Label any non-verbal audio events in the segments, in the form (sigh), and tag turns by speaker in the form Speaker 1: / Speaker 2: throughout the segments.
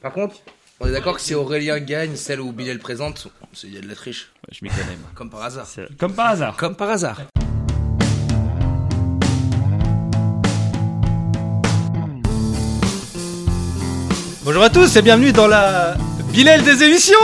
Speaker 1: Par contre, on est d'accord que si Aurélien gagne celle où Bilal présente, c'est- il y a de la triche.
Speaker 2: Ouais, Je m'y connais, moi.
Speaker 1: Comme par hasard.
Speaker 3: Comme par hasard.
Speaker 1: Comme par hasard.
Speaker 4: Bonjour à tous et bienvenue dans la Bilal des émissions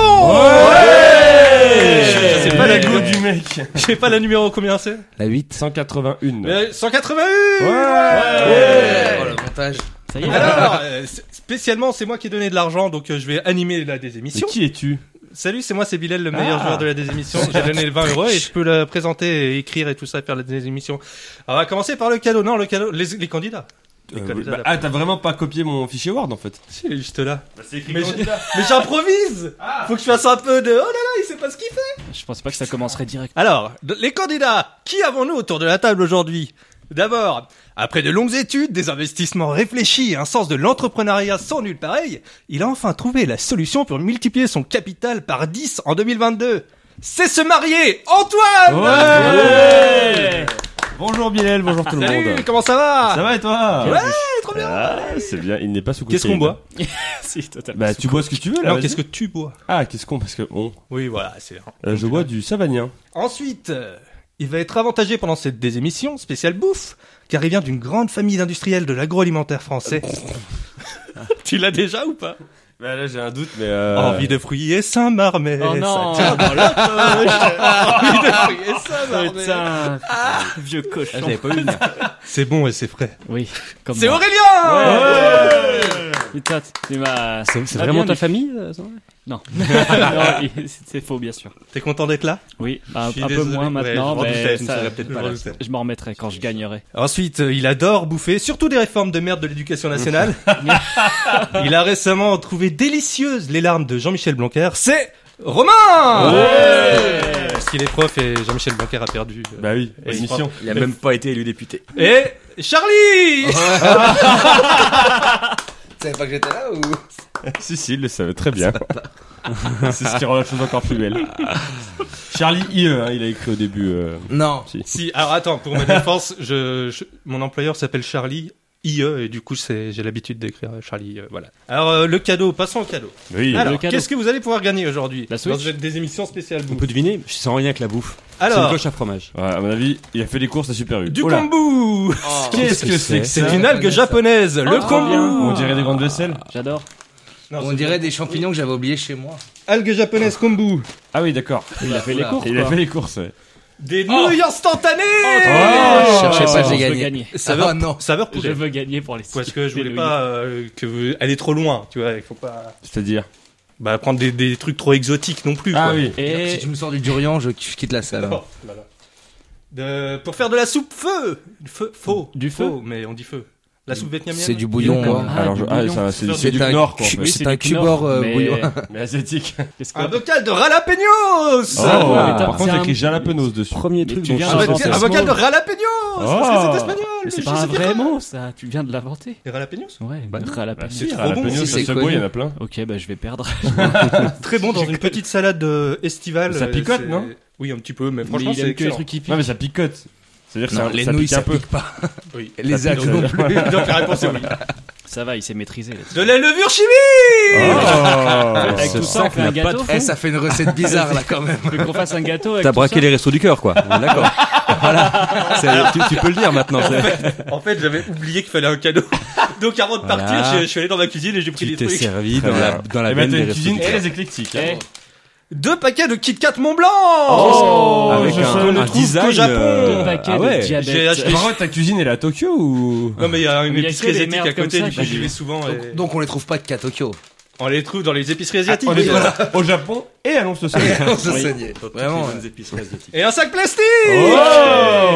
Speaker 3: C'est
Speaker 4: pas
Speaker 3: pas
Speaker 4: la go-
Speaker 3: du mec.
Speaker 4: Je sais pas la numéro combien c'est?
Speaker 1: La 8.
Speaker 3: 181.
Speaker 4: Mais 181
Speaker 1: Oh l'avantage.
Speaker 2: Ça y est,
Speaker 4: Alors, euh, spécialement c'est moi qui ai donné de l'argent donc euh, je vais animer la des
Speaker 3: Mais
Speaker 4: émissions.
Speaker 3: qui es-tu?
Speaker 4: Salut, c'est moi, c'est Bilal, le meilleur
Speaker 3: Ah.
Speaker 4: joueur de la des émissions. J'ai donné 20 euros et je peux le présenter et écrire et tout ça, faire la des émissions. Alors, on va commencer par le cadeau. Non, le cadeau, les, les candidats. Les
Speaker 3: Euh,
Speaker 4: candidats
Speaker 3: bah, Ah, t'as vraiment pas copié mon fichier Word en fait
Speaker 4: Si, il est juste là.
Speaker 3: C'est écrit
Speaker 4: Mais j'ai- Mais j'improvise Faut que je fasse un peu de... Oh là là, il sait pas ce qu'il fait
Speaker 2: je pensais pas que ça commencerait direct.
Speaker 4: Alors, de- les candidats, qui avons-nous autour de la table aujourd'hui? D'abord, après de longues études, des investissements réfléchis et un sens de l'entrepreneuriat sans nul pareil, il a enfin trouvé la solution pour multiplier son capital par 10 en 2022. C'est se marier Antoine
Speaker 3: Ouais Bonjour Bilal, bonjour tout le
Speaker 4: Salut,
Speaker 3: monde.
Speaker 4: comment ça va
Speaker 3: Ça va et toi
Speaker 4: Ouais, trop bien
Speaker 3: Ah, c'est bien, il n'est pas sous
Speaker 4: Qu'est-ce qu'on boit (laughs)
Speaker 2: si, totalement.
Speaker 3: Bah, tu bois ce que tu veux là.
Speaker 4: Non, qu'est-ce que tu bois
Speaker 3: Ah, qu'est-ce qu'on Parce que bon,
Speaker 4: Oui, voilà, c'est...
Speaker 3: euh, je bois du Savagnin.
Speaker 4: Ensuite, euh, il va être avantagé pendant cette des émissions spéciale bouffe, car il vient d'une grande famille d'industriels de l'agroalimentaire français. (laughs) tu l'as déjà ou pas?
Speaker 3: Bah là, j'ai un doute, mais. Euh...
Speaker 4: Envie de fruits et Saint-Marmé.
Speaker 2: Oh non.
Speaker 4: ça tient dans la poche. (laughs) Envie de fruits et Saint-Marmé.
Speaker 2: Putain, vieux cochon.
Speaker 3: pas eu.
Speaker 4: C'est bon et c'est frais.
Speaker 2: Oui, comme
Speaker 4: C'est. Aurélien
Speaker 2: Putain, tu m'as...
Speaker 5: C'est c'est
Speaker 2: Ah,
Speaker 5: vraiment ta
Speaker 2: il-
Speaker 5: famille euh, ça?
Speaker 2: Non. (laughs) Non, c'est faux, bien sûr.
Speaker 4: T'es content d'être là?
Speaker 2: Oui, un peu moins
Speaker 4: Ouais,
Speaker 2: maintenant,
Speaker 4: je m'en doutais,
Speaker 2: mais
Speaker 4: je
Speaker 2: ça, m'en remettrai quand je gagnerai.
Speaker 4: Ensuite, euh, il adore bouffer, surtout des réformes de merde de l'éducation nationale. (laughs) il a récemment trouvé délicieuses les larmes de Jean-Michel Blanquer. C'est Romain Parce qu'il est prof et Jean-Michel Blanquer a perdu. euh,
Speaker 3: Bah oui, émission.
Speaker 5: Il a même pas été élu député.
Speaker 4: Et Charlie
Speaker 1: Tu (laughs) savais pas que j'étais là ou? (laughs)
Speaker 3: si, si, il le savait très bien. (laughs) c'est ce qui rend la chose encore plus belle. Charlie IE, hein, il a écrit au début. euh,
Speaker 1: Non.
Speaker 3: Si.
Speaker 4: Si, alors attends, pour ma défense, (laughs) je, je- mon employeur s'appelle Charlie IE et du coup c'est j'ai l'habitude d'écrire Charlie euh, voilà. Alors euh, le cadeau, passons au cadeau.
Speaker 3: Oui.
Speaker 4: Alors,
Speaker 2: cadeau.
Speaker 4: qu'est-ce que vous allez pouvoir gagner aujourd'hui
Speaker 2: La Switch
Speaker 4: Dans des émissions spéciales
Speaker 5: On
Speaker 4: bouffe.
Speaker 5: peut deviner, je sens rien que la bouffe. C'est une
Speaker 4: Alors,
Speaker 5: cloche à fromage.
Speaker 3: Ouais, à mon avis, il a fait des courses à Super U.
Speaker 4: du
Speaker 3: Oh là.
Speaker 4: kombu
Speaker 3: Qu'est-ce que c'est que
Speaker 4: C'est
Speaker 3: ça
Speaker 4: une algue japonaise, le
Speaker 2: trop
Speaker 4: kombu.
Speaker 3: On dirait des grandes vaisselles.
Speaker 2: J'adore.
Speaker 4: Non,
Speaker 1: On dirait des champignons que j'avais oubliés chez moi.
Speaker 4: Algue japonaise kombu.
Speaker 3: Ah oui, d'accord.
Speaker 2: Il a fait les
Speaker 1: Oula.
Speaker 2: cours,
Speaker 3: Et il a fait les courses.
Speaker 4: Des nouilles instantanées
Speaker 3: Oh,
Speaker 1: pas,
Speaker 2: je
Speaker 1: j'ai
Speaker 2: veux
Speaker 1: gagné.
Speaker 2: gagner.
Speaker 4: Saveur,
Speaker 1: Ah non.
Speaker 4: saveur
Speaker 2: Je
Speaker 4: poulet.
Speaker 2: veux gagner pour les
Speaker 4: Parce que je (laughs) voulais pas euh, que vous aller trop loin, tu vois, il faut pas
Speaker 3: C'est-à-dire
Speaker 4: bah prendre des, des trucs trop exotiques non plus
Speaker 3: Ah
Speaker 4: quoi.
Speaker 3: oui.
Speaker 1: Si
Speaker 2: Et
Speaker 1: tu me sors du durian, je quitte la salle. hein.
Speaker 4: Oh là là. De, pour faire de la soupe feu, feu faux,
Speaker 2: Du feu?
Speaker 4: Faux, mais on dit feu. La soupe vietnamienne.
Speaker 1: C'est du bouillon. Ouais.
Speaker 2: Ah,
Speaker 3: Alors, je- ah, ça, c'est du
Speaker 1: un
Speaker 3: nord, quoi, en
Speaker 1: cu-
Speaker 3: fait.
Speaker 2: Oui,
Speaker 1: c'est
Speaker 2: c'est
Speaker 1: un
Speaker 2: du
Speaker 1: cubord
Speaker 2: Nord,
Speaker 1: euh,
Speaker 2: mais-
Speaker 1: bouillon. (laughs)
Speaker 3: Mais asiatique.
Speaker 2: Qu'est-ce
Speaker 4: Un
Speaker 2: que...
Speaker 4: bocal de jalapenos.
Speaker 3: Oh,
Speaker 2: mais t'as-
Speaker 3: par contre,
Speaker 2: c'est
Speaker 3: il écrit jalapenos dessus.
Speaker 5: Premier
Speaker 2: Mais
Speaker 5: truc
Speaker 2: tu
Speaker 5: dont
Speaker 2: viens
Speaker 5: je
Speaker 4: Un,
Speaker 5: suis
Speaker 4: bocal- un bocal de jalapenos. Parce que
Speaker 3: Oh.
Speaker 4: c'est espagnol.
Speaker 2: Mais c'est
Speaker 4: je
Speaker 2: pas un
Speaker 4: sais
Speaker 2: vrai mot, ça. Tu viens de l'inventer.
Speaker 4: Les jalapenos.
Speaker 2: Ouais,
Speaker 5: Bah,
Speaker 4: c'est trop
Speaker 3: jalapenos,
Speaker 4: bon,
Speaker 1: si, c'est
Speaker 3: se boit, il y en a plein.
Speaker 2: Ok, bah je vais perdre. (laughs)
Speaker 4: Très bon dans une petite salade euh, estivale.
Speaker 3: Ça
Speaker 4: euh,
Speaker 3: picote,
Speaker 4: c'est-
Speaker 3: non?
Speaker 4: Oui, un petit peu, mais
Speaker 2: Mais
Speaker 4: franchement
Speaker 2: il
Speaker 4: c'est
Speaker 2: que les
Speaker 4: excellent.
Speaker 2: trucs qui piquent.
Speaker 3: Non, mais ça picote. C'est-à-dire que
Speaker 1: Non,
Speaker 3: ça,
Speaker 1: les
Speaker 3: ça
Speaker 1: nouilles,
Speaker 3: pique un
Speaker 1: ça
Speaker 3: peu.
Speaker 1: pique pas. (laughs)
Speaker 4: Oui.
Speaker 1: Les axes non plus.
Speaker 4: Donc la réponse est oui.
Speaker 2: Ça va, il s'est maîtrisé là-dessus.
Speaker 4: De la levure chimique.
Speaker 3: Oh (laughs)
Speaker 2: Avec tout ça, on fait un gâteau.
Speaker 1: Eh, ça fait une recette bizarre là quand même. (laughs)
Speaker 2: Tu veux qu'on fasse un gâteau avec
Speaker 5: T'as
Speaker 2: tout
Speaker 5: braqué
Speaker 2: ça
Speaker 5: les restos du cœur, quoi. On est D'accord. voilà. C'est- Tu, tu peux le dire maintenant. c'est-
Speaker 4: En fait, j'avais oublié qu'il fallait un cadeau. Donc avant de
Speaker 5: Voilà.
Speaker 4: partir, je, je suis allé dans ma cuisine et j'ai pris
Speaker 5: Tu
Speaker 4: des
Speaker 5: t'es
Speaker 4: trucs.
Speaker 5: servi dans la, dans la veine
Speaker 3: t'as
Speaker 5: des
Speaker 3: une
Speaker 5: restos
Speaker 3: cuisine
Speaker 5: cœur.
Speaker 3: très éclectique. hein.
Speaker 2: Eh,
Speaker 4: Deux paquets de Kit Kat Mont Blanc.
Speaker 3: Oh,
Speaker 5: Avec
Speaker 3: je
Speaker 5: un, un
Speaker 4: trouve
Speaker 5: design.
Speaker 4: qu'au Japon.
Speaker 5: euh,
Speaker 2: Deux paquets
Speaker 5: ah
Speaker 2: de
Speaker 5: ouais.
Speaker 2: Diabète.
Speaker 4: acheté-
Speaker 3: Par contre, ta cuisine, elle est à Tokyo ou
Speaker 4: Non mais il y a une épicerie asiatique à côté,
Speaker 2: ça
Speaker 4: du
Speaker 2: que
Speaker 4: coup j'y vais souvent. et-
Speaker 1: Donc, donc on les trouve pas qu'à Tokyo.
Speaker 4: On les trouve dans les épiceries asiatiques.
Speaker 3: On
Speaker 4: oui, voilà.
Speaker 3: au Japon et à.
Speaker 1: On se (laughs)
Speaker 2: Oui.
Speaker 1: Vraiment. hein.
Speaker 4: Et un sac plastique.
Speaker 3: Oh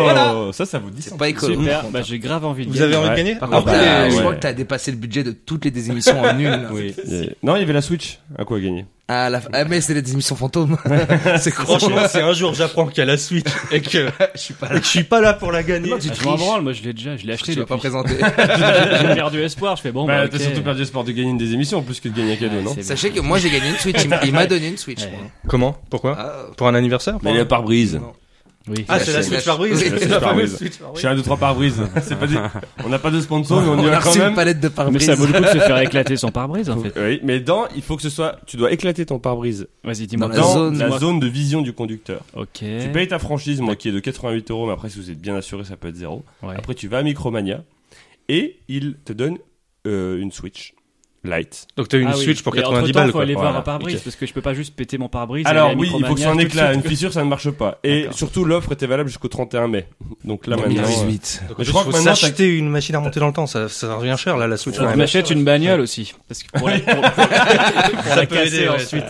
Speaker 4: Voilà.
Speaker 3: Ça, ça vous dit
Speaker 1: C'est pas écolo.
Speaker 2: Super, bah j'ai grave envie de
Speaker 4: Vous avez envie de gagner
Speaker 3: Par
Speaker 1: Après,
Speaker 3: contre,
Speaker 1: euh,
Speaker 3: ouais.
Speaker 1: je crois que t'as dépassé le budget de toutes les désémissions en une. là.
Speaker 5: Oui.
Speaker 3: Non, il y avait la Switch. À quoi gagner?
Speaker 1: Ah, la... ah mais c'est les désémissions fantômes. (laughs) c'est.
Speaker 4: Franchement, si un jour j'apprends qu'il y a la Switch et que (laughs)
Speaker 1: je suis pas là.
Speaker 4: je suis pas là pour la gagner.
Speaker 1: Non, tu
Speaker 2: Ah, je branle, moi je l'ai déjà, je l'ai acheté
Speaker 1: Tu vas pas présenter. (laughs)
Speaker 2: J'ai perdu espoir, je fais bon,
Speaker 3: Bah,
Speaker 2: bah,
Speaker 3: t'as surtout perdu espoir de gagner une des émissions plus que de gagner un cadeau, non
Speaker 1: Sachez que moi j'ai gagné une Switch. Il m'a donné une Switch.
Speaker 2: Ouais.
Speaker 4: Comment? Pourquoi?
Speaker 1: Ah,
Speaker 4: Pour un anniversaire
Speaker 5: Mais il y a pare-brise.
Speaker 2: Oui.
Speaker 4: Ah, c'est la
Speaker 1: la
Speaker 4: Switch
Speaker 1: Switch.
Speaker 4: par brise.
Speaker 1: Oui,
Speaker 4: C'est
Speaker 3: la
Speaker 4: fameuse
Speaker 3: brise.
Speaker 4: Switch par brise.
Speaker 3: Chez un, deux, trois pare-brise. C'est pas des- (laughs) On n'a pas de sponsor, mais on y
Speaker 1: On
Speaker 3: va
Speaker 1: a
Speaker 3: quand
Speaker 1: reçu une
Speaker 3: même.
Speaker 1: palette de
Speaker 2: Mais
Speaker 1: pare-brise.
Speaker 2: ça vaut le coup de se faire (laughs) éclater son pare-brise, en fait.
Speaker 3: Oui, mais dans, il faut que ce soit, tu dois éclater ton pare-brise
Speaker 2: Vas-y, dis-moi.
Speaker 1: Dans la
Speaker 3: dans
Speaker 1: zone,
Speaker 3: la
Speaker 2: dis-moi.
Speaker 3: zone de vision du conducteur.
Speaker 2: Ok.
Speaker 3: Tu payes ta franchise, moi, qui est de 88 euros, mais après, si vous êtes bien assuré, ça peut être zéro.
Speaker 2: Ouais.
Speaker 3: Après, tu vas à Micromania et il te donne euh, une Switch Lite.
Speaker 4: Donc t'as une
Speaker 2: Ah oui.
Speaker 4: Switch pour
Speaker 2: Et
Speaker 4: 90
Speaker 2: entre-temps,
Speaker 4: balles,
Speaker 2: faut
Speaker 4: quoi.
Speaker 2: aller voir
Speaker 3: Voilà.
Speaker 2: un pare-brise, parce que je peux pas juste péter mon pare-brise.
Speaker 3: Alors oui, il faut que ce soit un éclat, une fissure, ça ne marche pas. Et surtout, l'offre était valable jusqu'au 31 mai. Donc là, maintenant. euh,
Speaker 1: 2018.
Speaker 4: Donc,
Speaker 3: Mais je
Speaker 4: je
Speaker 3: crois que
Speaker 4: faut
Speaker 3: maintenant,
Speaker 4: s'acheter une machine à remonter dans le temps, ça, ça revient cher là la Switch.
Speaker 2: Faut je
Speaker 4: même.
Speaker 2: m'achète une bagnole aussi. Parce que pour la, pour, pour- (laughs) pour
Speaker 4: Ça
Speaker 2: la
Speaker 4: peut
Speaker 2: casser
Speaker 4: aider, ouais.
Speaker 2: ensuite.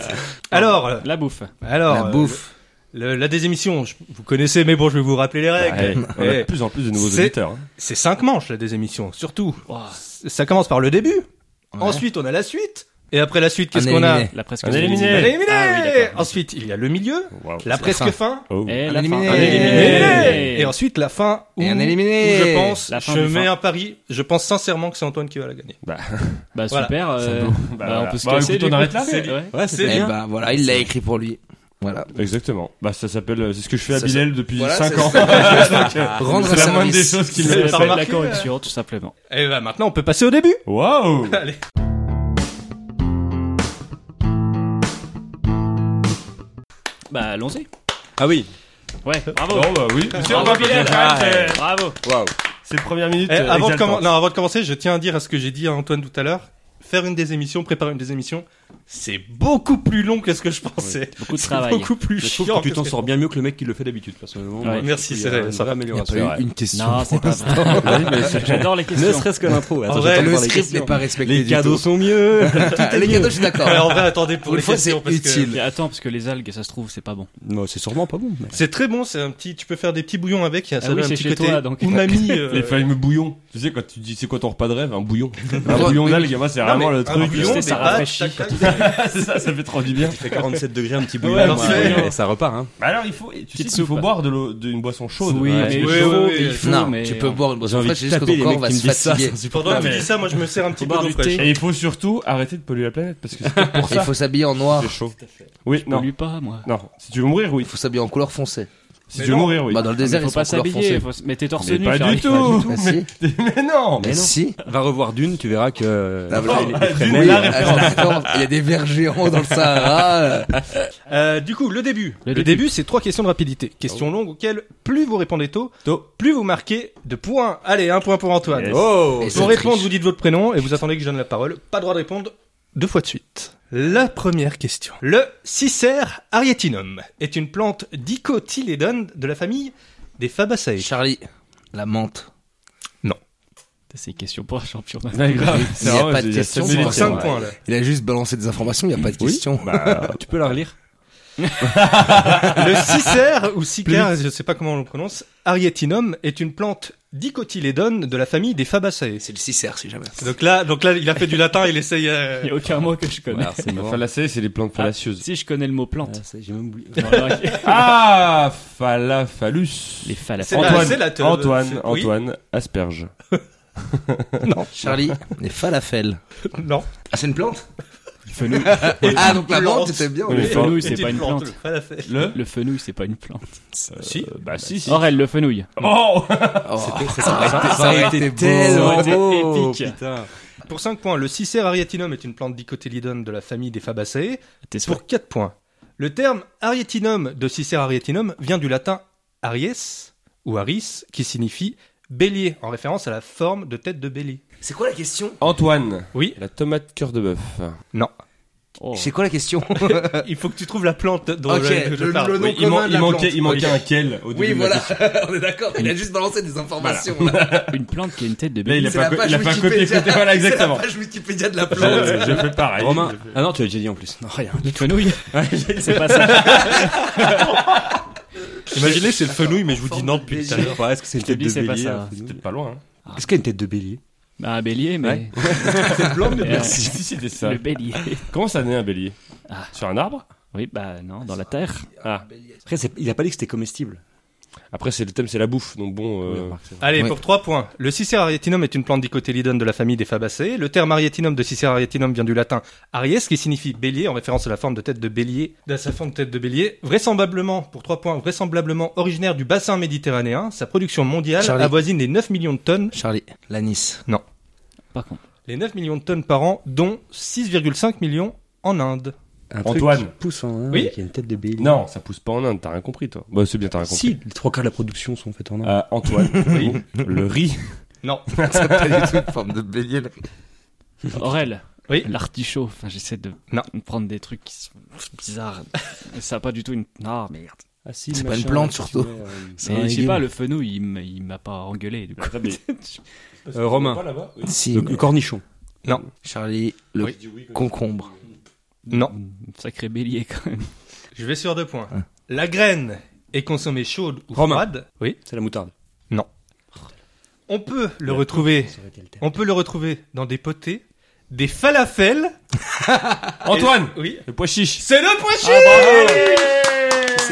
Speaker 4: Alors, euh,
Speaker 2: La bouffe.
Speaker 4: alors,
Speaker 1: La bouffe.
Speaker 4: le- la désémission, je- vous connaissez, mais bon, je vais vous rappeler les
Speaker 3: Ouais,
Speaker 4: règles.
Speaker 3: on a
Speaker 4: Eh,
Speaker 3: de plus en plus de nouveaux
Speaker 4: C'est-
Speaker 3: auditeurs. hein.
Speaker 4: C'est cinq manches la désémission, surtout. Ça commence par le début.
Speaker 1: Ouais.
Speaker 4: Ensuite, on a la suite. Et après la suite, qu'est-ce qu'on a
Speaker 1: éliminé.
Speaker 2: la presque
Speaker 3: Un éliminé.
Speaker 4: Un éliminé.
Speaker 2: Ah oui.
Speaker 4: Ensuite, il y a le milieu,
Speaker 3: Wow.
Speaker 4: la presque
Speaker 1: la
Speaker 4: fin.
Speaker 3: Oh.
Speaker 2: Et
Speaker 1: Un
Speaker 2: la
Speaker 1: éliminé.
Speaker 2: fin.
Speaker 4: Éliminé. Et ensuite la fin où,
Speaker 1: Et un éliminé.
Speaker 4: où je pense,
Speaker 2: La fin
Speaker 4: je mets
Speaker 2: fin.
Speaker 4: un pari, je pense sincèrement que c'est Antoine qui va la gagner.
Speaker 3: Bah,
Speaker 2: Bah
Speaker 4: Voilà.
Speaker 2: super. euh,
Speaker 3: Bah,
Speaker 2: bah,
Speaker 3: voilà.
Speaker 2: on peut se
Speaker 3: Bah,
Speaker 2: casser.
Speaker 3: écoute, on arrête là
Speaker 2: C'est- ouais.
Speaker 5: Ouais,
Speaker 4: C'est
Speaker 1: Eh
Speaker 5: bien.
Speaker 1: ben voilà, il l'a écrit pour lui. Voilà.
Speaker 3: exactement. Bah, ça s'appelle, c'est ce que je fais à
Speaker 1: Ça,
Speaker 3: Bilal depuis
Speaker 1: Voilà,
Speaker 3: 5
Speaker 1: c'est
Speaker 3: ans. euh, (laughs)
Speaker 1: Rendre
Speaker 3: c'est la moindre des choses qu'il
Speaker 2: Ça
Speaker 3: me
Speaker 2: s'appelle la correction, tout simplement.
Speaker 4: Et bah maintenant, on peut passer au début.
Speaker 3: Waouh! (laughs)
Speaker 4: Allez.
Speaker 2: Bah allons-y.
Speaker 5: Ah oui.
Speaker 2: Ouais, bravo.
Speaker 3: Bon, bah oui. Monsieur,
Speaker 2: Bravo, Bilal.
Speaker 3: c'est-
Speaker 2: Bravo.
Speaker 5: Waouh.
Speaker 3: Ces premières minutes.
Speaker 4: Eh,
Speaker 3: euh,
Speaker 4: avant, de non, avant de commencer, je tiens à dire à ce que j'ai dit à Antoine tout à l'heure. Faire une des émissions, préparer une des émissions, c'est beaucoup plus long que ce que je pensais.
Speaker 2: Beaucoup de
Speaker 4: C'est
Speaker 2: travail.
Speaker 4: beaucoup plus
Speaker 5: Je
Speaker 4: chiant.
Speaker 5: que tu t'en sors bien mieux que le mec qui le fait d'habitude, personnellement.
Speaker 2: Ouais.
Speaker 5: Moi,
Speaker 4: Merci, c'est
Speaker 5: a
Speaker 4: vrai, ça
Speaker 5: vraie
Speaker 1: Il n'y a
Speaker 5: amélioration.
Speaker 1: pas
Speaker 3: vrai.
Speaker 1: eu une question.
Speaker 2: Non, c'est pas vrai. (laughs) (laughs) J'adore les
Speaker 5: Ne
Speaker 2: questions.
Speaker 5: serait-ce que l'intro. De
Speaker 1: Le script n'est pas respecté
Speaker 5: Les
Speaker 1: du
Speaker 5: cadeaux
Speaker 1: tout.
Speaker 5: sont mieux. (laughs)
Speaker 1: Ah, Les cadeaux, je suis d'accord.
Speaker 4: Alors, en vrai, attendez pour les
Speaker 1: une fois,
Speaker 4: questions
Speaker 1: c'est utile.
Speaker 2: Attends, parce que les algues, ça se trouve, c'est pas bon.
Speaker 5: Non, c'est sûrement pas bon. mais-
Speaker 4: c'est très bon. C'est un petit. Tu peux faire des petits bouillons avec. Ça
Speaker 2: Ah
Speaker 4: donne
Speaker 2: oui,
Speaker 4: un
Speaker 2: c'est
Speaker 4: petit
Speaker 2: chez
Speaker 4: côté umami. euh,
Speaker 3: Les fameux bouillons. Tu sais, quand tu dis c'est quoi ton repas de rêve, un bouillon. un
Speaker 1: Ouais,
Speaker 3: bouillon
Speaker 1: oui.
Speaker 3: d'algues, moi, c'est vraiment le
Speaker 4: un
Speaker 3: truc.
Speaker 4: bouillon,
Speaker 2: c'est
Speaker 4: des
Speaker 2: ça rafraîchit. (laughs)
Speaker 3: c'est ça, ça fait trop du bien.
Speaker 5: Il fait 47 degrés, un petit bouillon.
Speaker 3: Ouais,
Speaker 5: moi,
Speaker 3: c'est-
Speaker 5: et ça repart, hein.
Speaker 3: Bah alors, il faut, tu sais qu'il faut boire de l'eau, d'une boisson chaude.
Speaker 2: Oui,
Speaker 5: Ouais.
Speaker 2: mais
Speaker 4: Oui,
Speaker 2: il
Speaker 4: oui, oui,
Speaker 2: il faut,
Speaker 1: Non,
Speaker 2: mais
Speaker 1: tu peux boire une boisson
Speaker 5: J'ai envie
Speaker 1: fraîche,
Speaker 5: de
Speaker 1: c'est juste que
Speaker 5: taper
Speaker 1: ton
Speaker 5: les
Speaker 1: corps
Speaker 5: mecs
Speaker 1: va se fatiguer.
Speaker 5: c'est
Speaker 4: Pendant que tu dis ça, moi je me sers un petit peu d'eau fraîche.
Speaker 3: Et il faut surtout arrêter de polluer la planète parce que c'est pour (laughs)
Speaker 1: Il
Speaker 3: ça.
Speaker 1: faut s'habiller en noir.
Speaker 3: C'est chaud. Oui,
Speaker 2: Non.
Speaker 3: non.
Speaker 2: pollue pas, moi.
Speaker 3: Non. Si tu veux mourir, oui.
Speaker 1: Il faut s'habiller en couleur foncée.
Speaker 3: Si
Speaker 4: Mais
Speaker 3: tu veux
Speaker 4: non.
Speaker 3: mourir, oui.
Speaker 1: Bah, dans le
Speaker 2: Mais
Speaker 1: désert,
Speaker 2: faut
Speaker 1: ils
Speaker 2: pas s'habiller, faut se mettre torse
Speaker 3: Mais
Speaker 2: nu.
Speaker 3: pas du tout.
Speaker 1: Bah,
Speaker 3: Mais,
Speaker 1: si. (laughs)
Speaker 3: mais non.
Speaker 1: Mais si.
Speaker 5: Va revoir Dune, tu verras que. Il
Speaker 1: voilà.
Speaker 5: ferait- il
Speaker 3: Ah,
Speaker 5: ferait
Speaker 3: Dune,
Speaker 5: meilleur.
Speaker 3: la référence.
Speaker 1: d'accord. Il y a des vers géants dans le Sahara. (laughs)
Speaker 4: Euh, du coup, le début.
Speaker 2: Le
Speaker 4: Le,
Speaker 2: début.
Speaker 4: début, c'est trois questions de rapidité. Questions longues auxquelles plus vous répondez tôt,
Speaker 5: Tôt.
Speaker 4: plus vous marquez de points. Allez, un point pour Antoine.
Speaker 3: Yes.
Speaker 5: Oh
Speaker 1: Et
Speaker 4: Pour répondre,
Speaker 1: triche.
Speaker 4: vous dites votre prénom et vous attendez que je donne la parole. Pas le droit de répondre deux fois de suite. La première question. Le Cicer arietinum est une plante dicotylédone de la famille des Fabaceae.
Speaker 1: Charlie, la menthe.
Speaker 2: C'est une question pour un championnat.
Speaker 1: Il
Speaker 3: C'est
Speaker 1: y a pas de
Speaker 3: il
Speaker 1: question, pour
Speaker 4: points là.
Speaker 1: Il a juste balancé des informations, il n'y a pas de question.
Speaker 5: Bah, (laughs) tu peux la relire
Speaker 4: Le Cicer ou (laughs) Cicer, je sais pas comment on le prononce, arietinum est une plante dicotylédone de la famille des Fabaceae.
Speaker 1: C'est le Cicère, si jamais.
Speaker 4: Donc là, donc là, il a fait du latin, il essaye. euh,
Speaker 2: Il n'y a aucun mot que je connais.
Speaker 5: Voilà, c'est
Speaker 3: les plantes
Speaker 2: Ah,
Speaker 3: fallacieuses.
Speaker 2: si je connais le mot
Speaker 5: Ah,
Speaker 2: plante.
Speaker 5: ça, J'ai même oublié. (laughs)
Speaker 3: Ah, falafalus.
Speaker 2: Les
Speaker 4: la-
Speaker 3: Antoine,
Speaker 4: c'est la.
Speaker 3: Antoine,
Speaker 4: oui.
Speaker 3: Antoine, asperge. (laughs)
Speaker 1: Charlie, les falafels.
Speaker 4: Non.
Speaker 1: Ah, c'est une plante?
Speaker 2: Fenouil. (laughs)
Speaker 1: Ah, donc la
Speaker 4: plante.
Speaker 1: menthe, c'était bien.
Speaker 3: Oui,
Speaker 2: Le fenouil,
Speaker 4: C'est
Speaker 2: pas une plante. (laughs)
Speaker 4: le
Speaker 2: fenouil, c'est pas une plante.
Speaker 4: Si.
Speaker 3: Euh, Bah si, si.
Speaker 2: Aurel, le fenouil.
Speaker 3: Oh
Speaker 1: Oh, (laughs) ça aurait été, ça aurait été tellement
Speaker 2: épique.
Speaker 5: Putain.
Speaker 4: Pour 5 points, le Cicer arietinum est une plante dicotylédone de la famille des
Speaker 2: sûr
Speaker 4: Pour 4 points, le terme arietinum de Cicer arietinum vient du latin aries ou aris qui signifie bélier en référence à la forme de tête de bélier.
Speaker 1: C'est quoi la question?
Speaker 3: Antoine,
Speaker 4: Oui.
Speaker 3: la tomate cœur de bœuf.
Speaker 4: Non.
Speaker 2: Oh.
Speaker 1: C'est quoi la question? (laughs)
Speaker 4: Il faut que tu trouves la plante dont
Speaker 1: Ok,
Speaker 4: je, je
Speaker 1: le-
Speaker 4: parle.
Speaker 1: le nom
Speaker 3: Oui, il,
Speaker 1: commun
Speaker 3: man-
Speaker 1: de la
Speaker 3: il manquait, il un quel au début
Speaker 1: Oui, voilà, (laughs) on est d'accord. Il a juste balancé des informations. (laughs)
Speaker 2: Une plante qui a une tête de
Speaker 3: Là, il a pas
Speaker 1: la page
Speaker 3: il a pas
Speaker 1: Wikipédia.
Speaker 3: copié-collé, voilà, exactement.
Speaker 1: La page Wikipédia de la plante.
Speaker 3: je fais pareil.
Speaker 5: Romain.
Speaker 3: Je fais-
Speaker 5: Ah non, tu l'as déjà dit en plus. Non, rien.
Speaker 2: Le fenouil C'est pas ça.
Speaker 4: Imaginez, c'est le fenouil, mais je vous dis non depuis tout à l'heure.
Speaker 5: Est-ce que c'est une tête de
Speaker 2: c'est pas
Speaker 5: bélier fenouil
Speaker 3: Peut-être pas loin. Hein.
Speaker 5: Est-ce qu'il y a une tête de bélier
Speaker 2: Bah, un bélier, mais. (laughs)
Speaker 4: C'est blanc, mais
Speaker 2: Euh,
Speaker 3: Si, si, c'était ça.
Speaker 2: Le bélier.
Speaker 3: Comment ça naît un bélier
Speaker 2: Ah.
Speaker 3: Sur un arbre
Speaker 2: Oui, bah non, dans la terre.
Speaker 3: Ah.
Speaker 5: Après, c'est- il a pas dit que c'était comestible.
Speaker 3: Après, c'est le thème, c'est la bouffe. Donc bon. euh,
Speaker 4: Allez, pour 3 points. Le Cicerariatinum est une plante dicotylédone de la famille des Fabaceae. Le terme Ariatinum de Cicerariatinum vient du latin aries, qui signifie bélier, en référence à la forme de tête de bélier, de sa forme de tête de bélier. Vraisemblablement, pour 3 points, vraisemblablement originaire du bassin méditerranéen, sa production mondiale
Speaker 1: Charlie.
Speaker 4: avoisine les 9 millions de tonnes.
Speaker 1: Charlie, l'anis.
Speaker 2: Par contre.
Speaker 4: Les 9 millions de tonnes par an, dont 6,5 millions en Inde.
Speaker 5: Un
Speaker 3: Antoine.
Speaker 5: truc qui pousse en Inde,
Speaker 4: Oui.
Speaker 5: qui a une tête de bélier.
Speaker 3: Non, ça pousse pas en Inde. T'as rien compris, toi. Bah, c'est bien, t'as rien compris.
Speaker 5: Si, les trois quarts de la production sont faits en Inde.
Speaker 3: Euh, Antoine. (laughs) Le riz.
Speaker 4: Non. (laughs)
Speaker 1: C'est pas du tout une forme de bélier.
Speaker 2: Aurel.
Speaker 4: Oui.
Speaker 2: L'artichaut. Enfin, j'essaie de
Speaker 4: Non.
Speaker 2: prendre des trucs qui sont bizarres. (laughs) Et ça a pas du tout une. Ah, merde.
Speaker 5: Ah, si,
Speaker 1: c'est pas une plante, surtout.
Speaker 5: euh,
Speaker 2: Mais je sais pas, le fenouil, il m'a pas engueulé. Du coup.
Speaker 5: Euh, Romain.
Speaker 1: Si,
Speaker 5: Le,
Speaker 1: mais-
Speaker 5: le cornichon.
Speaker 1: Charlie, le
Speaker 4: Oui.
Speaker 1: concombre.
Speaker 4: Non.
Speaker 2: Sacré bélier quand même.
Speaker 4: Je vais sur deux points. La graine est consommée chaude ou
Speaker 5: Romain.
Speaker 4: froide. Oui.
Speaker 5: C'est la moutarde.
Speaker 4: On peut le retrouver. On peut le retrouver dans des potées, des falafels. (laughs)
Speaker 3: Antoine.
Speaker 4: Oui.
Speaker 3: Le pois chiche.
Speaker 4: C'est le pois chiche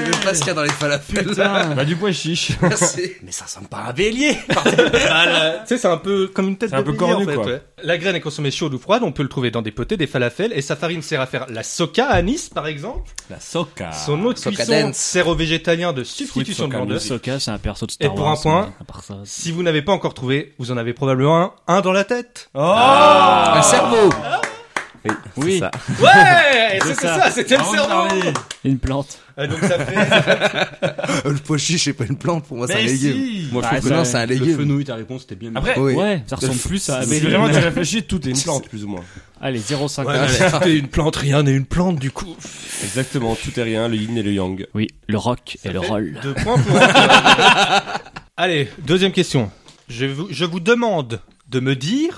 Speaker 1: C'est même pas ce qu'il y a dans les falafels.
Speaker 2: Putain.
Speaker 3: Bah, du pois chiche. (laughs)
Speaker 1: Merci.
Speaker 5: Mais ça ressemble pas un bélier
Speaker 4: Ah, Tu sais, c'est un peu comme une tête
Speaker 3: C'est
Speaker 4: de
Speaker 3: un peu
Speaker 4: bélier,
Speaker 3: cornu,
Speaker 4: en fait,
Speaker 3: quoi.
Speaker 4: ouais. La graine est consommée chaude ou froide. On peut le trouver dans des potées, des falafels. Et sa farine sert à faire la soca à Nice, par exemple.
Speaker 3: La soca.
Speaker 4: Son eau de
Speaker 1: Soca
Speaker 4: cuisson
Speaker 1: dance.
Speaker 4: sert aux végétaliens de substitution de.
Speaker 2: Le Soka, c'est un perso de
Speaker 4: Et
Speaker 2: Star
Speaker 4: pour
Speaker 2: Wars.
Speaker 4: un point,
Speaker 2: mais à part ça, c'est-
Speaker 4: Si vous n'avez pas encore trouvé, vous en avez probablement un, un dans la tête.
Speaker 3: Oh
Speaker 1: Un cerveau.
Speaker 2: Oui.
Speaker 5: C'est ça.
Speaker 4: Ouais, c'était
Speaker 2: ça.
Speaker 4: ça, c'était le cerveau.
Speaker 2: Une plante.
Speaker 4: Ah, donc ça fait. (laughs)
Speaker 1: Le pois chiche, c'est pas une plante pour moi, c'est un
Speaker 3: Mais
Speaker 1: légume.
Speaker 3: si.
Speaker 5: Moi, je
Speaker 2: Bah,
Speaker 5: trouve
Speaker 1: Mais
Speaker 5: que
Speaker 1: non, c'est un
Speaker 5: le
Speaker 1: légume.
Speaker 5: fenouil, ta réponse, c'était bien.
Speaker 3: Après,
Speaker 1: Oui.
Speaker 2: Ouais, ça ressemble plus à bélier.
Speaker 3: vraiment tu réfléchis, tout est une (laughs) plante, plus ou moins.
Speaker 2: Allez, 0,5.
Speaker 4: Ouais, c'était une plante, rien n'est une plante du coup.
Speaker 3: Exactement, tout est rien, le yin et le yang.
Speaker 2: Oui, le rock et le roll.
Speaker 4: Deux points pour. (laughs) Allez, deuxième question. Je vous, je vous demande de me dire.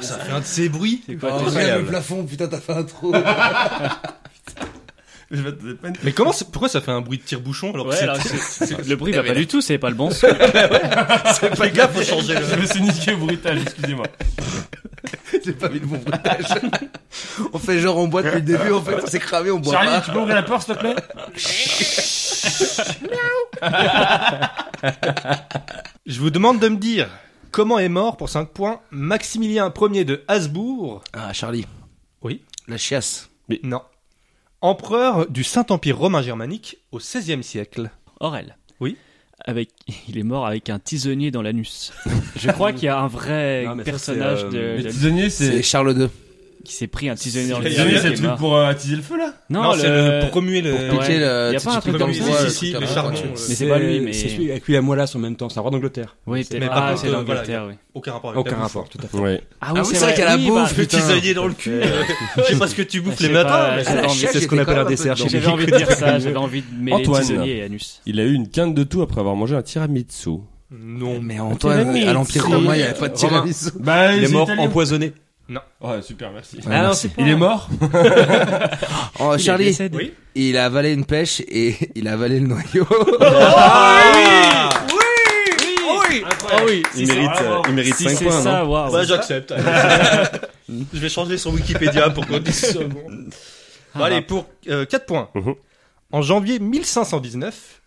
Speaker 4: Ça fait un de ces bruits.
Speaker 2: C'est quoi
Speaker 1: Oh, le plafond, putain, t'as fait un trou.
Speaker 3: Je vais te donner pas une- (laughs)
Speaker 4: Mais comment, pourquoi ça fait un bruit de tire-bouchon alors que (laughs)
Speaker 2: le bruit va
Speaker 1: mais
Speaker 2: pas
Speaker 1: là-
Speaker 2: du tout, c'est pas le bon (laughs) son.
Speaker 4: c'est pas gaffe, faut changer
Speaker 3: Je
Speaker 4: le.
Speaker 3: me suis niqué au bruitage, excusez-moi.
Speaker 1: J'ai pas mis le bon bruitage. on fait genre on boit depuis le début, en fait, on s'est cramé, on boit
Speaker 3: Charlie,
Speaker 1: pas.
Speaker 3: tu peux ouvrir la porte, s'il te plaît
Speaker 4: Je vous demande de me dire comment est mort pour 5 points Maximilien Ier de Habsbourg.
Speaker 1: Ah, Charlie.
Speaker 4: Oui.
Speaker 1: La chiasse.
Speaker 4: Non. Empereur du Saint-Empire romain germanique au XVIe siècle.
Speaker 2: Aurel.
Speaker 4: Oui.
Speaker 2: Avec, (laughs) il est mort avec un tisonnier dans l'anus. Je crois qu'il y a un vrai
Speaker 5: Non, mais ça,
Speaker 2: personnage
Speaker 5: c'est, euh,
Speaker 2: de,
Speaker 3: Le
Speaker 2: de-
Speaker 3: tisonnier,
Speaker 1: C'est
Speaker 3: c'est.
Speaker 1: Charles II.
Speaker 2: Qui s'est pris un tisonnier dans
Speaker 4: Le
Speaker 3: c'est le truc pour euh, attiser le feu, là
Speaker 2: Non,
Speaker 4: le- pour remuer le.
Speaker 2: Ouais.
Speaker 1: Piquer le.
Speaker 2: Y a pas un truc comme ça
Speaker 4: Si, si, le charbon, euh,
Speaker 2: Mais c'est pas lui, mais-
Speaker 5: C'est celui avec lui à moelle en même temps. C'est un roi d'Angleterre.
Speaker 2: Oui,
Speaker 5: C'est-
Speaker 2: peut-être.
Speaker 4: Mais
Speaker 2: Ah,
Speaker 4: par contre,
Speaker 2: c'est l'Angleterre, oui.
Speaker 4: Aucun rapport avec
Speaker 5: Aucun rapport, tout à fait.
Speaker 3: Ouais.
Speaker 2: Ah
Speaker 1: oui, c'est vrai qu'il y a la
Speaker 2: oui,
Speaker 1: bouffe,
Speaker 2: bah,
Speaker 4: Le tisonnier dans le cul. euh, Je sais pas ce que tu bouffes les matins.
Speaker 5: C'est ce qu'on appelle un dessert chez.
Speaker 2: J'avais envie de dire ça, j'avais envie de mêler
Speaker 3: Antoine.
Speaker 2: tisonnier et anus.
Speaker 3: Il a eu une quinte de tout après avoir mangé un tiramisu.
Speaker 4: Non.
Speaker 1: Mais Antoine, à l'Empire romain, il n'y avait pas de tiramisu.
Speaker 3: Bah,
Speaker 5: Il est mort
Speaker 3: italien.
Speaker 5: Empoisonné.
Speaker 3: Ouais, super, merci.
Speaker 1: Ah, non,
Speaker 5: c'est
Speaker 3: Il est mort (laughs)
Speaker 1: Oh,
Speaker 2: Il est
Speaker 1: Charlie,
Speaker 2: décédé.
Speaker 4: Oui.
Speaker 1: il a avalé une pêche et (laughs) il a avalé le noyau. (laughs)
Speaker 4: Ah oui
Speaker 2: Ah oui,
Speaker 5: Il mérite, euh, il mérite
Speaker 2: si
Speaker 5: 5
Speaker 2: c'est
Speaker 5: points,
Speaker 2: ça,
Speaker 5: non
Speaker 2: waouh.
Speaker 4: Bah j'accepte. Je vais changer sur Wikipédia pour qu'on dise ça. Bon,
Speaker 2: Ah,
Speaker 4: allez, pour 4 points.
Speaker 3: Mhm.
Speaker 4: En janvier 1519,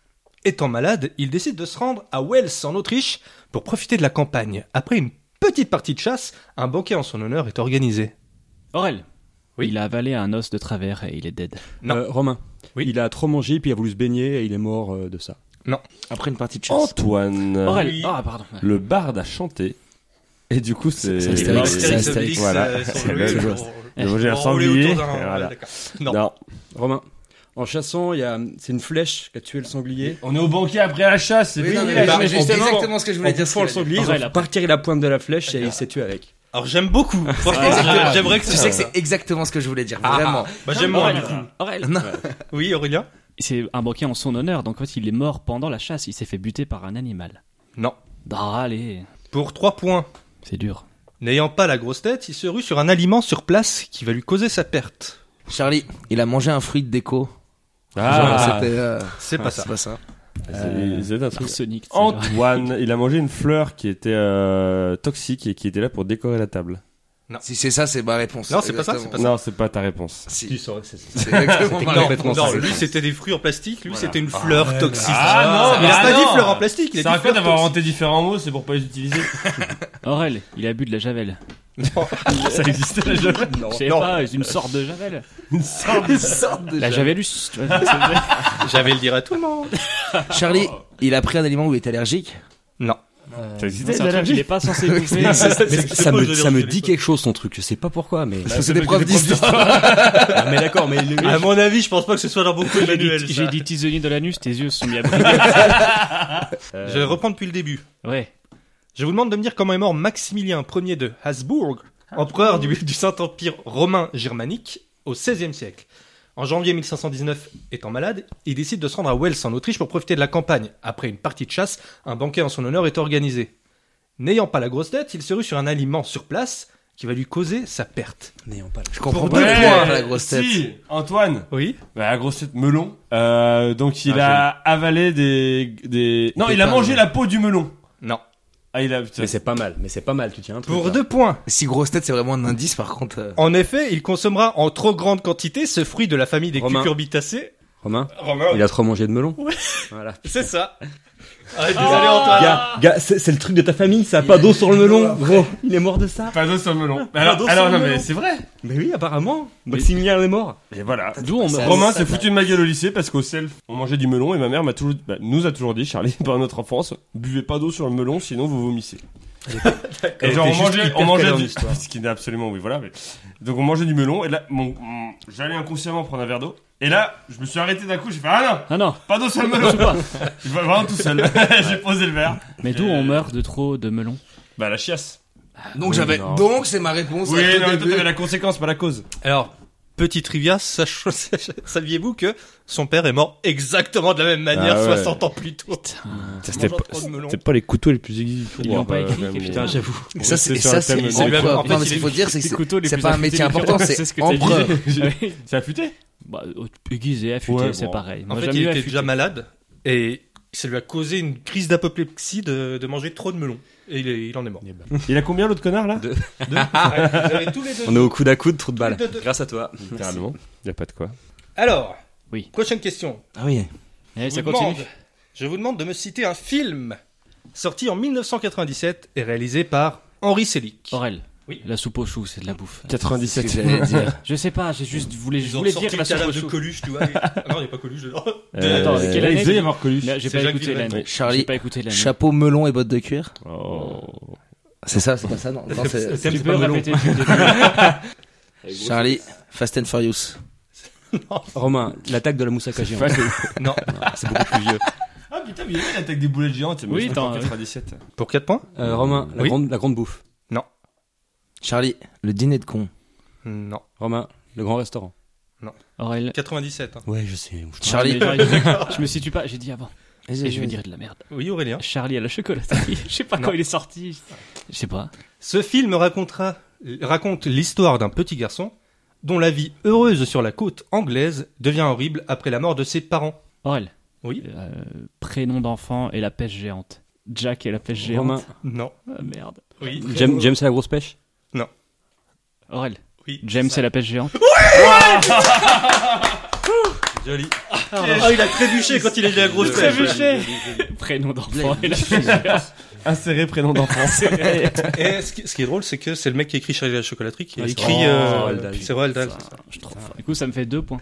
Speaker 4: étant malade, il décide de se rendre à Wels en Autriche pour profiter de la campagne. Après une petite partie de chasse, un banquet en son honneur est organisé.
Speaker 2: Aurel.
Speaker 4: Oui.
Speaker 2: Il a avalé un os de travers et il est dead.
Speaker 4: Non.
Speaker 5: Euh, Romain.
Speaker 4: Oui.
Speaker 5: Il a trop mangé, puis il a voulu se baigner et il est mort euh, de ça.
Speaker 1: Après une partie de chasse.
Speaker 3: Antoine.
Speaker 2: Aurel.
Speaker 4: oui.
Speaker 2: Ah, pardon.
Speaker 3: Le barde a chanté. Et du coup, c'est.
Speaker 1: C'est
Speaker 2: Astérix,
Speaker 3: voilà.
Speaker 4: le-
Speaker 3: un
Speaker 4: enroulé
Speaker 3: sanglier. Voilà.
Speaker 4: Non.
Speaker 3: Non.
Speaker 5: Romain. En chassant, il y a, c'est une flèche qui a tué le sanglier.
Speaker 3: On est au banquier après la chasse, c'est
Speaker 1: Oui, non,
Speaker 3: fini,
Speaker 1: mais
Speaker 3: la
Speaker 1: bah,
Speaker 3: chasse.
Speaker 1: c'est exactement ce que je voulais
Speaker 5: En
Speaker 1: dire.
Speaker 5: le
Speaker 1: ce qu'il a dit.
Speaker 5: sanglier, ils
Speaker 2: Aurel,
Speaker 5: ont la pointe de la flèche et il s'est tué avec.
Speaker 4: Alors j'aime beaucoup. Franchement,
Speaker 1: Exactement.
Speaker 4: j'aimerais que
Speaker 1: Tu sais que c'est exactement ce que je voulais dire, vraiment.
Speaker 4: Bah, j'aime moins du coup.
Speaker 2: Aurel.
Speaker 1: Non. (laughs)
Speaker 4: Oui, Aurélien
Speaker 2: C'est un banquet en son honneur, donc en fait il est mort pendant la chasse, il s'est fait buter par un animal.
Speaker 4: Non.
Speaker 2: Ah, allez,
Speaker 4: Pour 3 points.
Speaker 2: c'est dur.
Speaker 4: N'ayant pas la grosse tête, il se rue sur un aliment sur place qui va lui causer sa perte.
Speaker 1: Charlie, il a mangé un fruit de déco. Genre,
Speaker 3: Ah,
Speaker 1: c'était. euh,
Speaker 4: C'est pas ça.
Speaker 1: C'est pas ça.
Speaker 3: c'est c'est un truc.
Speaker 2: Arsenic.
Speaker 3: Antoine, il a mangé une fleur qui était euh, toxique et qui était là pour décorer la table.
Speaker 1: Si c'est ça, c'est ma réponse.
Speaker 4: Non, c'est pas ça, c'est pas
Speaker 3: Non, c'est pas ta réponse.
Speaker 1: Si,
Speaker 5: saurais, c'est
Speaker 1: c'est exactement ma
Speaker 4: Non,
Speaker 1: réponse.
Speaker 4: non,
Speaker 5: ça.
Speaker 4: lui c'était des fruits en plastique, lui
Speaker 3: Voilà.
Speaker 4: c'était une fleur toxique.
Speaker 3: Ah, non,
Speaker 4: il a pas
Speaker 3: non.
Speaker 4: dit fleur en plastique, il a
Speaker 3: C'est
Speaker 4: dit
Speaker 3: un fait
Speaker 4: fleur
Speaker 3: d'avoir inventé différents mots, c'est pour pas les utiliser. (laughs)
Speaker 2: Aurel, il a bu de la javel. (laughs)
Speaker 3: ça existait déjà.
Speaker 2: Je sais
Speaker 4: non.
Speaker 2: pas, une sorte de javel.
Speaker 3: Une sorte de (laughs)
Speaker 1: Sorte de
Speaker 2: La
Speaker 1: javel.
Speaker 2: javelus, tu vois. c'est- (laughs)
Speaker 4: J'avais le dire à tout le monde.
Speaker 1: Charlie, il a pris un aliment où il est allergique?
Speaker 4: Non.
Speaker 3: Ça existait
Speaker 2: C'est un truc qu'il est pas censé bouffer.
Speaker 5: Mais
Speaker 4: c'est
Speaker 5: ça me, ça dit quelque chose son truc, je sais pas pourquoi, mais.
Speaker 1: Je faisais des preuves d'histoire.
Speaker 5: Ah, mais d'accord, mais le-
Speaker 4: À mon avis, je pense pas que ce soit dans beaucoup de
Speaker 2: J'ai dit,
Speaker 4: manuels.
Speaker 2: j'ai
Speaker 4: ça.
Speaker 2: dit tisonnier de l'anus, tes yeux se sont mis à briller.
Speaker 4: Je vais reprendre depuis le début.
Speaker 2: Ouais.
Speaker 4: Je vous demande de me dire comment est mort Maximilien Ier de Habsbourg, empereur du, du Saint-Empire romain germanique au XVIe siècle. En janvier 1519, étant malade, il décide de se rendre à Wells en Autriche pour profiter de la campagne. Après une partie de chasse, un banquet en son honneur est organisé. N'ayant pas la grosse tête, il se rue sur un aliment sur place qui va lui causer sa perte.
Speaker 5: N'ayant pas
Speaker 1: Je comprends
Speaker 4: Pour
Speaker 1: pas
Speaker 4: deux points,
Speaker 1: point, la grosse tête.
Speaker 3: Si, Antoine.
Speaker 4: Oui
Speaker 3: Bah, la grosse tête melon. Euh, donc il
Speaker 5: Ah,
Speaker 3: a avalé des, des... Non, il a mangé
Speaker 1: ouais.
Speaker 3: la peau du melon.
Speaker 4: Non.
Speaker 3: Ah, il a.
Speaker 5: Mais c'est pas mal, mais c'est pas mal, tu tiens un truc.
Speaker 4: Pour
Speaker 5: là.
Speaker 4: deux points.
Speaker 1: Si grosse tête, c'est vraiment un indice, par contre. euh,
Speaker 4: En effet, il consommera en trop grande quantité ce fruit de la famille des
Speaker 5: Romain.
Speaker 4: cucurbitacées.
Speaker 5: Romain,
Speaker 4: Romain,
Speaker 5: il a trop mangé de melon. Voilà. (laughs)
Speaker 4: c'est ça. Ah, désolé Antoine.
Speaker 5: Gars, gars, c'est c'est le truc de ta famille, ça a pas d'eau sur le melon, gros. Il est mort de ça.
Speaker 3: Pas d'eau sur le melon. Mais alors, alors non, mais c'est vrai.
Speaker 5: Mais oui, apparemment. Maximilien est mort.
Speaker 3: Et voilà.
Speaker 2: D'où on me...
Speaker 1: Ça-
Speaker 3: Romain s'est foutu de ma gueule au lycée parce qu'au self, on mangeait du melon et ma mère m'a toujours, bah, nous a toujours dit, Charlie, (laughs) pendant notre enfance, buvez pas d'eau sur le melon, sinon vous vomissez. (laughs) Et genre, on mangeait, on mangeait du, (laughs) ce qui n'est absolument, oui, voilà, mais, donc on mangeait du melon, et là, mon, mon- j'allais inconsciemment prendre un verre d'eau, et là, je me suis arrêté d'un coup, j'ai fait, ah
Speaker 2: Ah non,
Speaker 3: non, pas d'eau sur le melon, je vais (laughs) vraiment tout seul, j'ai posé le verre.
Speaker 2: mais d'où on meurt de trop de melons
Speaker 3: Bah, la chiasse.
Speaker 1: Donc j'avais,
Speaker 5: non.
Speaker 1: donc c'est ma réponse.
Speaker 3: Oui,
Speaker 1: à tout
Speaker 3: non, mais toi,
Speaker 1: début.
Speaker 3: t'avais la conséquence, pas la cause.
Speaker 4: Alors, petit trivia, sach- (laughs) saviez-vous que son père est mort exactement de la même manière
Speaker 3: Ah ouais.
Speaker 4: 60 ans plus tôt?
Speaker 3: C'était
Speaker 4: Mangeant trop de melon.
Speaker 3: c'était pas les couteaux les plus aigus.
Speaker 2: Ils l'ont pas écrit,
Speaker 5: Putain, j'avoue.
Speaker 1: Ça, c'est, empereur. Non, mais
Speaker 4: il
Speaker 1: ce qu'il faut dire, c'est que c'est- pas un métier important, (laughs) c'est empereur. (laughs)
Speaker 3: C'est affûté?
Speaker 2: Bah, aiguisé, affûté, c'est pareil.
Speaker 4: En fait, il était déjà malade et ça lui a causé une crise d'apoplexie de, de manger trop de melon. Et il, est- il en est mort.
Speaker 3: Il a combien l'autre connard là
Speaker 4: Deux. (laughs) Vous avez tous les deux
Speaker 5: On est au coude à coude, trou de balle.
Speaker 4: Deux, deux, deux.
Speaker 5: Grâce à toi.
Speaker 3: Littéralement. Y a pas de quoi.
Speaker 4: Alors,
Speaker 2: Oui.
Speaker 4: prochaine question.
Speaker 5: Ah oui.
Speaker 2: Eh,
Speaker 4: Je
Speaker 2: ça
Speaker 4: vous
Speaker 2: continue.
Speaker 4: demande- je vous demande de me citer un film sorti en 1997 et réalisé par Henri Selick.
Speaker 2: Aurel.
Speaker 4: Oui.
Speaker 2: La soupe aux choux, c'est de la bouffe.
Speaker 3: 97.
Speaker 1: C'est ce que dire. (laughs)
Speaker 2: Je sais pas, j'ai juste voulu, je voulais dire la soupe aux
Speaker 4: de. Coluche, tu vois. et- Ah (laughs) non, il n'y a pas Coluche dedans. (laughs)
Speaker 2: Attends,
Speaker 3: Euh,
Speaker 2: quelle année
Speaker 3: il devait y avoir Coluche.
Speaker 2: J'ai pas écouté l'année.
Speaker 1: Charlie,
Speaker 2: J'ai pas écouté l'année.
Speaker 1: Chapeau melon et bottes de cuir.
Speaker 3: Oh.
Speaker 1: C'est ça, c'est pas ça, non. non c'est...
Speaker 2: Tu peux répéter
Speaker 1: Charlie, Fast and Furious.
Speaker 5: Romain, l'attaque de la moussaka géante.
Speaker 4: Non.
Speaker 5: C'est beaucoup plus vieux.
Speaker 3: Ah putain, mais il y avait l'attaque des boulettes géantes.
Speaker 2: Oui, attends,
Speaker 3: 97.
Speaker 4: Pour 4 points?
Speaker 5: Euh, Romain, la,
Speaker 4: Oui.
Speaker 5: grande, la grande bouffe.
Speaker 1: Charlie, le dîner de con.
Speaker 4: Non.
Speaker 5: Romain, le grand restaurant.
Speaker 2: Aurel.
Speaker 4: 97. hein.
Speaker 5: Ouais, je sais.
Speaker 1: Charlie.
Speaker 2: Ah, mais (laughs) j'arrive- Je me situe pas, j'ai dit avant. Et je vais dire de la merde.
Speaker 4: Oui, Aurélien.
Speaker 2: Charlie à la chocolaterie. (laughs) Je sais pas
Speaker 4: Non.
Speaker 2: quand il est sorti. Je sais pas.
Speaker 4: Ce film racontera, raconte l'histoire d'un petit garçon dont la vie heureuse sur la côte anglaise devient horrible après la mort de ses parents.
Speaker 2: Aurel.
Speaker 4: Oui.
Speaker 2: Euh, prénom d'enfant et la pêche géante. Jack et la pêche géante.
Speaker 5: Romain,
Speaker 4: Non.
Speaker 2: Ah, merde.
Speaker 4: Oui.
Speaker 5: James, James et la grosse pêche?
Speaker 2: Aurel.
Speaker 4: Oui.
Speaker 2: James et la pêche géante. (laughs)
Speaker 4: Joli. Ah, il a trébuché quand il a dit la grosse pêche.
Speaker 2: prénom d'enfant et la pêche géante.
Speaker 3: Inséré prénom d'enfant.
Speaker 4: Et ce qui, ce qui est drôle, c'est que c'est le mec qui écrit Charlie la chocolaterie qui a écrit.
Speaker 5: Roald
Speaker 4: euh, c'est Roald Dahl.
Speaker 2: Je trouve. Du coup, ça me fait deux points.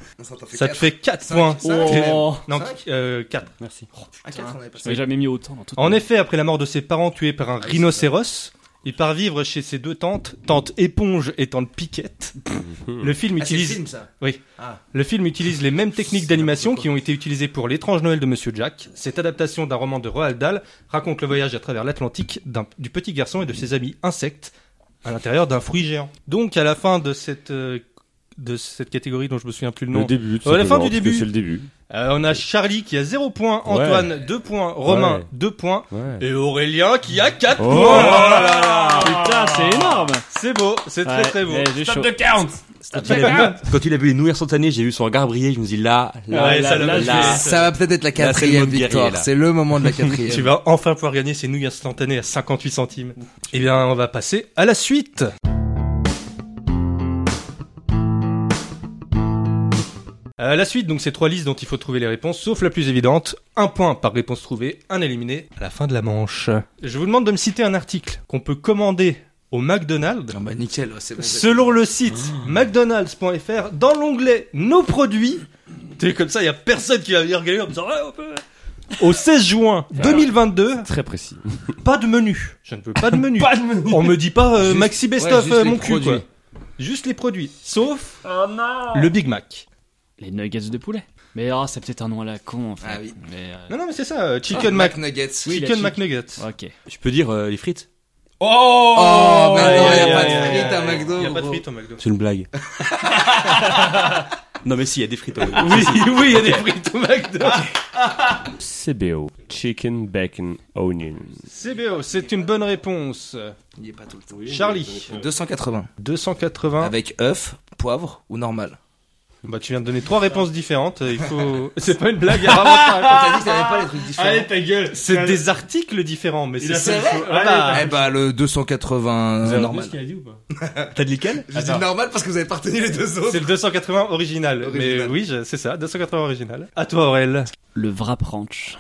Speaker 4: Ça te fait 4
Speaker 1: Cinq,
Speaker 4: points.
Speaker 1: cinq.
Speaker 2: Oh.
Speaker 4: Non,
Speaker 1: Cinq
Speaker 4: 4.
Speaker 5: Merci.
Speaker 1: À quatre, on avait pas
Speaker 2: Je n'ai jamais mis autant dans toute
Speaker 4: En effet, après la mort de ses parents tués par un rhinocéros, il part vivre chez ses deux tantes, tante Éponge et tante Piquette. (laughs) Le film
Speaker 1: Ah,
Speaker 4: utilise
Speaker 1: film, ça.
Speaker 4: Oui.
Speaker 1: Ah.
Speaker 4: Le film utilise les mêmes techniques d'animation qui ont été utilisées pour L'étrange Noël de Monsieur Jack. Cette adaptation d'un roman de Roald Dahl raconte le voyage à travers l'Atlantique du petit garçon et de ses amis insectes à l'intérieur d'un fruit géant. Donc à la fin de cette euh, de cette catégorie dont je me souviens plus le nom,
Speaker 3: Le début. tout
Speaker 4: Oh, la fin du début.
Speaker 3: C'est le début.
Speaker 4: euh, on a Charlie qui a 0 points, Antoine 2 points, Romain
Speaker 3: Ouais.
Speaker 4: 2 points
Speaker 3: Ouais.
Speaker 4: et Aurélien qui a 4
Speaker 3: Oh
Speaker 4: points.
Speaker 3: là là
Speaker 2: Putain, c'est énorme.
Speaker 4: C'est beau, c'est très
Speaker 2: Ouais,
Speaker 4: très beau.
Speaker 3: Stop de count
Speaker 5: Quand il, a vu, quand il a vu les nouilles instantanées, j'ai vu son regard briller, je me dis là, là,
Speaker 4: Ouais,
Speaker 5: là, là, là.
Speaker 1: Ça va peut-être être la quatrième victoire. C'est le moment de la quatrième.
Speaker 4: Tu vas enfin pouvoir gagner ces nouilles instantanées à 58 centimes. Eh bien, on va passer à la suite. Euh, la suite, donc, c'est trois listes dont il faut trouver les réponses, sauf la plus évidente. Un point par réponse trouvée, un éliminé à la fin de la manche. Je vous demande de me citer un article qu'on peut commander au McDonald's.
Speaker 1: Ah bah nickel, c'est bon.
Speaker 4: Selon le site mcdonalds.fr, dans l'onglet Nos produits, t'es comme ça, il y a personne qui va venir regarder en me disant Ouais, on peut. Au 16 juin 2022,
Speaker 3: Très précis. (laughs)
Speaker 4: pas de menu. Je ne veux pas de menu. (laughs)
Speaker 3: Pas de menu.
Speaker 4: On me dit pas euh,
Speaker 1: Juste-
Speaker 4: Maxi Best
Speaker 1: ouais,
Speaker 4: of
Speaker 1: juste
Speaker 4: euh,
Speaker 1: les
Speaker 4: mon cul
Speaker 1: produits.
Speaker 4: quoi. Juste les produits, sauf
Speaker 3: Oh non
Speaker 4: le Big Mac.
Speaker 2: Les nuggets de poulet. Mais ah, c'est peut-être un nom à la con en fait.
Speaker 1: Ah oui.
Speaker 2: Mais, euh,
Speaker 4: Non non mais c'est ça, euh, Chicken Mac,
Speaker 1: McNuggets.
Speaker 2: Oui,
Speaker 4: Chicken
Speaker 2: chi-
Speaker 4: McNuggets.
Speaker 2: Ok.
Speaker 5: Je peux dire euh, les frites
Speaker 3: Oh,
Speaker 1: Oh, mais non,
Speaker 4: Aïe,
Speaker 1: y a pas de frites à McDo.
Speaker 4: Y a pas de frites au McDo.
Speaker 5: C'est une blague. (laughs) non mais si, il y a des frites au McDo.
Speaker 4: Oui, oui, il y a des frites au McDo.
Speaker 3: CBO. Chicken, bacon, onion.
Speaker 4: CBO, c'est une bonne réponse.
Speaker 1: Il y est pas tout le temps.
Speaker 4: Charlie,
Speaker 1: 280.
Speaker 4: 280.
Speaker 1: Avec œuf, poivre ou normal?
Speaker 4: Bah tu viens de donner trois réponses différentes. Il faut. (laughs) C'est pas une blague. (laughs) il y a vraiment trois réponses.
Speaker 1: T'as dit que t'avais pas les trucs différents.
Speaker 3: ta gueule
Speaker 4: C'est des articles différents, mais c'est
Speaker 3: a
Speaker 4: ça.
Speaker 3: fait
Speaker 4: il
Speaker 3: le choix.
Speaker 4: Ah,
Speaker 1: Eh bah le 280 normal.
Speaker 3: qu'il a dit ou pas (laughs)
Speaker 5: T'as dit lequel
Speaker 1: J'ai dit normal parce que vous avez pas retenu les deux autres.
Speaker 4: C'est le 280 original.
Speaker 1: Original.
Speaker 4: Mais oui, je- c'est ça, 280 original. À toi, Aurel.
Speaker 2: Le Wrap Ranch.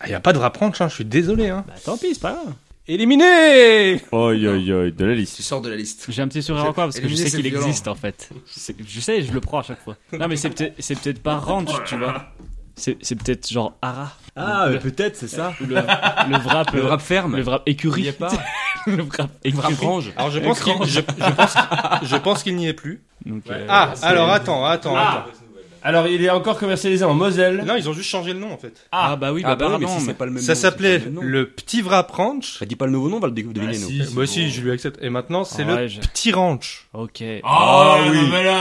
Speaker 4: Ah, y a pas de rap ranch, hein, je suis désolé. Hein.
Speaker 2: Bah tant pis, c'est pas grave.
Speaker 4: Éliminé
Speaker 3: Oi, oi, oi, de la liste.
Speaker 1: Tu sors de la liste.
Speaker 2: J'ai un petit sourire
Speaker 1: Je-
Speaker 2: en quoi parce que je sais
Speaker 1: c'est
Speaker 2: qu'il
Speaker 1: violent.
Speaker 2: existe en fait. Je sais, je sais, je le prends à chaque fois. Non mais c'est peut-être, c'est peut-être pas ranch, tu vois. C'est, c'est peut-être genre Ara.
Speaker 5: Ah, euh, peut-être, c'est ça.
Speaker 2: Ou le, le wrap,
Speaker 5: Le
Speaker 2: euh,
Speaker 5: rap ferme.
Speaker 2: le wrap
Speaker 5: Il
Speaker 2: écurie.
Speaker 5: y a pas. (laughs)
Speaker 2: le wrap
Speaker 5: Le
Speaker 2: écurie.
Speaker 5: rap range.
Speaker 4: Alors je pense qu'il, je, je pense, je pense qu'il n'y est plus.
Speaker 2: Donc, euh,
Speaker 4: Ah, alors attends, attends,
Speaker 3: Ah.
Speaker 4: attends.
Speaker 3: Alors, il est encore commercialisé en Moselle.
Speaker 4: Non, ils ont juste changé le nom en fait.
Speaker 2: Ah bah oui, bah,
Speaker 5: Ah bah oui, mais
Speaker 2: pardon,
Speaker 5: si
Speaker 2: mais-
Speaker 5: c'est pas le même
Speaker 4: Ça
Speaker 5: nom,
Speaker 4: s'appelait
Speaker 5: c'est pas le même nom.
Speaker 4: le Petit Wrap Ranch.
Speaker 5: Bah, dis pas le nouveau nom, on va le dé- deviner, nous.
Speaker 3: si.
Speaker 4: Moi aussi, je lui accepte. Et maintenant, c'est
Speaker 2: Ah
Speaker 4: le
Speaker 2: je-
Speaker 4: Petit Ranch.
Speaker 2: Ok.
Speaker 3: Ah
Speaker 5: oui.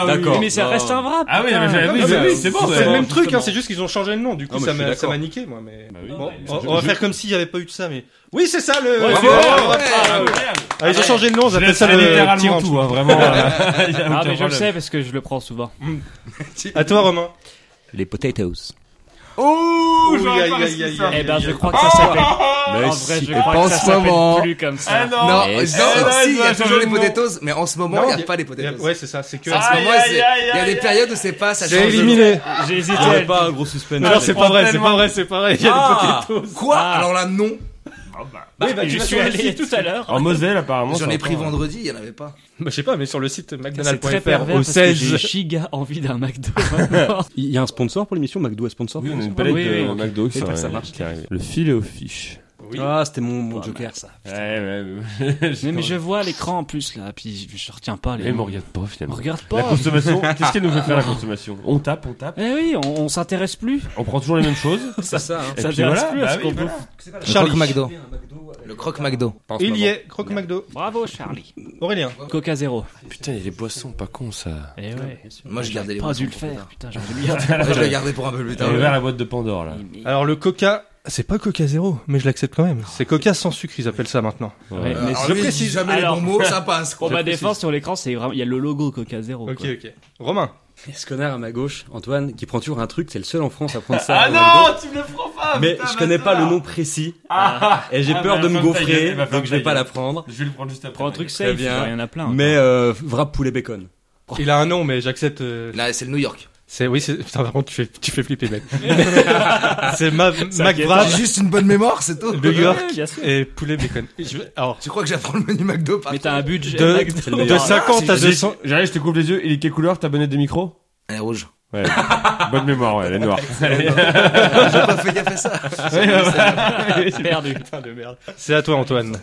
Speaker 5: D'accord.
Speaker 2: Mais ça reste un wrap.
Speaker 3: Ah oui,
Speaker 2: putain.
Speaker 3: mais oui, bah
Speaker 4: c'est-
Speaker 3: oui, c'est bon.
Speaker 4: C'est le même truc, hein, c'est juste qu'ils ont changé le nom. Du coup,
Speaker 5: Ah, mais
Speaker 4: ça
Speaker 5: je suis
Speaker 4: m'a ça
Speaker 5: d'accord.
Speaker 4: m'a niqué, moi. Mais
Speaker 3: Bah oui.
Speaker 4: bon,
Speaker 3: Ouais,
Speaker 4: on, on va faire comme s'il n'y avait pas eu de ça. Mais oui, c'est ça le.
Speaker 3: Ouais, bon,
Speaker 4: le-
Speaker 3: ouais,
Speaker 4: Ah,
Speaker 3: ouais.
Speaker 4: Ah, ils ont changé le nom, on
Speaker 3: Je
Speaker 4: appelle
Speaker 3: laisse
Speaker 4: ça le Petit
Speaker 3: tout, hein, vraiment. euh, (laughs)
Speaker 2: Ah mais je le sais parce que je le prends souvent. (laughs)
Speaker 4: À toi, Romain.
Speaker 5: Les potatoes.
Speaker 4: Aïe.
Speaker 2: Eh ben je crois que ça s'appelle.
Speaker 5: Mais
Speaker 2: En vrai,
Speaker 5: si.
Speaker 2: je crois
Speaker 1: pas
Speaker 2: que ça
Speaker 1: en ce moment.
Speaker 2: s'appelle plus comme ça.
Speaker 3: Ah non.
Speaker 1: Non,
Speaker 5: si.
Speaker 1: si, il y a toujours les potatoes, mais en ce moment, il n'y a pas les potatoes.
Speaker 4: Ouais, c'est ça. C'est que.
Speaker 1: En ce moment, il y a des périodes où c'est pas, ça
Speaker 4: J'ai
Speaker 1: change de
Speaker 4: éliminé.
Speaker 2: J'ai hésité.
Speaker 5: Pas un gros suspense.
Speaker 4: Non, c'est pas vrai, c'est pas vrai, c'est pas vrai. Il y a
Speaker 5: Ah.
Speaker 4: des potatoes.
Speaker 1: Quoi
Speaker 2: Ah.
Speaker 1: Alors là, non.
Speaker 4: Oui, bah, tu
Speaker 2: je
Speaker 4: vas
Speaker 2: suis allé tout à l'heure.
Speaker 3: En Moselle, apparemment.
Speaker 1: J'en ai pris
Speaker 3: encore-
Speaker 1: vendredi, il n'y en avait pas. (laughs)
Speaker 4: Bah, je sais pas, mais sur le site
Speaker 2: C'est très
Speaker 4: mcdonald.fr
Speaker 2: pervers
Speaker 4: au
Speaker 2: parce que j'ai
Speaker 4: 16.
Speaker 2: giga envie d'un McDo. (laughs)
Speaker 5: Il y a un sponsor pour l'émission McDo est sponsor
Speaker 3: Oui,
Speaker 5: pour
Speaker 3: on a une palette
Speaker 2: Oui,
Speaker 3: de
Speaker 2: oui.
Speaker 3: McDo sont-
Speaker 5: ça marche.
Speaker 3: Le filet aux fiches.
Speaker 4: Oui.
Speaker 5: Ah, c'était mon, mon joker ça.
Speaker 3: Ouais, ouais, ouais.
Speaker 2: Mais, (laughs) mais je vois l'écran en plus là, puis je, je retiens pas les.
Speaker 3: Mais me regarde pas
Speaker 2: On
Speaker 3: finalement.
Speaker 2: regarde
Speaker 3: La
Speaker 2: pas.
Speaker 3: consommation, (laughs) qu'est-ce qu'elle nous fait faire la consommation? On tape, on tape,
Speaker 2: Eh oui, on, on s'intéresse plus.
Speaker 3: on prend toujours les mêmes choses. (laughs)
Speaker 5: C'est ça. Hein.
Speaker 3: Et
Speaker 2: Ça
Speaker 3: puis
Speaker 2: intéresse
Speaker 3: voilà,
Speaker 2: plus à
Speaker 3: bah
Speaker 2: ce
Speaker 3: oui,
Speaker 2: qu'on
Speaker 3: voilà.
Speaker 2: bouffe.
Speaker 1: Le
Speaker 4: Charlie.
Speaker 1: croque McDo. Le croque McDo.
Speaker 4: Il y est, Croque McDo.
Speaker 2: Bravo Charlie.
Speaker 4: Aurélien.
Speaker 2: Coca zéro.
Speaker 3: Putain, il y a les boissons, pas con ça.
Speaker 2: Eh ouais.
Speaker 1: Moi, je gardais les
Speaker 2: Pas
Speaker 1: boissons
Speaker 2: dû le faire. Putain, j'aurais dû le garder.
Speaker 1: Je l'ai gardé pour un peu plus tard.
Speaker 3: ouvert la boîte de Pandore là.
Speaker 4: Alors le Coca, c'est pas Coca zéro, mais je l'accepte quand même. C'est Coca sans sucre, ils appellent ça maintenant.
Speaker 2: Ouais.
Speaker 1: Euh,
Speaker 2: mais je
Speaker 1: lui,
Speaker 2: précise.
Speaker 1: jamais
Speaker 2: Alors,
Speaker 1: les bons mots, ça (laughs) passe.
Speaker 2: pour
Speaker 1: quoi.
Speaker 2: ma défense, sur l'écran, c'est vraiment, il y a le logo Coca zéro.
Speaker 4: Ok,
Speaker 2: quoi.
Speaker 4: ok. Romain.
Speaker 5: Et ce connard à ma gauche, Antoine, qui prend toujours un truc, c'est le seul en France à prendre ça.
Speaker 3: Ah non, tu me le prends pas
Speaker 5: Mais
Speaker 3: putain,
Speaker 5: je connais pas
Speaker 3: bâtard.
Speaker 5: le nom précis.
Speaker 3: Ah,
Speaker 5: Et j'ai
Speaker 3: Ah,
Speaker 5: peur
Speaker 3: bah,
Speaker 5: de me
Speaker 3: ta
Speaker 5: gaufrer, donc je vais
Speaker 3: ta
Speaker 5: pas
Speaker 3: gueule.
Speaker 5: la prendre.
Speaker 3: Je vais le prendre juste après.
Speaker 2: Prends un truc safe,
Speaker 5: bien.
Speaker 2: il y en a plein.
Speaker 5: Mais euh, wrap poulet bacon.
Speaker 4: Il a un nom, mais j'accepte. euh,
Speaker 1: Là, c'est le New York.
Speaker 4: C'est oui, c'est. (laughs) Putain, par contre, tu fais, tu fais flipper, mec. (laughs) c'est ma
Speaker 1: J'ai juste une bonne mémoire, c'est tout.
Speaker 4: New York et poulet bacon. Je (laughs) Alors,
Speaker 1: Tu crois que j'apprends le menu McDo par
Speaker 2: Mais t'as un budget
Speaker 4: de, de 50 à
Speaker 3: J'ai-
Speaker 4: 200.
Speaker 3: J'arrive, je te coupe les yeux. Il est quelle couleur ta bonnette de micro?
Speaker 1: Elle est rouge.
Speaker 3: Ouais. Bonne mémoire, ouais, elle est noire.
Speaker 1: J'ai pas fait gaffe à ça.
Speaker 2: perdu.
Speaker 4: Putain de merde. C'est à toi, Antoine.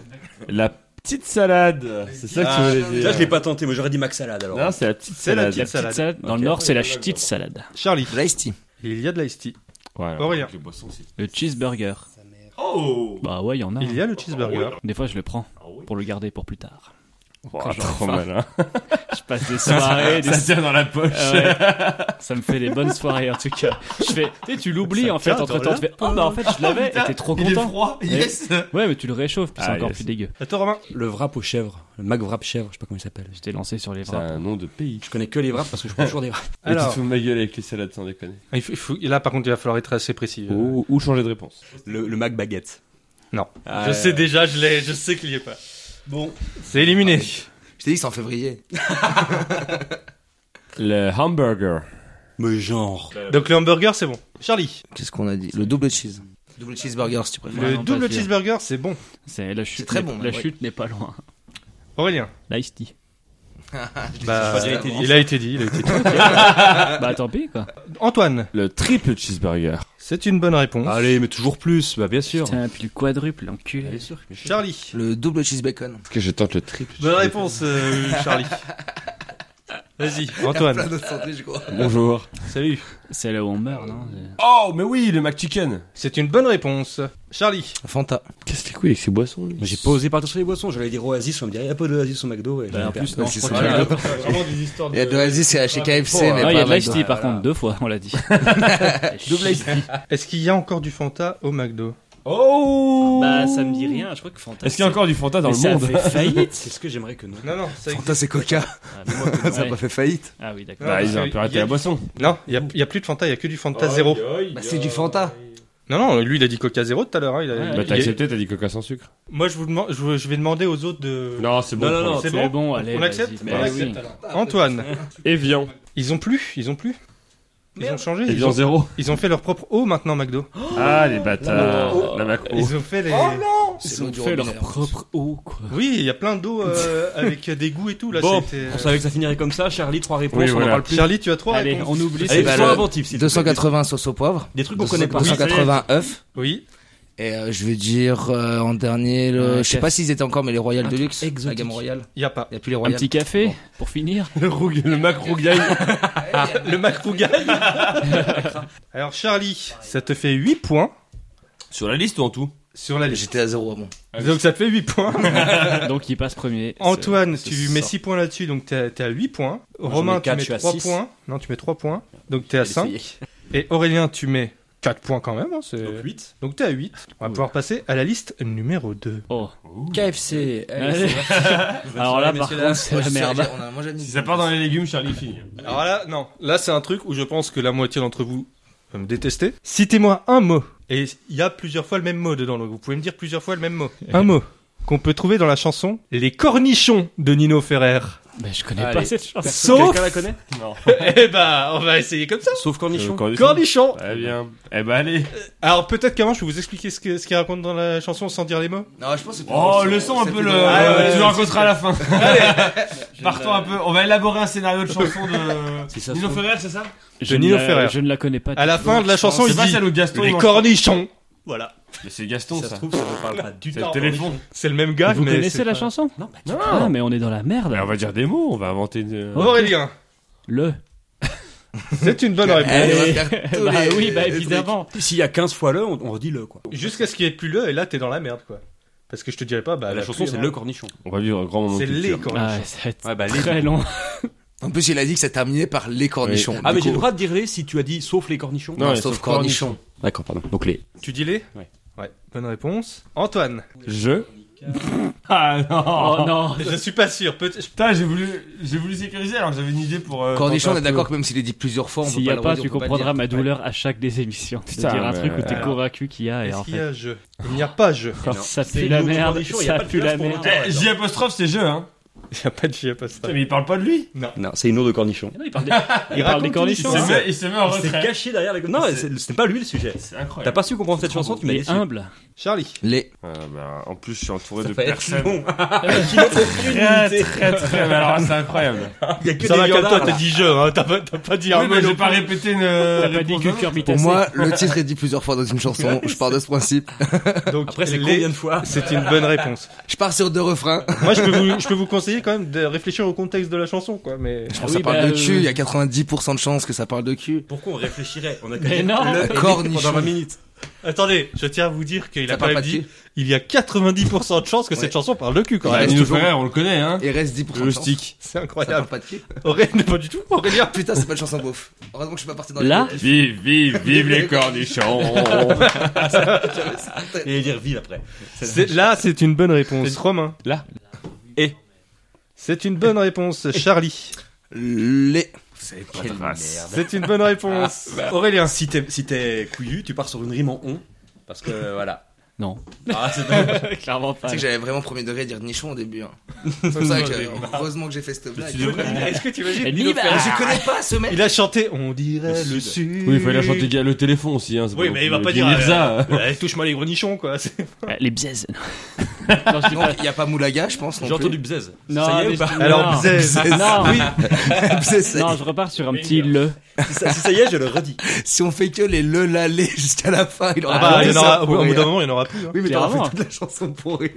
Speaker 3: La petite salade. C'est ça que tu voulais dire.
Speaker 5: Là, je l'ai pas tenté, moi j'aurais dit Max Salade alors.
Speaker 3: Non, c'est la petite
Speaker 4: C'est la
Speaker 3: salade.
Speaker 4: petite
Speaker 2: Petite
Speaker 4: salade.
Speaker 2: salade. Dans le nord, c'est la petite salade.
Speaker 4: Charlie.
Speaker 1: L'ice tea.
Speaker 4: Il y a de l'ice tea.
Speaker 3: Voilà.
Speaker 4: Aurélien.
Speaker 3: Les boissons aussi.
Speaker 2: Le cheeseburger.
Speaker 3: Oh
Speaker 2: Bah ouais, il y en a.
Speaker 4: Il y a le cheeseburger.
Speaker 2: Des fois, je le prends pour le garder pour plus tard.
Speaker 3: Oh,
Speaker 2: Quand
Speaker 3: trop
Speaker 2: faim.
Speaker 3: mal, hein. (laughs)
Speaker 2: Je passe des soirées, des
Speaker 3: Ça tient dans la poche.
Speaker 2: Ah ouais. ça me fait des bonnes soirées en tout cas. Je fais, tu sais, tu l'oublies en fait. Entre temps, tu fais, oh bah en fait, je l'avais. Et t'es trop
Speaker 1: Il est
Speaker 2: content.
Speaker 1: froid. Yes.
Speaker 2: Ouais, mais tu le réchauffes, puis c'est
Speaker 3: Ah,
Speaker 2: encore
Speaker 3: yes.
Speaker 2: plus dégueu.
Speaker 4: À toi, Romain.
Speaker 5: Le wrap aux chèvres, le Mac wrap chèvre, je sais pas comment il s'appelle.
Speaker 2: Je t'ai lancé sur les
Speaker 3: C'est
Speaker 2: wraps.
Speaker 3: un nom de pays.
Speaker 5: Je connais que les wraps parce que je prends toujours des wraps.
Speaker 3: Et tu te
Speaker 4: Alors,
Speaker 3: fous de ma gueule avec les salades sans déconner.
Speaker 4: il faut, il faut- là, par contre, il va falloir être assez précis. Euh,
Speaker 3: Ou, ou changer de réponse.
Speaker 5: Le, le Mac baguette.
Speaker 4: Non.
Speaker 5: Ah,
Speaker 4: je
Speaker 5: euh,
Speaker 4: sais déjà, je l'ai, je sais qu'il y est pas.
Speaker 5: Bon.
Speaker 4: C'est éliminé.
Speaker 1: Je t'ai dit que c'est en février. (laughs)
Speaker 3: Le hamburger.
Speaker 5: Mais genre.
Speaker 4: Donc le hamburger, c'est bon. Charlie,
Speaker 1: Qu'est-ce qu'on a dit? Le double cheese. Double cheeseburger, si tu préfères.
Speaker 4: Le double cheeseburger, c'est bon.
Speaker 2: C'est la chute.
Speaker 1: très
Speaker 2: n'est-
Speaker 1: bon,
Speaker 2: La
Speaker 1: ouais.
Speaker 2: chute n'est pas loin.
Speaker 4: Aurélien,
Speaker 2: L'ice tea. (laughs)
Speaker 4: bah,
Speaker 5: été dit.
Speaker 4: il a été dit, il a été dit. (laughs)
Speaker 2: bah tant pis quoi.
Speaker 4: Antoine,
Speaker 3: Le triple cheeseburger.
Speaker 4: c'est une bonne réponse.
Speaker 5: Allez, mais toujours plus, bah bien sûr.
Speaker 2: Putain, puis le quadruple, l'enculé.
Speaker 5: Bien sûr.
Speaker 4: Charlie,
Speaker 1: Le double cheese bacon.
Speaker 3: Est-ce que je tente le triple
Speaker 4: bonne réponse, euh, Charlie. (laughs) Vas-y, (laughs) Antoine.
Speaker 3: Bonjour.
Speaker 4: Salut.
Speaker 2: C'est là où on meurt, non
Speaker 3: Oh, mais oui, le McChicken.
Speaker 4: C'est une bonne réponse. Charlie,
Speaker 1: Fanta.
Speaker 3: Qu'est-ce que c'est quoi avec ces boissons lui
Speaker 5: J'ai pas osé partir sur les boissons, j'allais dire Oasis, on me dirait il y a pas d'Oasis au McDo. Et
Speaker 2: Bah, en plus, non,
Speaker 1: c'est
Speaker 2: je
Speaker 1: ça.
Speaker 2: crois qu'il y a-
Speaker 4: vraiment des histoires
Speaker 1: Il y a de l'Oasis, c'est chez KFC, mais
Speaker 2: Non, il y a
Speaker 1: pas
Speaker 2: de l'ice
Speaker 1: McDo.
Speaker 2: tea par contre, deux fois, on l'a dit. (laughs)
Speaker 4: Double ice Est-ce qu'il y a encore du Fanta au McDo?
Speaker 3: Oh
Speaker 2: Bah, ça me dit rien, je crois que Fanta.
Speaker 3: Est-ce qu'il y a encore du Fanta dans
Speaker 2: Mais
Speaker 3: le
Speaker 2: ça
Speaker 3: monde
Speaker 2: fait (laughs) faillite.
Speaker 5: C'est ce que j'aimerais que non.
Speaker 4: Non, non, ça
Speaker 1: Fanta, c'est Coca. (laughs) Ça a
Speaker 2: Ouais.
Speaker 1: pas fait faillite.
Speaker 2: Ah oui, d'accord.
Speaker 3: Bah, ils ont
Speaker 4: parce
Speaker 3: pu arrêter
Speaker 4: qu'il y a-
Speaker 3: la boisson.
Speaker 4: Non, il y a, plus de Fanta, il y a que du Fanta zéro.
Speaker 1: Bah, c'est du Fanta.
Speaker 4: Non, non, lui il a dit Coca zéro tout à l'heure. hein, il a-
Speaker 2: Ouais,
Speaker 3: Bah, t'as accepté, t'as dit coca sans sucre.
Speaker 4: Moi, je vous demande, je, vous- je vais demander aux autres de.
Speaker 3: Non, c'est bon.
Speaker 5: Non, non,
Speaker 3: pour
Speaker 5: non,
Speaker 3: le-
Speaker 4: c'est bon
Speaker 2: bon, allez.
Speaker 4: On
Speaker 2: vas-y.
Speaker 4: accepte
Speaker 2: Mais
Speaker 4: On
Speaker 2: oui.
Speaker 4: accepte, Antoine,
Speaker 3: Evian.
Speaker 4: ils ont plus, ils ont plus. Ils ont changé. Ils ont,
Speaker 3: zéro.
Speaker 4: ils ont fait leur propre eau maintenant, McDo.
Speaker 3: Ah, les bâtards. La macro.
Speaker 4: Ils ont fait les.
Speaker 1: C'est
Speaker 2: Ils ont fait leur propre eau, quoi.
Speaker 4: Oui, il y a plein d'eau euh, avec des goûts et tout là.
Speaker 5: Bon,
Speaker 4: c'était-
Speaker 5: on savait que ça finirait comme ça. Charlie, trois réponses,
Speaker 3: Oui,
Speaker 5: on en parle plus.
Speaker 4: Charlie, tu as trois
Speaker 2: Allez,
Speaker 4: réponses.
Speaker 2: on oublie. C'est
Speaker 1: bah,
Speaker 5: inventif, s'il te plaît.
Speaker 1: 280 sauce au poivre.
Speaker 5: Des trucs qu'on connaît pas.
Speaker 1: 280 œufs.
Speaker 4: Oui.
Speaker 1: Et euh, je vais dire euh, en dernier, le... Je sais pas s'ils étaient encore, mais les Royal Deluxe. La
Speaker 5: exotique.
Speaker 1: gamme Royal.
Speaker 4: Il y a pas.
Speaker 1: Il y a plus les
Speaker 2: Un
Speaker 1: Royal.
Speaker 2: petit café pour finir. (laughs)
Speaker 3: Le, roug- le Mac Rougail. (laughs)
Speaker 4: Le Mac Rougail. Alors Charlie, ça te fait 8 points
Speaker 3: Sur la liste ou en tout?
Speaker 4: Sur la liste.
Speaker 1: J'étais à zéro avant.
Speaker 4: Donc ça te fait 8 points. (laughs)
Speaker 2: Donc il passe premier.
Speaker 4: Antoine, tu mets
Speaker 5: ça.
Speaker 4: 6 points là-dessus, donc t'es t'es à 8 points.
Speaker 5: Moi, j'en
Speaker 4: Romain,
Speaker 5: mets
Speaker 4: tu
Speaker 5: quatre,
Speaker 4: mets
Speaker 5: je suis à
Speaker 4: 3
Speaker 5: six.
Speaker 4: points. Non, tu mets 3 points. Donc t'es à 5.
Speaker 5: Essayez.
Speaker 4: Et Aurélien, tu mets 4 points quand même. hein, c'est-
Speaker 5: Donc 8.
Speaker 4: Donc t'es à 8. On va pouvoir passer à la liste numéro 2.
Speaker 2: Oh.
Speaker 5: KFC.
Speaker 2: Allez. (laughs) Alors là, par contre, c'est la merde.
Speaker 1: On a- Moi, j'ai
Speaker 3: Si ça part dans les légumes, Charlie finit.
Speaker 4: Alors là, non. Là, c'est un truc où je pense que la moitié d'entre vous va me détester. Citez-moi un mot. Et il y a plusieurs fois le même mot dedans, donc vous pouvez me dire plusieurs fois le même mot. Un mot qu'on peut trouver dans la chanson Les cornichons de Nino Ferrer.
Speaker 2: Bah, je connais
Speaker 5: Allez.
Speaker 2: pas cette chanson.
Speaker 4: Sauf.
Speaker 5: Quelqu'un la connaît
Speaker 3: Non. (laughs)
Speaker 4: eh ben, on va essayer comme ça.
Speaker 5: Sauf cornichon.
Speaker 4: Cornichons.
Speaker 3: Très bien. Eh ben allez.
Speaker 4: Alors peut-être qu'avant, je vais vous expliquer ce que- ce qu'il raconte dans la chanson sans dire les mots.
Speaker 1: Non, je pense que c'est plus
Speaker 3: Oh, le son un peu le.
Speaker 4: Ah, ouais,
Speaker 3: tu
Speaker 4: ouais,
Speaker 3: le
Speaker 4: ouais,
Speaker 3: raconteras à la fin. (laughs) (laughs) Partons un peu. On va élaborer un scénario de chanson de.
Speaker 5: Ça
Speaker 3: Nino. Ferrer, c'est ça?
Speaker 2: Je
Speaker 4: De Nino
Speaker 2: ne la-
Speaker 4: Ferrer.
Speaker 2: Je ne la connais pas.
Speaker 4: À la fin de la chanson, il dit. Les cornichons.
Speaker 5: Voilà.
Speaker 3: Mais c'est Gaston
Speaker 5: ça
Speaker 3: ça.
Speaker 5: se trouve, ça ne parle pas du
Speaker 3: C'est
Speaker 5: tout.
Speaker 3: le téléphone.
Speaker 4: C'est le même gars.
Speaker 2: Vous
Speaker 4: mais
Speaker 2: connaissez
Speaker 4: c'est
Speaker 2: la
Speaker 4: pas-
Speaker 2: chanson
Speaker 5: Non, bah,
Speaker 3: Non.
Speaker 2: Ah, mais on est dans la merde.
Speaker 3: Mais on va dire des mots. On va inventer. Une...
Speaker 2: Oh.
Speaker 4: Aurélien,
Speaker 2: Le.
Speaker 4: c'est une bonne réponse.
Speaker 2: Bah
Speaker 1: les-
Speaker 2: oui, bah évidemment.
Speaker 5: S'il y a 15 fois le, on, on redit le, quoi.
Speaker 4: Jusqu'à ce qu'il n'y ait plus le, et là t'es dans la merde quoi. Parce que je te dirais pas, bah
Speaker 5: la chanson, c'est
Speaker 4: hein.
Speaker 5: le cornichon.
Speaker 3: On va vivre un grand moment.
Speaker 4: C'est
Speaker 3: de
Speaker 4: les cornichons.
Speaker 2: Ah, ça va être
Speaker 5: Ouais, bah, les-
Speaker 2: très long. (laughs)
Speaker 1: En plus, il a dit que ça terminait par les cornichons.
Speaker 5: Ah, mais j'ai le droit de dire les si tu as dit sauf les cornichons.
Speaker 3: Non,
Speaker 1: sauf
Speaker 3: sauf
Speaker 1: cornichons.
Speaker 5: D'accord, pardon. Donc les.
Speaker 4: Tu dis les?
Speaker 5: Ouais.
Speaker 4: Ouais, bonne réponse. Antoine,
Speaker 3: Je. (laughs) Ah non.
Speaker 2: Oh non.
Speaker 4: je suis pas sûr. Peut
Speaker 3: Putain, j'ai voulu, j'ai voulu sécuriser alors j'avais une idée pour. euh,
Speaker 1: Cornichon, on est d'accord que même s'il est dit plusieurs fois, on
Speaker 2: S'il
Speaker 1: peut
Speaker 2: n'y a
Speaker 1: le
Speaker 2: pas,
Speaker 1: redire,
Speaker 2: tu comprendras
Speaker 1: dire.
Speaker 2: ma douleur à chaque des émissions.
Speaker 3: Putain,
Speaker 2: C'est-à-dire un truc où t'es convaincu qu'il y a et
Speaker 4: Est-ce
Speaker 2: en
Speaker 4: qu'il y
Speaker 2: fait.
Speaker 4: a jeu? Il n'y a pas jeu. (laughs)
Speaker 2: Ça
Speaker 5: C'est
Speaker 2: pue la merde.
Speaker 5: il y
Speaker 2: Ça pue la merde.
Speaker 3: Eh, J apostrophe, c'est je, hein.
Speaker 4: Il n'y a pas de.
Speaker 3: Putain, mais il parle pas de lui.
Speaker 5: Non, c'est une eau de cornichon.
Speaker 2: Non, il parle (laughs) des, il parle des
Speaker 3: Il
Speaker 2: cornichons.
Speaker 3: se met, il se met en
Speaker 5: Il s'est
Speaker 3: retrait.
Speaker 5: caché derrière les. Non, c'est- ce n'est pas lui le sujet.
Speaker 3: C'est
Speaker 5: T'as
Speaker 3: incroyable.
Speaker 5: pas su comprendre cette chanson, tu m'as dit.
Speaker 2: humble.
Speaker 4: Charlie.
Speaker 1: Les.
Speaker 3: Ah, bah, en plus, je suis entouré
Speaker 5: Ça
Speaker 3: de
Speaker 5: va être
Speaker 3: personnes.
Speaker 5: bon. (laughs)
Speaker 3: Très, très, très. Mais alors, c'est incroyable. (laughs)
Speaker 5: Il y a que
Speaker 4: Ça
Speaker 5: des
Speaker 4: va, calme-toi,
Speaker 5: viandards,
Speaker 4: t'as dit jeu, hein. T'as pas, t'as pas dit un
Speaker 3: Oui,
Speaker 4: mot
Speaker 3: mais j'ai pas répété une.
Speaker 2: T'as pas dit que.
Speaker 1: Pour moi, le titre est dit plusieurs fois dans une chanson. (laughs) Je pars de ce principe.
Speaker 4: Donc,
Speaker 5: Après, c'est
Speaker 4: les-
Speaker 5: combien de fois
Speaker 4: C'est une bonne réponse.
Speaker 1: Je pars sur deux refrains.
Speaker 4: Moi, je peux, vous, je peux vous conseiller quand même de réfléchir au contexte de la chanson, quoi. Mais
Speaker 1: Je pense
Speaker 2: Ah
Speaker 1: que ça parle
Speaker 2: bah,
Speaker 1: de
Speaker 2: euh,
Speaker 1: cul. Il y a 90% de chances que ça parle de cul.
Speaker 5: Pourquoi on réfléchirait? On a
Speaker 2: Mais non.
Speaker 5: le
Speaker 1: Cornichon.
Speaker 5: pendant 20 minutes.
Speaker 4: Attendez, je tiens à vous dire qu'il a quand même dit il y a 90% de chances que
Speaker 1: Ouais.
Speaker 4: cette chanson parle de cul quand même.
Speaker 3: Nino Ferrer, on le connaît, hein.
Speaker 1: Il reste 10% de
Speaker 3: Le stick.
Speaker 4: C'est
Speaker 1: Ça parle
Speaker 4: incroyable.
Speaker 1: pas de cul.
Speaker 4: Aurélien, pas du tout. Aurélien. (laughs)
Speaker 1: Putain, c'est pas une chanson beauf. Heureusement que je suis pas parti dans
Speaker 2: Là
Speaker 1: les...
Speaker 3: Vive, vive, vive les cornichons. (laughs)
Speaker 5: Et dire vive après.
Speaker 4: C'est- Là, c'est une bonne réponse. Romain.
Speaker 5: Là.
Speaker 4: Et. C'est une bonne réponse. Charlie.
Speaker 1: Les.
Speaker 5: Quelle merde.
Speaker 4: C'est une bonne réponse. Aurélien.
Speaker 5: Si t'es si t'es couillu, tu pars sur une rime en on. Parce que voilà.
Speaker 2: Non.
Speaker 5: Ah, c'est (laughs) pas
Speaker 2: Clairement pas.
Speaker 1: Tu sais que j'avais vraiment premier degré à dire nichon au début. Hein. (laughs) C'est pour ça que j'avais- heureusement que j'ai fait cette blague.
Speaker 4: Est-ce que tu imagines
Speaker 2: Et
Speaker 4: Nino
Speaker 2: l'hiver.
Speaker 4: Ferrer
Speaker 1: Je connais pas ce mec.
Speaker 4: Il a chanté On dirait le sud.
Speaker 3: Oui, il fallait chanter le téléphone aussi. Hein, c'est
Speaker 4: Oui, mais il va pas dire.
Speaker 3: Mirza.
Speaker 4: euh, euh, Touche-moi les gros nichons, quoi. C'est- (laughs)
Speaker 2: Euh, Les biaises.
Speaker 1: Il y a pas Moulaga, je pense.
Speaker 5: J'ai entendu bzez.
Speaker 2: Non,
Speaker 5: ça y est
Speaker 2: mais
Speaker 5: ou pas
Speaker 2: je-
Speaker 4: Alors,
Speaker 2: non.
Speaker 4: Bzez.
Speaker 2: Non, oui. (laughs) Non, je repars sur un petit le.
Speaker 5: si ça, si ça y est, je le redis.
Speaker 1: Si on fait que les le la les jusqu'à la fin, il aura
Speaker 4: Ah bah, au bout d'un moment, il n'y en aura plus. hein.
Speaker 1: Oui, mais t'auras fait toute la chanson pour rien.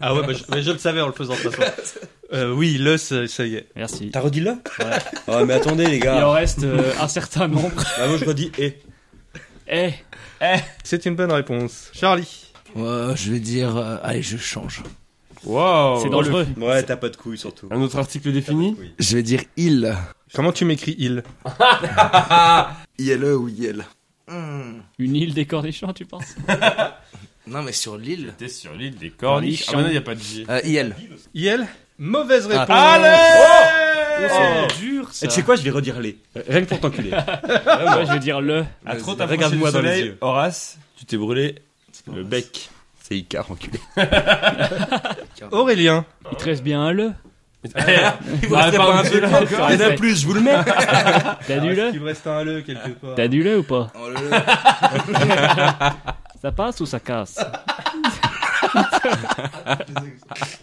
Speaker 4: Ah ouais, bah, je, mais je le savais en le faisant de toute façon. (laughs) Euh, oui, le, ça, ça y est.
Speaker 2: Merci.
Speaker 5: T'as redit là
Speaker 2: Ouais.
Speaker 5: Oh, mais attendez, les
Speaker 2: Il en
Speaker 5: gars.
Speaker 2: reste euh, un certain nombre.
Speaker 5: Ah, moi, je redis et.
Speaker 2: Eh,
Speaker 4: C'est une bonne réponse. Charlie.
Speaker 1: Ouais, je vais dire, euh, allez, je change.
Speaker 3: Waouh.
Speaker 2: c'est dangereux.
Speaker 5: Ouais, t'as pas de couilles surtout.
Speaker 3: Un autre article défini
Speaker 1: Je vais dire il.
Speaker 4: Comment tu m'écris il (laughs)
Speaker 1: ILE ou IL. Hmm.
Speaker 2: Une île des cornichons, tu penses (laughs)
Speaker 1: Non, mais sur l'île.
Speaker 3: T'es sur l'île des corniches. Ah,
Speaker 2: Cornichons.
Speaker 3: maintenant, il n'y a pas de J.
Speaker 1: Euh, IL.
Speaker 4: Il Mauvaise réponse.
Speaker 2: C'est dur, ça.
Speaker 5: Et tu sais quoi, je vais redire les. Rien que pour t'enculer. (laughs)
Speaker 2: Ouais, je vais dire le.
Speaker 3: À trop
Speaker 5: regarde-moi dans les
Speaker 3: soleil,
Speaker 5: yeux.
Speaker 3: Horace, tu t'es brûlé le bec.
Speaker 5: C'est Icar, enculé. (laughs)
Speaker 4: Aurélien.
Speaker 2: Il te reste bien un le. (laughs)
Speaker 5: Il vous
Speaker 3: Bah,
Speaker 5: restez
Speaker 3: pas un encore.
Speaker 5: Il y en a plus, je vous le mets. (laughs)
Speaker 2: T'as du
Speaker 4: Il
Speaker 2: le
Speaker 4: me reste un le quelque part.
Speaker 2: T'as du le ou pas
Speaker 1: Oh, le-
Speaker 2: Ça passe ou ça casse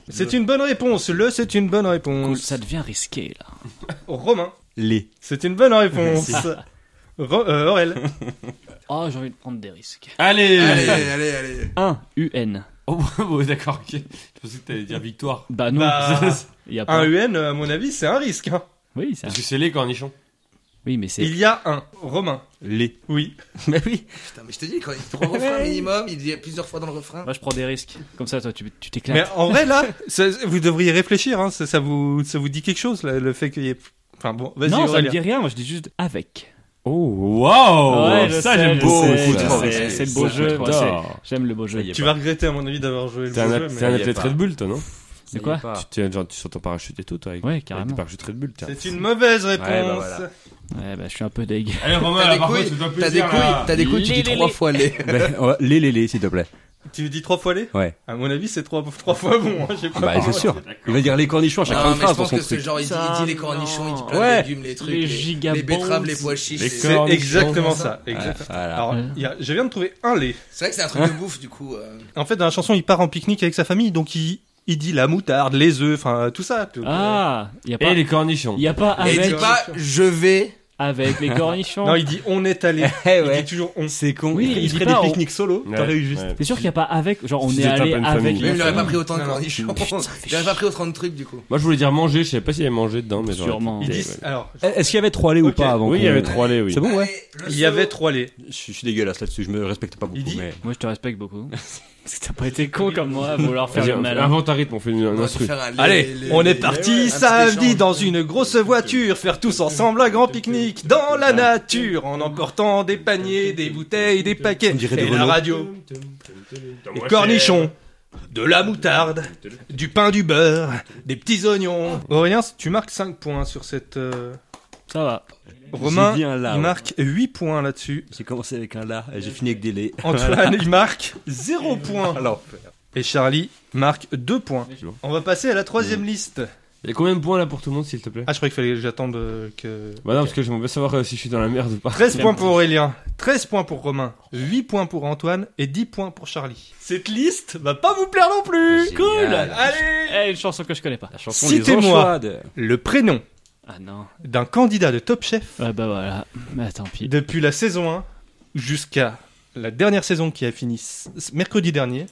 Speaker 4: C'est une bonne réponse. Le, c'est une bonne
Speaker 2: Cool,
Speaker 4: réponse.
Speaker 2: Ça devient risqué là.
Speaker 4: Romain.
Speaker 5: Les.
Speaker 4: C'est une bonne réponse. Ro- euh, Aurel.
Speaker 2: Oh, j'ai envie de prendre des risques.
Speaker 3: Allez
Speaker 1: Allez, (laughs) allez, allez.
Speaker 2: 1. UN.
Speaker 3: Oh, bon, d'accord, ok. Je pensais que t'allais dire victoire.
Speaker 2: Bah non,
Speaker 4: Bah, (laughs)
Speaker 2: il y a pas.
Speaker 4: un UN, à mon avis, c'est un risque. hein.
Speaker 2: Oui, ça.
Speaker 3: Parce que c'est les cornichons.
Speaker 2: Oui, mais c'est.
Speaker 4: Il y a un. Romain.
Speaker 5: Les.
Speaker 4: Oui. (laughs)
Speaker 5: Mais oui.
Speaker 1: Putain, mais je te dis, quand il dit trois refrains minimum, il dit plusieurs fois dans le refrain.
Speaker 2: Moi, je prends des risques. Comme ça, toi, tu tu
Speaker 4: Mais
Speaker 2: t'éclates.
Speaker 4: en vrai, là, ça- vous devriez réfléchir. Hein. Ça, ça vous, ça vous dit quelque chose, là, le fait qu'il y ait. Enfin bon, vas-y,
Speaker 2: Non, ça me
Speaker 4: Aurélien.
Speaker 2: dit rien. Moi, je dis juste avec.
Speaker 3: Oh, waouh
Speaker 2: Ouais,
Speaker 3: Ça, j'aime beaucoup. c'est-
Speaker 2: le beau jeu. J'aime le beau jeu.
Speaker 4: Tu vas regretter, à mon avis, d'avoir joué le
Speaker 3: un,
Speaker 4: jeu.
Speaker 3: t'es un athlète. Red Bull, toi, non?
Speaker 2: C'est quoi?
Speaker 3: Tu tu es genre, tu sur ton parachute et tout, toi avec
Speaker 2: Ouais,
Speaker 3: avec
Speaker 2: carrément.
Speaker 3: des parachutes Red Bull.
Speaker 4: C'est une mauvaise réponse.
Speaker 5: Ouais, bah voilà.
Speaker 2: Ouais, bah, je suis un peu deg.
Speaker 3: Allez, Romain,
Speaker 1: T'as des couilles, t'as des couilles, t'as des couilles, tu dis trois fois les. (laughs)
Speaker 5: Ben, les, les, les, s'il te plaît.
Speaker 4: Tu dis trois fois les
Speaker 5: Ouais.
Speaker 4: À mon avis, c'est trois, trois fois bon. hein, pas-
Speaker 5: Bah, c'est sûr. Il va dire les cornichons à chaque
Speaker 1: Non, je
Speaker 5: phrase dans
Speaker 1: pense
Speaker 5: son
Speaker 1: que c'est
Speaker 5: truc.
Speaker 1: genre, il dit, il dit les cornichons, il dit plein
Speaker 5: Ouais.
Speaker 1: de légumes, les trucs,
Speaker 2: Les
Speaker 1: les, les betteraves, les pois chiches.
Speaker 3: Les
Speaker 1: c'est-
Speaker 4: exactement ça. exactement.
Speaker 5: Voilà.
Speaker 4: Alors, y a- je viens de trouver un lait.
Speaker 1: C'est vrai que c'est un truc de bouffe, du coup. euh.
Speaker 4: En fait, dans la chanson, il part en pique-nique avec sa famille, donc il, il dit la moutarde, les œufs, enfin tout ça. Euh,
Speaker 2: Ah, il y a pas.
Speaker 3: Et les cornichons.
Speaker 2: Il y a pas
Speaker 1: Et il dit pas, je vais.
Speaker 2: Avec les (laughs) cornichons.
Speaker 4: Non, il dit on est allé. (laughs)
Speaker 5: Eh
Speaker 4: Il
Speaker 5: ouais.
Speaker 4: dit toujours on.
Speaker 5: C'est con.
Speaker 2: Oui,
Speaker 5: il,
Speaker 2: il dit
Speaker 5: ferait
Speaker 2: pas,
Speaker 5: des
Speaker 2: on-
Speaker 5: pique-niques solo.
Speaker 3: Ouais,
Speaker 5: T'aurais eu juste.
Speaker 3: ouais.
Speaker 2: T'es sûr qu'il n'y a pas avec Genre, on
Speaker 3: Si
Speaker 2: est allé
Speaker 3: une
Speaker 2: avec
Speaker 3: famille.
Speaker 1: Mais il
Speaker 2: la
Speaker 1: n'aurait pas pris autant de
Speaker 4: Non, non.
Speaker 1: cornichons. Il n'aurait pas pris autant de trucs, du coup.
Speaker 3: Moi, je voulais dire manger, je savais pas s'il y avait mangé dedans, mais j'aurais-
Speaker 2: Sûrement.
Speaker 4: Il
Speaker 3: Ok,
Speaker 4: dit
Speaker 3: ouais.
Speaker 4: alors.
Speaker 5: Est-ce qu'il y avait trois laits ou
Speaker 4: Ok.
Speaker 5: pas avant
Speaker 3: Oui, il y
Speaker 5: qu'on-
Speaker 3: avait trois laits, oui.
Speaker 5: C'est bon, ouais.
Speaker 1: Allez, le
Speaker 4: Il y avait trois laits.
Speaker 5: Je suis je suis dégueulasse là-dessus, je me respecte pas beaucoup.
Speaker 4: Il dit-
Speaker 5: mais...
Speaker 2: Moi, je te respecte beaucoup. (laughs) T'as pas été con comme moi à vouloir faire le malin.
Speaker 3: invente un rythme, on fait une, un instru.
Speaker 4: Allez, on est parti samedi dans une grosse voiture, faire tous ensemble un grand pique-nique dans la nature, en emportant des paniers, des bouteilles, des paquets, et
Speaker 5: des
Speaker 4: la radio, des cornichons, de la moutarde, du pain du beurre, des petits oignons. Aurélien, tu marques 5 points sur cette...
Speaker 2: Ça va.
Speaker 4: Romain, il
Speaker 5: ouais.
Speaker 4: marque 8 points là-dessus.
Speaker 5: J'ai commencé avec un là et j'ai fini avec des laits.
Speaker 4: Antoine, il marque 0 points. Et Charlie marque 2 points. On va passer à la troisième liste.
Speaker 3: Il y a combien de points là pour tout le monde, s'il te plaît?
Speaker 4: Ah, je croyais qu'il fallait que j'attende euh, que...
Speaker 3: Bah non, parce que j'aimerais bien savoir euh, si je suis dans la merde ou pas.
Speaker 4: 13 points pour (laughs) Aurélien, 13 points pour Romain, 8 points pour Antoine et 10 points pour Charlie. Cette liste va pas vous plaire non plus
Speaker 5: Génial.
Speaker 4: Cool Allez
Speaker 2: Eh, une chanson que je connais pas.
Speaker 5: la chanson
Speaker 4: Citez-moi. Le prénom
Speaker 2: Ah non.
Speaker 4: d'un candidat de Top Chef
Speaker 2: Ouais, bah voilà. Mais tant pis.
Speaker 4: depuis la saison 1 jusqu'à la dernière saison qui a fini s- mercredi dernier.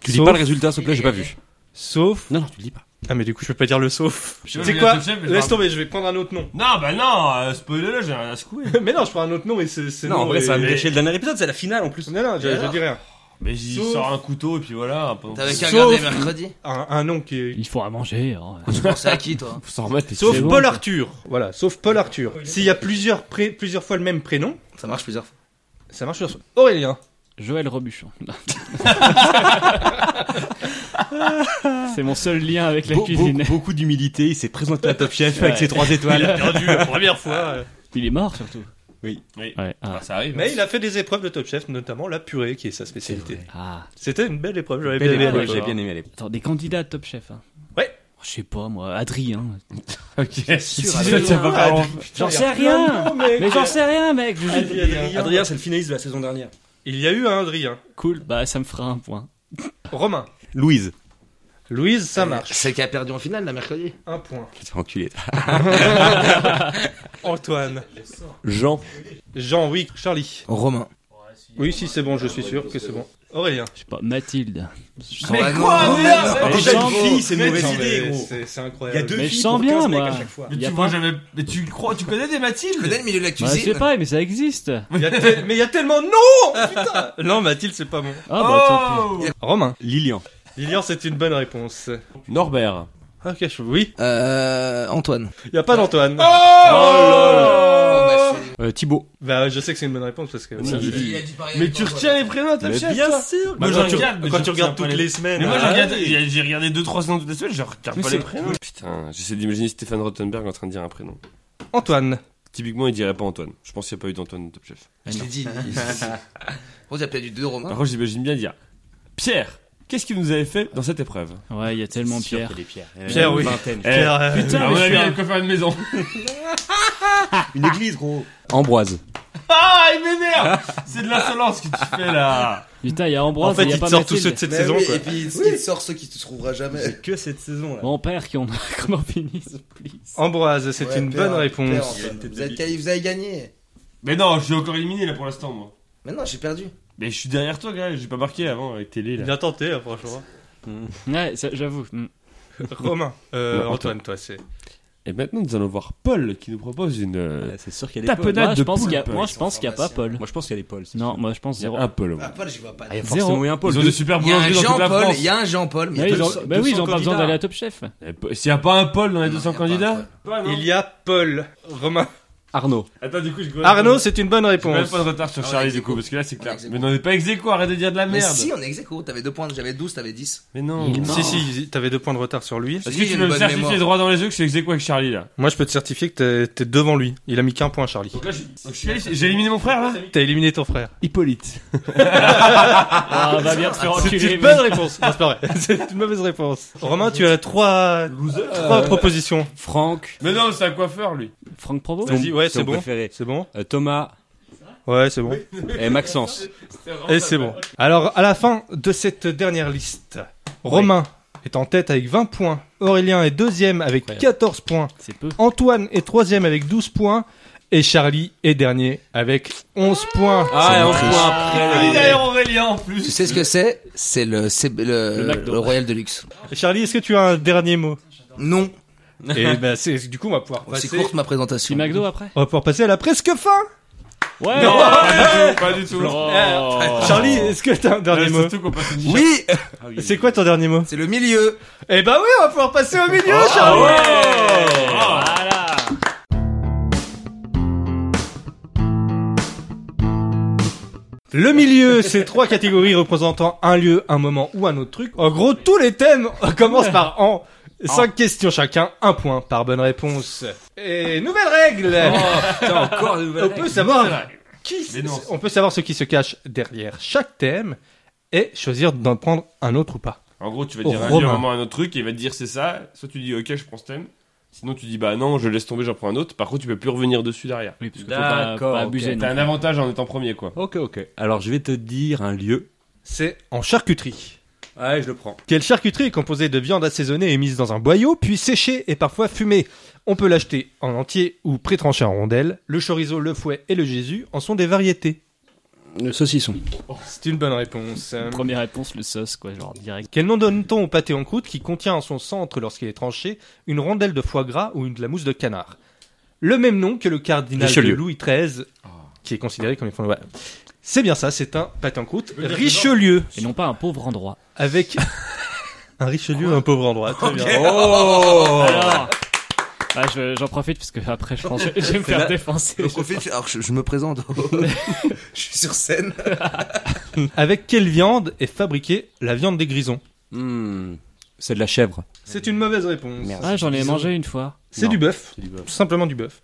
Speaker 5: Tu dis
Speaker 4: Sauf-
Speaker 5: pas le résultat, s'il te plaît, j'ai pas vu.
Speaker 4: Sauf...
Speaker 5: Non, non, tu le dis pas.
Speaker 4: Ah mais du coup je peux pas dire le sauf.
Speaker 3: Je sais
Speaker 4: quoi Laisse tomber, je vais prendre un autre nom.
Speaker 3: Non, bah non, euh, spoiler-le, j'ai rien à secouer. (laughs)
Speaker 4: mais non, je prends un autre nom et c'est... c'est
Speaker 5: Non, en vrai,
Speaker 4: et-
Speaker 5: ça va me gâcher le dernier épisode, c'est la finale en plus.
Speaker 4: Non, non, je, je dis rien.
Speaker 3: Mais j'y
Speaker 4: Sauf-
Speaker 3: sors un couteau et puis voilà. un peu-
Speaker 1: T'avais qu'à
Speaker 4: Sauf-
Speaker 1: regarder mercredi.
Speaker 4: Un, un nom qui est...
Speaker 2: Il faut à manger. hein.
Speaker 1: Tu pensais à qui, toi (laughs)
Speaker 3: Faut s'en remettre. et
Speaker 4: Sauf
Speaker 3: c'est
Speaker 2: bon,
Speaker 4: Paul
Speaker 2: quoi.
Speaker 4: Arthur. Voilà, sauf Paul Arthur. S'il y a plusieurs, pré- plusieurs fois le même prénom,
Speaker 1: Ça marche plusieurs fois.
Speaker 4: ça marche sur Aurélien.
Speaker 2: Joël Robuchon. (laughs) C'est mon seul lien avec la
Speaker 5: Beau-
Speaker 2: cuisine.
Speaker 5: beau- beaucoup d'humilité, il s'est présenté à (laughs) Top Chef avec ses trois étoiles.
Speaker 4: perdu la première fois.
Speaker 2: Il est mort surtout.
Speaker 3: Oui.
Speaker 2: Ouais.
Speaker 3: Bah,
Speaker 2: Ah.
Speaker 3: ça arrive.
Speaker 4: Mais il a fait des épreuves de Top Chef, notamment la purée qui est sa spécialité.
Speaker 2: Ah.
Speaker 4: C'était une belle épreuve, j'avais bien aimé.
Speaker 5: J'ai bien aimé.
Speaker 2: Attends, des candidats à Top Chef. Hein.
Speaker 4: Ouais.
Speaker 2: Je sais pas moi, Adrien. (laughs)
Speaker 3: Ok.
Speaker 2: sûr, Adrien.
Speaker 3: long.
Speaker 2: J'en sais rien. Mais j'en sais rien, mec.
Speaker 4: Adrien.
Speaker 5: Adrien, c'est le finaliste de la saison dernière.
Speaker 4: Il y a eu un Adrien.
Speaker 2: Cool. Bah ça me fera un point.
Speaker 4: Romain.
Speaker 5: Louise.
Speaker 4: Louise, ça marche.
Speaker 1: Celle qui a perdu en finale, la mercredi.
Speaker 4: Un point.
Speaker 5: C'est enculé. (laughs)
Speaker 4: Antoine.
Speaker 5: Jean.
Speaker 4: Jean, oui. Charlie.
Speaker 1: Romain.
Speaker 4: Oui, si c'est bon, je suis sûr que c'est bon. Aurélien.
Speaker 2: Je sais pas, Mathilde. Je
Speaker 1: Mais quoi,
Speaker 2: je
Speaker 5: Déjà une fille, c'est une mauvaise idée, gros.
Speaker 4: c'est- C'est
Speaker 5: Il y a
Speaker 4: incroyable.
Speaker 5: deux
Speaker 2: Mais je
Speaker 5: filles
Speaker 2: sens
Speaker 5: pour
Speaker 2: bien,
Speaker 5: 15 mecs
Speaker 2: moi.
Speaker 5: à chaque fois.
Speaker 3: Mais tu
Speaker 2: pas-
Speaker 3: vois jamais. Mais tu crois, tu connais des Mathilde
Speaker 1: Je connais le milieu de la
Speaker 2: Bah, je
Speaker 1: cuisine.
Speaker 2: sais pas, mais ça existe.
Speaker 4: Il y a tel- Mais il y a tellement non Putain (laughs) Non, Mathilde, c'est pas bon.
Speaker 2: Ah bah tant pis.
Speaker 4: Romain.
Speaker 5: Lilian.
Speaker 4: Lilian, c'est une bonne réponse.
Speaker 3: Norbert.
Speaker 4: Ok, je... oui.
Speaker 1: Euh, Antoine.
Speaker 4: Il y a pas d'Antoine.
Speaker 1: Oh bah, c'est-
Speaker 5: Euh, Thibaut.
Speaker 4: Bah, je sais que c'est une bonne réponse parce que.
Speaker 3: Oui.
Speaker 4: ça,
Speaker 3: Il-
Speaker 4: je-
Speaker 1: Il a dit pareil
Speaker 3: Mais tu retiens les prénoms à Top
Speaker 5: Mais
Speaker 3: Chef
Speaker 5: bien
Speaker 3: toi
Speaker 5: sûr.
Speaker 4: Bah,
Speaker 3: Moi,
Speaker 4: quand
Speaker 3: je
Speaker 4: tu,
Speaker 3: regarde, mais
Speaker 4: quand tu regardes toutes
Speaker 3: les-
Speaker 4: les semaines.
Speaker 3: Mais moi,
Speaker 4: ah,
Speaker 3: j'ai regardé,
Speaker 4: oui.
Speaker 3: j'ai j'ai regardé 2-3 saisons toutes les semaines, je retiens
Speaker 2: Mais
Speaker 3: pas les prénoms. Putain, j'essaie d'imaginer Stéphane Rottenberg en train de dire un prénom.
Speaker 4: Antoine.
Speaker 3: Typiquement, il dirait pas Antoine. Je pense qu'il n'y a pas eu d'Antoine Top Chef.
Speaker 1: Je l'ai dit. Rose, il a peut-être eu deux Romains.
Speaker 3: Par contre, j'imagine bien dire Pierre, qu'est-ce que vous avez fait dans cette épreuve
Speaker 2: Ouais, il y a tellement Pierre.
Speaker 5: qu'il y a des pierres.
Speaker 4: Pierre, oui.
Speaker 5: Vingtaine.
Speaker 4: Pierre, euh,
Speaker 2: putain,
Speaker 3: il a
Speaker 2: un-
Speaker 3: de quoi faire une maison. (laughs)
Speaker 5: Une église, gros. Ambroise.
Speaker 3: Ah, il m'énerve C'est de l'insolence que tu fais là
Speaker 2: Putain, il y a Ambroise
Speaker 4: En fait,
Speaker 2: et il y a
Speaker 4: il
Speaker 2: pas
Speaker 4: te sort tous ceux de cette
Speaker 1: Mais
Speaker 4: saison,
Speaker 1: oui,
Speaker 4: quoi.
Speaker 1: Et puis il il sort ceux qui te trouvera jamais.
Speaker 5: C'est que cette saison, là.
Speaker 2: Mon père qui on qu'on en (laughs) finisse, please.
Speaker 4: Ambroise, c'est
Speaker 1: Ouais,
Speaker 4: une bonne réponse.
Speaker 1: Vous avez, vous avez gagné.
Speaker 3: Mais non, je suis encore éliminé là pour l'instant, moi.
Speaker 1: Mais non, j'ai perdu.
Speaker 3: Mais je suis derrière toi, gars, j'ai pas marqué avant avec télé là.
Speaker 4: Bien tenté, hein, franchement.
Speaker 2: Ouais, ça, j'avoue. Mm.
Speaker 4: Romain. Euh,
Speaker 3: Non,
Speaker 4: Antoine, toi, c'est.
Speaker 3: Et maintenant, nous allons voir Paul qui nous propose une. euh,
Speaker 5: Ouais, C'est sûr qu'il y a des.
Speaker 3: Tapenade
Speaker 2: Moi,
Speaker 3: de
Speaker 2: je pense qu'il y a, moi, je pense qu'il y a pas Paul.
Speaker 5: Moi, je pense qu'il y a des c'est
Speaker 2: Non,
Speaker 5: sûr.
Speaker 2: moi, je pense zéro.
Speaker 3: Un Paul. ouais.
Speaker 1: Ah, Paul, j'y vois pas.
Speaker 5: Ah, il y a
Speaker 2: Zéro.
Speaker 5: forcément eu un pôle.
Speaker 3: Ils ont des super
Speaker 1: Il y a un
Speaker 3: boulangeries dans toute la
Speaker 1: Jean-Paul,
Speaker 3: France.
Speaker 1: il y a un Jean-Paul, mais il y a
Speaker 2: ils
Speaker 1: deux-
Speaker 2: ont, bah oui, ils
Speaker 5: 200
Speaker 2: ont pas besoin
Speaker 5: candidats.
Speaker 2: d'aller à Top Chef.
Speaker 3: Eh, S'il y a pas un Paul dans les
Speaker 1: Non,
Speaker 3: 200
Speaker 1: il y a pas un
Speaker 3: candidats
Speaker 4: Il y a Paul. Romain.
Speaker 5: Arnaud.
Speaker 3: Attends, du coup, je
Speaker 4: Arnaud, c'est une bonne
Speaker 3: J'ai même
Speaker 4: réponse.
Speaker 3: pas de retard sur
Speaker 1: Ah,
Speaker 3: Charlie du coup, parce que là c'est
Speaker 1: On est
Speaker 3: clair. Mais non, on est pas ex aequo, arrête de dire de la
Speaker 1: Mais
Speaker 3: merde.
Speaker 1: si, on est ex aequo. T'avais deux points, j'avais 12, t'avais 10.
Speaker 3: Mais non.
Speaker 4: Si, si, t'avais deux points de retard sur lui.
Speaker 3: Est-ce que tu peux me certifier droit dans les yeux que je suis ex aequo avec Charlie là
Speaker 4: Moi, je peux te certifier que t'es- t'es devant lui. Il a mis qu'un point, Charlie.
Speaker 3: Donc là, je- donc je suis allé- j'ai éliminé mon frère là (laughs)
Speaker 4: T'as éliminé ton frère.
Speaker 3: Hippolyte. (laughs)
Speaker 2: Ah, va bien te faire
Speaker 4: C'est
Speaker 2: enculer.
Speaker 4: une bonne réponse. Non, c'est pas vrai. (laughs) C'est une mauvaise réponse. Romain, tu as trois, trois propositions.
Speaker 5: Franck.
Speaker 3: Mais non, c'est un coiffeur lui.
Speaker 2: Franck Provo
Speaker 4: Vas-y, ouais, c'est bon.
Speaker 5: préféré.
Speaker 4: C'est bon
Speaker 5: Euh, Thomas
Speaker 4: Ouais, c'est bon. (laughs)
Speaker 5: et Maxence.
Speaker 4: Et c'est bon. Alors, à la fin de cette dernière liste, Romain est en tête avec 20 points. Aurélien est deuxième avec
Speaker 5: Incroyable.
Speaker 4: 14 points.
Speaker 2: C'est peu.
Speaker 4: Antoine est troisième avec 12 points. Et Charlie est dernier avec 11 points.
Speaker 5: Ah, et
Speaker 2: une
Speaker 5: un
Speaker 2: triche.
Speaker 5: point après.
Speaker 3: Il derrière Aurélien en
Speaker 1: Tu
Speaker 3: plus.
Speaker 1: sais ce que c'est? C'est le, c'est le,
Speaker 2: Le
Speaker 1: Royal Deluxe.
Speaker 4: Et Charlie, est-ce que tu as un dernier mot?
Speaker 1: Non,
Speaker 4: Et (laughs) ben, c'est, du coup, on va pouvoir
Speaker 1: c'est
Speaker 4: passer,
Speaker 1: courte ma
Speaker 2: C'est
Speaker 1: présentation.
Speaker 2: McDo après
Speaker 4: on va pouvoir passer à la presque fin.
Speaker 2: Ouais
Speaker 3: Non, pas du tout, pas du tout.
Speaker 2: Oh.
Speaker 4: Charlie, est-ce que t'as un dernier mot
Speaker 3: une
Speaker 1: Oui, (laughs)
Speaker 4: C'est quoi ton dernier mot
Speaker 1: c'est le milieu.
Speaker 4: Eh ben oui, on va pouvoir passer au milieu,
Speaker 3: Oh,
Speaker 4: Charlie
Speaker 2: Voilà.
Speaker 4: Le milieu, c'est trois catégories représentant un lieu, un moment ou un autre truc. En gros, tous les thèmes (laughs) commencent par en. Cinq questions chacun, un point par bonne réponse. Et nouvelle règle
Speaker 5: Putain, encore de nouvelles
Speaker 4: On
Speaker 5: règles.
Speaker 4: peut savoir qui,
Speaker 3: Mais non.
Speaker 4: on peut savoir ce qui se cache derrière chaque thème et choisir d'en prendre un autre ou pas.
Speaker 3: En gros, tu vas dire un
Speaker 4: Romain.
Speaker 3: lieu, un moment, un autre truc, et il va te dire c'est ça. Soit tu dis ok, je prends ce thème. Sinon, tu dis bah non, je laisse tomber, j'en prends un autre. Par contre, tu peux plus revenir dessus derrière.
Speaker 2: Oui, parce qu'il faut pas,
Speaker 5: D'accord,
Speaker 2: pas
Speaker 5: ok.
Speaker 2: abuser. non
Speaker 3: T'as un
Speaker 2: plus.
Speaker 3: avantage en étant premier, quoi.
Speaker 5: Ok, ok. Alors, je vais te dire un lieu.
Speaker 4: C'est en charcuterie.
Speaker 5: Ouais, je le prends.
Speaker 4: Quelle charcuterie est composée de viande assaisonnée et mise dans un boyau, puis séchée et parfois fumée On peut l'acheter en entier ou pré-tranché en rondelles. Le chorizo, le fouet et le jésus en sont des variétés.
Speaker 5: Le saucisson.
Speaker 4: C'est une bonne réponse. Euh,
Speaker 2: Première réponse, le sauce, quoi, genre direct.
Speaker 4: Quel nom donne-t-on au pâté en croûte qui contient en son centre, lorsqu'il est tranché, une rondelle de foie gras ou une de la mousse de canard? Le même nom que le cardinal
Speaker 5: Richelieu.
Speaker 4: de Louis XIII, qui est considéré comme. Ouais. C'est bien ça, c'est un pâté en croûte. Richelieu,
Speaker 2: Et non pas un pauvre endroit.
Speaker 4: avec (laughs) un Richelieu, un pauvre endroit. Très bien.
Speaker 5: Oh
Speaker 2: Alors, ah, je- j'en profite parce que après je pense que (laughs) je vais me faire
Speaker 5: là-
Speaker 2: défoncer.
Speaker 1: Je profite, alors je, je me présente. (laughs) je suis sur scène.
Speaker 4: Avec quelle viande est fabriquée la viande des grisons?
Speaker 5: Hmm, C'est de la chèvre.
Speaker 4: C'est une mauvaise réponse.
Speaker 5: Merde.
Speaker 2: Ah, j'en ai mangé une fois.
Speaker 4: C'est
Speaker 5: Non.
Speaker 4: du bœuf. Tout simplement du bœuf.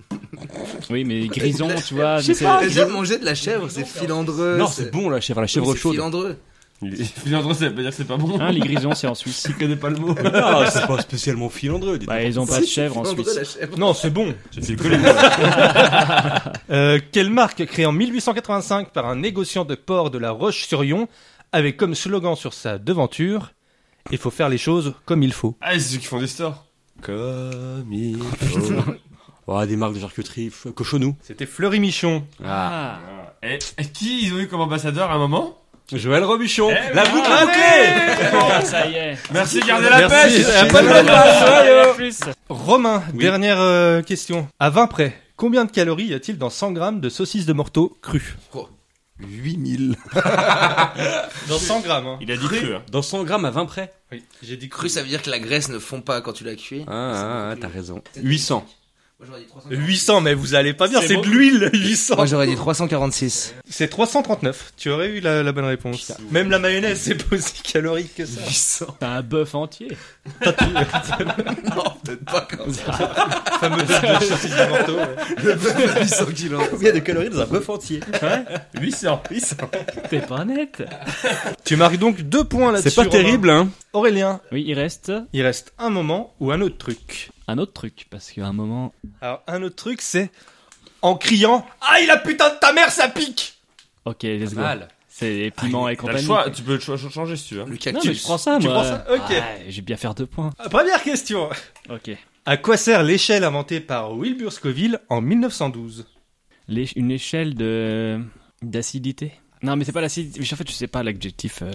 Speaker 2: Oui, mais grisons, (laughs) tu vois.
Speaker 1: J'ai mangé de la chèvre, c'est filandreux.
Speaker 5: Non, c'est bon la chèvre, la chèvre
Speaker 1: c'est
Speaker 5: chaude.
Speaker 1: filandreux.
Speaker 3: Filandreux, ça veut pas dire que c'est pas bon.
Speaker 2: Hein, les grisons, c'est en Suisse.
Speaker 3: Je connais pas le mot.
Speaker 5: Ah, c'est pas spécialement filandreux.
Speaker 2: Bah, ils ont pas de chèvre en Suisse.
Speaker 4: Non, c'est bon.
Speaker 3: J'ai fait le coller. (laughs)
Speaker 4: Euh, quelle marque créée en 1885 par un négociant de port de la Roche-sur-Yon avait comme slogan sur sa devanture Il faut faire les choses comme il faut.
Speaker 3: Ah, c'est ceux qui font des stores.
Speaker 5: Comme il faut. Oh, des marques de charcuterie. f- Cochonou.
Speaker 4: C'était Fleury Michon.
Speaker 5: Ah.
Speaker 2: Ah,
Speaker 3: Et, et qui ils ont eu comme ambassadeur à un moment?
Speaker 5: Joël Robuchon.
Speaker 3: Eh
Speaker 5: la
Speaker 3: oui.
Speaker 5: boucle
Speaker 3: Allez
Speaker 5: bouclée.
Speaker 2: Ah, ça y est.
Speaker 3: Merci, gardez la
Speaker 4: Merci.
Speaker 3: pêche
Speaker 4: pas de
Speaker 2: plus.
Speaker 4: Romain,
Speaker 5: Oui.
Speaker 4: dernière euh, question. À 20 près, combien de calories y a-t-il dans 100 grammes de saucisses de morteau crues?
Speaker 5: 8000. (laughs)
Speaker 4: Dans 100 grammes, hein.
Speaker 3: Il a dit cru. hein.
Speaker 5: Dans 100 grammes à 20 près.
Speaker 4: Oui, j'ai dit
Speaker 1: Cru, ça veut dire que la graisse ne fond pas quand tu l'as cuit.
Speaker 5: Ah, ah, ah, t'as raison. 800.
Speaker 1: Moi, j'aurais dit 300.
Speaker 4: 800, mais vous allez pas bien,
Speaker 2: C'est
Speaker 4: de l'huile, 800.
Speaker 1: Moi, j'aurais dit 346.
Speaker 4: C'est 339. Tu aurais eu la, la bonne réponse. Même la mayonnaise, c'est pas aussi calorique que ça.
Speaker 1: 800.
Speaker 2: T'as un bœuf entier. (laughs)
Speaker 1: Non, peut-être pas comme ça. (laughs)
Speaker 4: fameux bœuf de ouais.
Speaker 1: Le bœuf à 800 kilos.
Speaker 5: Combien de calories dans un bœuf entier
Speaker 3: 800.
Speaker 5: 800.
Speaker 2: T'es pas net.
Speaker 4: Tu marques donc deux points là-dessus.
Speaker 5: C'est pas
Speaker 4: Romain.
Speaker 5: terrible, hein
Speaker 4: Aurélien,
Speaker 2: Oui, il reste
Speaker 4: il reste un moment ou un autre truc.
Speaker 2: Un autre truc. Parce qu'à un moment.
Speaker 4: Alors, un autre truc, c'est en criant Aïe, la putain de ta mère, ça pique
Speaker 2: Ok, let's go.
Speaker 5: Mal.
Speaker 2: C'est les piments et
Speaker 3: T'as le
Speaker 2: compagnie.
Speaker 3: choix, tu peux le choix changer si tu veux.
Speaker 1: Le
Speaker 2: Non, mais je prends ça,
Speaker 4: Tu
Speaker 2: moi.
Speaker 4: prends ça? Ok.
Speaker 2: Je vais bien faire deux points.
Speaker 4: Ah, Première question.
Speaker 2: Ok.
Speaker 4: À quoi sert l'échelle inventée par Wilbur Scoville en 1912
Speaker 2: L'é- une échelle de d'acidité? Non, mais c'est pas l'acidité. En fait, je sais pas l'adjectif euh,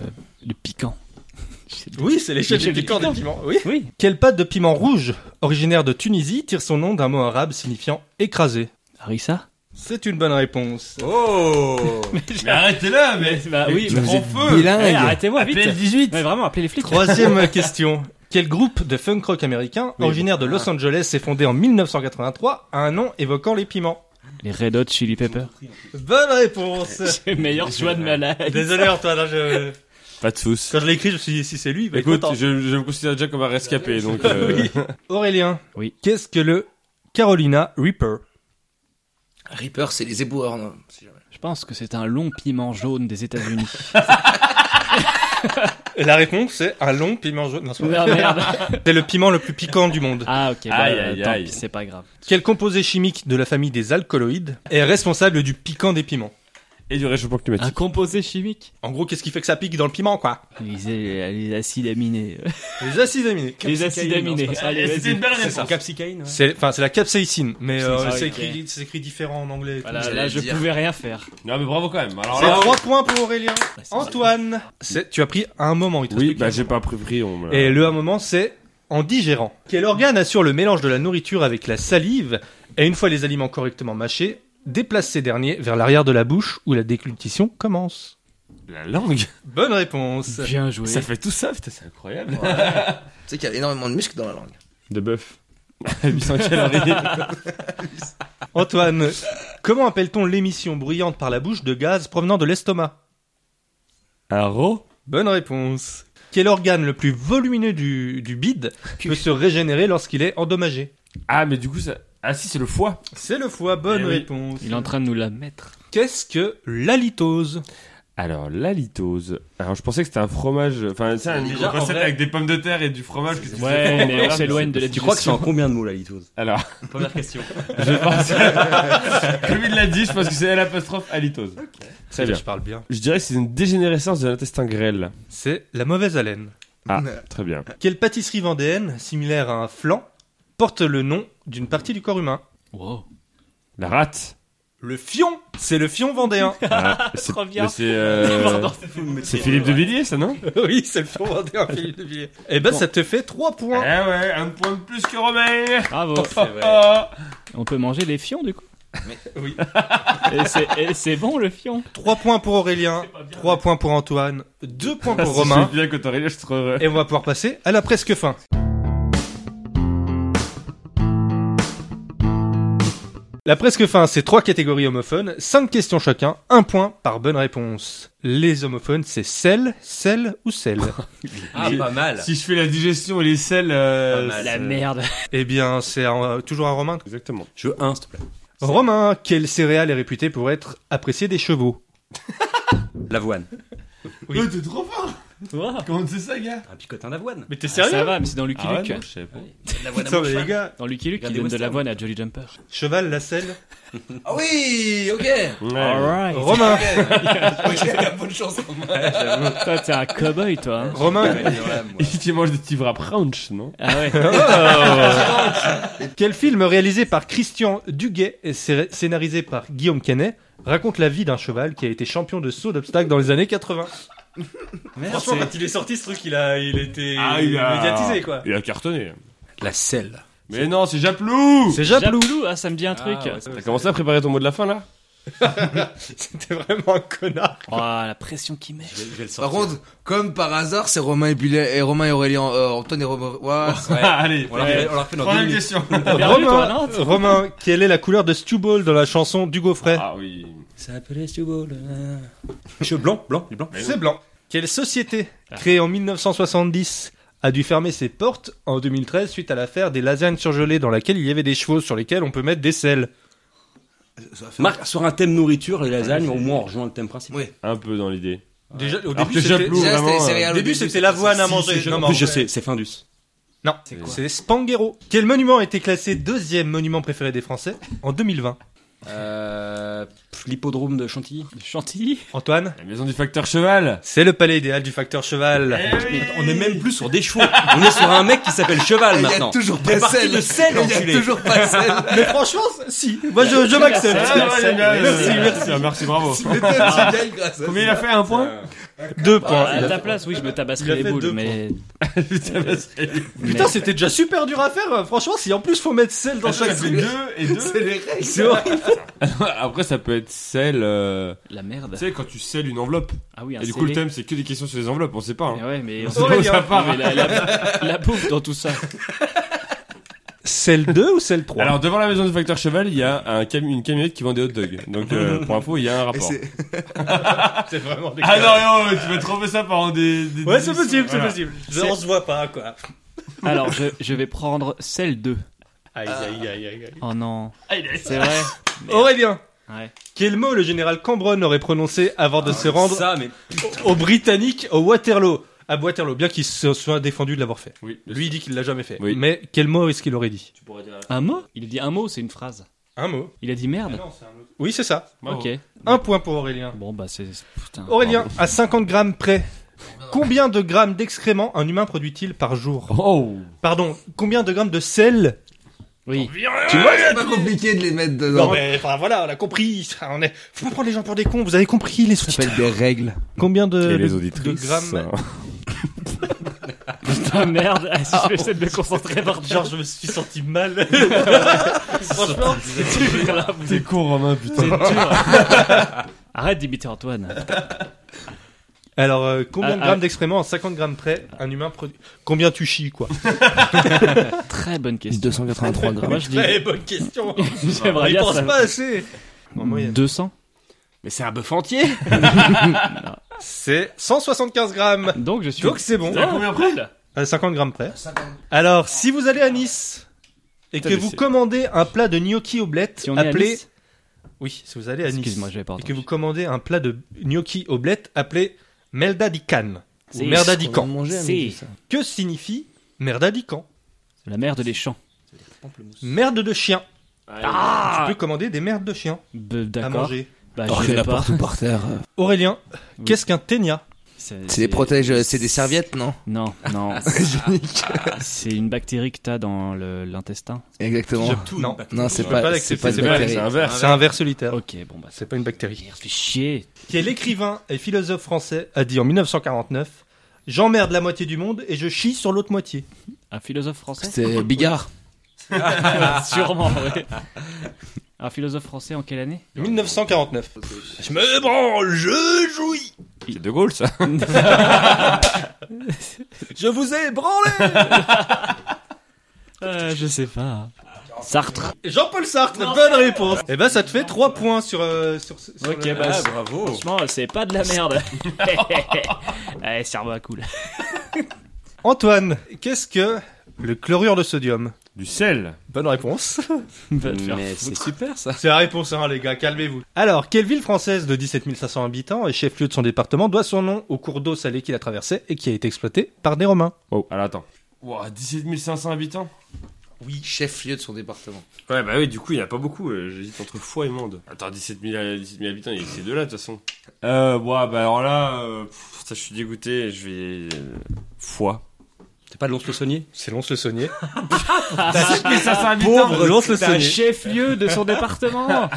Speaker 2: de piquant. (laughs)
Speaker 4: Oui, c'est l'échelle du piquant des piments. Oui.
Speaker 2: Oui.
Speaker 4: Quelle pâte de piment rouge, originaire de Tunisie, tire son nom d'un mot arabe signifiant écrasé?
Speaker 2: Harissa?
Speaker 4: C'est une bonne réponse.
Speaker 5: Oh (laughs)
Speaker 3: Mais arrêtez-le, mais. (laughs)
Speaker 2: Bah oui,
Speaker 3: mais
Speaker 2: mais
Speaker 3: en feu.
Speaker 2: Eh, arrêtez-moi vite.
Speaker 3: Appelez le 18
Speaker 2: Ouais, vraiment, appelez les flics.
Speaker 4: Troisième question. Quel groupe de funk rock américain, originaire de Los Angeles, s'est fondé en 1983 a un nom évoquant les piments?
Speaker 2: Les Red Hot Chili Peppers.
Speaker 4: Bonne réponse
Speaker 2: C'est le meilleur choix de ma life.
Speaker 4: Désolé Antoine, hein, je...
Speaker 3: Pas de soucis.
Speaker 4: quand je l'ai écrit, je me suis dit si c'est lui, il va être
Speaker 3: Écoute,
Speaker 4: content.
Speaker 3: je, je me considère déjà comme un rescapé, (laughs) donc. euh,
Speaker 4: Oui. Aurélien,
Speaker 2: Oui.
Speaker 4: qu'est-ce que le Carolina Reaper?
Speaker 1: Reaper, c'est les éboueurs, non si jamais.
Speaker 2: Je pense que c'est un long piment jaune des États-Unis. (laughs)
Speaker 4: La réponse c'est un long piment jaune. Non, c'est pas
Speaker 2: Ah
Speaker 4: vrai.
Speaker 2: merde. (laughs)
Speaker 4: C'est le piment le plus piquant du monde.
Speaker 2: Ah ok. Bah,
Speaker 3: Aïe,
Speaker 2: euh,
Speaker 3: aïe,
Speaker 2: tant
Speaker 3: aïe.
Speaker 2: pis, c'est pas grave.
Speaker 4: Quel composé chimique de la famille des alcaloïdes est responsable du piquant des piments?
Speaker 3: Et du réchauffement
Speaker 2: Un
Speaker 3: climatique.
Speaker 2: composé chimique.
Speaker 4: En gros, qu'est-ce qui fait que ça pique dans le piment, quoi
Speaker 2: Les, (laughs) les acides aminés.
Speaker 4: Les acides aminés.
Speaker 2: Les acides aminés. Vas-y.
Speaker 3: une belle
Speaker 5: C'est
Speaker 3: réponse.
Speaker 5: ouais.
Speaker 4: C'est, enfin, c'est la capsaïcine, mais euh, c'est
Speaker 2: ok.
Speaker 4: écrit, c'est écrit différent en anglais.
Speaker 2: Voilà, là, je
Speaker 1: dire.
Speaker 2: pouvais rien faire.
Speaker 3: Non, mais bravo quand même. Alors
Speaker 4: C'est
Speaker 3: là.
Speaker 4: trois points pour Aurélien. Antoine, c'est, tu as pris un moment. Il te
Speaker 3: Oui,
Speaker 4: plus
Speaker 3: bah
Speaker 4: qu'un
Speaker 3: j'ai
Speaker 4: moment.
Speaker 3: pas pris on me l'a-
Speaker 4: Et le un moment, c'est en digérant. Quel organe assure le mélange de la nourriture avec la salive et une fois les aliments correctement mâchés, déplace ces derniers vers l'arrière de la bouche où la déglutition commence
Speaker 3: La langue.
Speaker 4: Bonne réponse.
Speaker 2: Bien joué.
Speaker 3: Ça fait tout ça, putain, c'est incroyable. (laughs)
Speaker 1: Tu sais qu'il y a énormément de muscles dans la langue.
Speaker 3: De bœuf. (laughs) 800 calories. (laughs)
Speaker 4: Antoine, comment appelle-t-on l'émission bruyante par la bouche de gaz provenant de l'estomac?
Speaker 3: Aro
Speaker 4: Bonne réponse. Quel organe le plus volumineux du, du bide peut se régénérer lorsqu'il est endommagé?
Speaker 3: Ah, mais du coup, ça. Ah, si, c'est le foie.
Speaker 4: C'est le foie, bonne
Speaker 3: Eh oui.
Speaker 4: réponse.
Speaker 2: Il est en train de nous la mettre.
Speaker 4: Qu'est-ce que l'halitose
Speaker 3: Alors, la litose. Alors, je pensais que c'était un fromage. Enfin, tu sais, une recette
Speaker 5: vrai-
Speaker 3: avec des pommes de terre et du fromage. Que tu
Speaker 2: Ouais, mais on s'éloigne de la
Speaker 5: Tu crois que c'est en combien de mots la litose
Speaker 3: Alors,
Speaker 5: Première question. (laughs)
Speaker 3: je pense. Comme il l'a dit, je pense que c'est l'apostrophe alitose. Très bien.
Speaker 4: Je parle bien.
Speaker 3: Je dirais que c'est une dégénérescence de l'intestin grêle.
Speaker 4: C'est la mauvaise haleine.
Speaker 3: Ah, très bien.
Speaker 4: Quelle pâtisserie vendéenne, similaire à un flan, porte le nom d'une partie du corps humain
Speaker 2: Wow.
Speaker 3: La rate.
Speaker 4: Le fion C'est le fion vendéen
Speaker 3: Ah, c'est
Speaker 2: Trop bien.
Speaker 3: mais c'est, euh,
Speaker 2: Pardon.
Speaker 3: c'est Philippe de Villiers, ça, non? (laughs)
Speaker 4: Oui, c'est le fion vendéen, Philippe de Villiers. Eh ben, ça te fait 3
Speaker 3: Eh
Speaker 4: points.
Speaker 3: ouais, un point de plus que Romain.
Speaker 2: Bravo. (laughs)
Speaker 3: Ah.
Speaker 2: On peut manger les fions du coup?
Speaker 4: Oui. (laughs)
Speaker 2: Et c'est- Et c'est bon le fion?
Speaker 4: 3 points pour Aurélien, 3 points pour Antoine, 2 points pour
Speaker 3: je
Speaker 4: Romain.
Speaker 3: suis bien Aurélien, je suis trop heureux.
Speaker 4: Et on va pouvoir passer à la presque fin. La presque fin, c'est trois catégories homophones, cinq questions chacun, un point par bonne réponse. Les homophones, c'est sel, sel ou sel. (laughs)
Speaker 5: Ah, pas mal.
Speaker 3: Si je fais la digestion et les sels, euh,
Speaker 5: Pas mal.
Speaker 2: La merde.
Speaker 4: eh bien, c'est un- toujours un romain.
Speaker 3: Exactement.
Speaker 5: Je veux un, s'il te plaît.
Speaker 4: Romain, quelle céréale est réputée pour être appréciée des chevaux? (laughs)
Speaker 5: L'avoine.
Speaker 4: Oui.
Speaker 3: Oh, t'es trop fort Comment tu sais ça, gars
Speaker 5: Un picotin d'avoine.
Speaker 4: Mais t'es
Speaker 2: Ah, ça va, mais c'est dans Lucky
Speaker 3: Ah ouais,
Speaker 2: Luke.
Speaker 3: non, je savais pas.
Speaker 4: Putain, mais les gars,
Speaker 2: Dans Lucky Luke, il donne de l'avoine à Jolly Jumper.
Speaker 4: cheval, la selle.
Speaker 1: Ah oui, ok.
Speaker 3: Ouais.
Speaker 2: Alright.
Speaker 4: Romain,
Speaker 1: ok, (laughs) bonne chance.
Speaker 2: Toi, t'es un cowboy, toi. hein.
Speaker 4: Romain,
Speaker 3: Et (laughs) tu manges des petits wraps ranch, non
Speaker 2: Ah ouais. (laughs)
Speaker 4: quel film réalisé par Christian Duguay et scé- scénarisé par Guillaume Canet raconte la vie d'un cheval qui a été champion de saut d'obstacles dans les années 80 (laughs) Franchement, quand il est sorti ce truc, il a, il était
Speaker 3: Ah, il a...
Speaker 4: médiatisé quoi.
Speaker 3: Il a cartonné.
Speaker 5: La selle.
Speaker 3: Mais non, c'est Japlou
Speaker 4: C'est Japlou.
Speaker 2: Japlou, ah, ça me dit un truc.
Speaker 3: T'as commencé à préparer ton mot de la fin, là (laughs)
Speaker 4: C'était vraiment un connard.
Speaker 2: Oh, la pression qu'il met.
Speaker 5: Je vais, je vais le
Speaker 1: Par
Speaker 5: sortir.
Speaker 1: contre, comme par hasard, c'est Romain et, Bullet- et Romain et Aurélien, euh, Antoine et Romain. Ouais,
Speaker 5: Ouais.
Speaker 3: Allez,
Speaker 5: On l'a refait, on l'a refait dans deux
Speaker 3: troisième
Speaker 5: minutes.
Speaker 3: question. (laughs)
Speaker 2: T'as non
Speaker 4: Romain, Romain, quelle est la couleur de Stu Ball dans la chanson du Gaufret
Speaker 3: Ah oui.
Speaker 5: Ça s'appelait Stu Ball. Cheveux blancs, blancs, du blanc.
Speaker 4: C'est blanc. Quelle société, créée en 1970, a dû fermer ses portes en 2013 suite à l'affaire des lasagnes surgelées dans laquelle il y avait des chevaux sur lesquels on peut mettre des selles?
Speaker 5: Marc, sur un thème nourriture, les lasagnes, au moins on rejoint le thème principal.
Speaker 1: Oui.
Speaker 3: Un peu dans l'idée.
Speaker 4: Déjà, au
Speaker 3: Alors
Speaker 4: début,
Speaker 3: que
Speaker 4: c'était...
Speaker 3: Japlou,
Speaker 1: Déjà,
Speaker 3: vraiment...
Speaker 1: c'était
Speaker 3: euh,
Speaker 1: céréales.
Speaker 4: Au début, c'était l'avoine à manger.
Speaker 5: En plus, je
Speaker 4: vrai.
Speaker 5: sais, c'est Findus.
Speaker 4: Non, c'est Spanghero. Quel monument a été classé deuxième monument préféré des Français en 2020
Speaker 5: Euh, L'hippodrome de Chantilly.
Speaker 2: Chantilly
Speaker 4: Antoine
Speaker 3: La maison du facteur cheval.
Speaker 4: C'est le palais idéal du facteur cheval.
Speaker 5: On est même plus sur des chevaux. on est sur un mec qui s'appelle Cheval
Speaker 1: Il y a
Speaker 5: maintenant.
Speaker 1: toujours
Speaker 5: T'es
Speaker 1: pas
Speaker 5: parti
Speaker 1: celle.
Speaker 5: de sel,
Speaker 1: Il y
Speaker 5: enculé.
Speaker 1: a toujours pas celle. (laughs)
Speaker 4: Mais franchement, si. Moi, je, je m'accepte. Merci, merci.
Speaker 3: Merci, bravo. Combien il a fait Un point
Speaker 4: Deux
Speaker 2: Bon,
Speaker 4: points.
Speaker 2: à ta place, oui, je me
Speaker 4: il a
Speaker 2: tabasserai les boules, (laughs) (laughs) mais.
Speaker 3: Putain, c'est-
Speaker 4: c'était déjà super dur à faire. Franchement, si en plus faut mettre celle dans chaque truc.
Speaker 3: deux et deux.
Speaker 1: C'est les règles.
Speaker 4: C'est. (laughs)
Speaker 3: Après, ça peut être celle. euh,
Speaker 2: La merde.
Speaker 3: Tu sais, quand tu scelles une enveloppe.
Speaker 2: Ah oui, un
Speaker 3: Et du coup, le thème, c'est que des questions sur les enveloppes. On sait pas. hein.
Speaker 2: Ouais, mais on
Speaker 3: sait pas où ça part.
Speaker 2: La, la, la bouffe dans tout ça.
Speaker 4: Celle 2 ou celle 3
Speaker 3: Alors, devant la maison du facteur cheval, il y a un une camionnette qui vend des hot dogs. Donc, euh, pour info, il y a un rapport. (laughs)
Speaker 1: c'est-
Speaker 4: vraiment des
Speaker 3: Ah non, non, tu vas tromper ça par des. des
Speaker 4: Ouais, c'est possible, c'est
Speaker 3: voilà.
Speaker 4: possible. On se voit pas, quoi.
Speaker 2: Alors, je, je vais prendre celle 2.
Speaker 4: Aïe, aïe, aïe, aïe, aïe.
Speaker 2: Oh non. C'est vrai (laughs)
Speaker 4: Aurélien,
Speaker 2: Ouais.
Speaker 4: quel mot le général Cambronne aurait prononcé avant de se rendre
Speaker 5: Ça, mais
Speaker 4: aux Britanniques au Waterloo? À Waterloo, bien qu'il se soit défendu de l'avoir fait.
Speaker 3: Oui.
Speaker 4: Lui, il dit qu'il l'a jamais fait.
Speaker 3: Oui.
Speaker 4: Mais quel mot est-ce qu'il aurait dit?
Speaker 2: Un mot? Il a dit un mot, c'est une phrase?
Speaker 4: Un mot.
Speaker 2: Il a dit merde?
Speaker 4: Oui, c'est ça.
Speaker 3: Bravo.
Speaker 2: Ok.
Speaker 4: Un point pour Aurélien.
Speaker 2: Bon, bah, c'est. Putain.
Speaker 4: Aurélien, à 50 grammes près, combien de grammes d'excréments un humain produit-il par jour?
Speaker 3: Oh
Speaker 4: Pardon, combien de grammes de sel?
Speaker 2: Oui.
Speaker 1: Tu vois, c'est pas compliqué de les mettre dedans.
Speaker 4: Non mais enfin voilà, on a compris. On est... Faut pas prendre les gens pour des cons. Vous avez compris les
Speaker 1: Ça
Speaker 4: sous-titres.
Speaker 1: s'appelle des règles.
Speaker 4: Combien de,
Speaker 3: Et les
Speaker 4: de-
Speaker 3: auditrices.
Speaker 4: de grammes
Speaker 2: Putain, merde. Ah, si je vais essayer de me concentrer par
Speaker 4: Genre je me suis senti mal. (laughs) Franchement,
Speaker 3: T'es con, Romain, putain.
Speaker 2: C'est dur. (laughs) Arrête d'imiter Antoine.
Speaker 4: Alors euh, combien de
Speaker 2: Ah,
Speaker 4: grammes
Speaker 2: ah.
Speaker 4: d'excréments à 50 grammes près un humain produit? Combien tu chies quoi? (laughs)
Speaker 2: Très bonne question.
Speaker 1: 283 grammes.
Speaker 2: Je dis.
Speaker 4: Très bonne question.
Speaker 2: J'aimerais
Speaker 4: Il
Speaker 2: bien
Speaker 4: pense
Speaker 2: ça.
Speaker 4: pas assez. En moyenne.
Speaker 2: 200
Speaker 5: mais c'est un bœuf entier.
Speaker 4: C'est 175 grammes.
Speaker 2: Donc, je suis.
Speaker 4: Donc c'est bon.
Speaker 2: Ah, combien près
Speaker 4: À 50 grammes près. Alors si vous allez à Nice et que
Speaker 3: Putain,
Speaker 4: vous commandez un plat de gnocchi oblette,
Speaker 2: Si à Nice
Speaker 4: Oui, si vous allez à Nice
Speaker 2: Excuse-moi, j'avais pas
Speaker 4: et que vous commandez un plat de gnocchi oblette, appelez Melda di Cannes ou
Speaker 2: C'est-
Speaker 4: Merda di Can.
Speaker 1: à.
Speaker 4: Que signifie Merda di Can
Speaker 2: C'est la merde des champs.
Speaker 4: Merde de chien.
Speaker 2: Ah
Speaker 4: Tu peux commander des merdes de chien à manger.
Speaker 2: Bah,
Speaker 1: Oh,
Speaker 2: je
Speaker 1: il y en a
Speaker 2: pas.
Speaker 1: partout par terre. (laughs)
Speaker 4: Aurélien,
Speaker 2: Oui.
Speaker 4: qu'est-ce qu'un ténia
Speaker 1: C'est des protèges, euh, c'est des serviettes, non
Speaker 2: Non, non. (laughs) c'est une bactérie que t'as dans le- l'intestin.
Speaker 1: Exactement.
Speaker 4: Non,
Speaker 1: Non, c'est pas,
Speaker 4: pas
Speaker 1: c'est
Speaker 3: c'est un verre.
Speaker 4: c'est un ver solitaire.
Speaker 2: Ok, bon bah.
Speaker 4: C'est pas une bactérie.
Speaker 2: Ça fait chier.
Speaker 4: Quel écrivain et philosophe français a dit en 1949 J'emmerde la moitié du monde et je chie sur l'autre moitié.
Speaker 2: Un philosophe français
Speaker 1: C'est Bigard. (laughs)
Speaker 2: Sûrement, ouais. Un philosophe français en quelle année?
Speaker 4: 1949. Je me branle, je jouis.
Speaker 3: C'est De Gaulle, ça. (laughs)
Speaker 4: Je vous ai branlé. (laughs)
Speaker 2: euh, Je sais pas. Sartre.
Speaker 4: Jean-Paul Sartre, bonne réponse. Eh ben, ça te fait 3 points sur. euh, sur, sur
Speaker 2: Ok,
Speaker 4: le-
Speaker 2: bah,
Speaker 5: Ah, bravo.
Speaker 2: Franchement, c'est pas de la merde. Allez, cerveau à cool. (laughs)
Speaker 4: Antoine, qu'est-ce que le chlorure de sodium?
Speaker 3: Du sel.
Speaker 4: Bonne réponse. (laughs)
Speaker 5: Mais c'est super ça.
Speaker 4: C'est la réponse, hein, les gars, calmez-vous. Alors, quelle ville française de 17 500 habitants et chef-lieu de son département doit son nom au cours d'eau salé qu'il a traversé et qui a été exploité par des Romains?
Speaker 3: Oh, alors attends. Ouah, 17 500 habitants?
Speaker 1: Oui, chef-lieu de son département.
Speaker 3: Ouais, bah oui, du coup, il n'y en a pas beaucoup. euh, J'hésite entre Foix et Mende. Attends, 17 000, euh, 17 000 habitants, il y a que ces deux-là, de toute façon. Euh, ouais, bah alors là, euh, pff, ça, je suis dégoûté. Je vais. Euh, Foix.
Speaker 5: C'est pas Lons-le-Saunier
Speaker 4: C'est Lons-le-Saunier.
Speaker 3: 17 (laughs) 500 habitants
Speaker 4: Pauvre
Speaker 2: C'est un
Speaker 4: Lons-le-Saunier.
Speaker 2: chef-lieu de son département.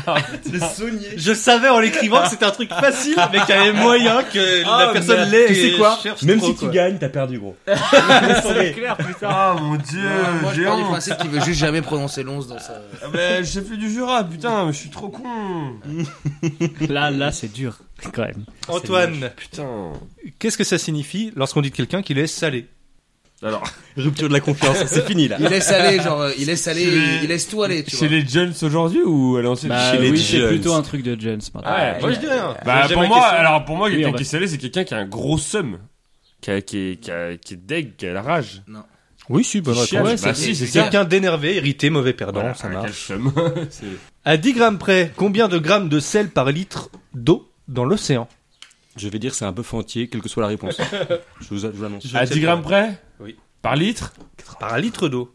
Speaker 2: (laughs)
Speaker 4: Je savais en l'écrivant que c'était un truc facile, mais qu'il y avait moyen que la personne l'ait.
Speaker 5: Tu sais quoi Même
Speaker 4: trop,
Speaker 5: si tu gagnes, t'as perdu gros. (laughs)
Speaker 2: C'est clair, putain.
Speaker 3: Ah mon dieu,
Speaker 1: Moi, je
Speaker 3: j'ai honte.
Speaker 1: principe qu'il veut juste jamais prononcer l'once dans sa.
Speaker 3: Ah bah, j'ai fait du Jura, putain, mais je suis trop con.
Speaker 2: Là, là, c'est dur, quand même.
Speaker 4: Antoine,
Speaker 3: Putain.
Speaker 4: qu'est-ce que ça signifie lorsqu'on dit de quelqu'un qu'il est salé?
Speaker 3: Alors, (laughs)
Speaker 5: Rupture de la confiance, c'est fini là.
Speaker 1: Il laisse aller, genre, euh, il laisse aller, il laisse tout aller, tu
Speaker 3: chez
Speaker 1: vois.
Speaker 3: les jeunes aujourd'hui ou à l'ancienne
Speaker 2: Bah
Speaker 5: Chez les
Speaker 2: oui, c'est
Speaker 5: Jones.
Speaker 2: plutôt un truc de Jones maintenant.
Speaker 3: Ouais,
Speaker 4: Moi je dis rien.
Speaker 3: Bah
Speaker 4: J'ai
Speaker 3: pour moi, alors pour moi,
Speaker 2: Oui,
Speaker 3: quelqu'un
Speaker 2: va-
Speaker 3: qui est salé, c'est quelqu'un qui a un gros seum. Qui, a, qui, est, qui, a, qui est deg, qui a la rage.
Speaker 4: Oui, si, bonne
Speaker 3: Qui chiale.
Speaker 4: réponse.
Speaker 3: bah si, c'est.
Speaker 4: Quelqu'un d'énervé, irrité, mauvais perdant,
Speaker 3: Voilà,
Speaker 4: ça marche. (laughs) À 10 grammes près, combien de grammes de sel par litre d'eau dans l'océan?
Speaker 5: Je vais dire c'est un bœuf entier, quelle que soit la réponse. (laughs) Je vous, je vous l'annonce.
Speaker 3: À
Speaker 4: ne sais
Speaker 3: 10
Speaker 4: pas.
Speaker 3: grammes près
Speaker 4: Oui.
Speaker 3: Par litre
Speaker 4: Par un litre d'eau.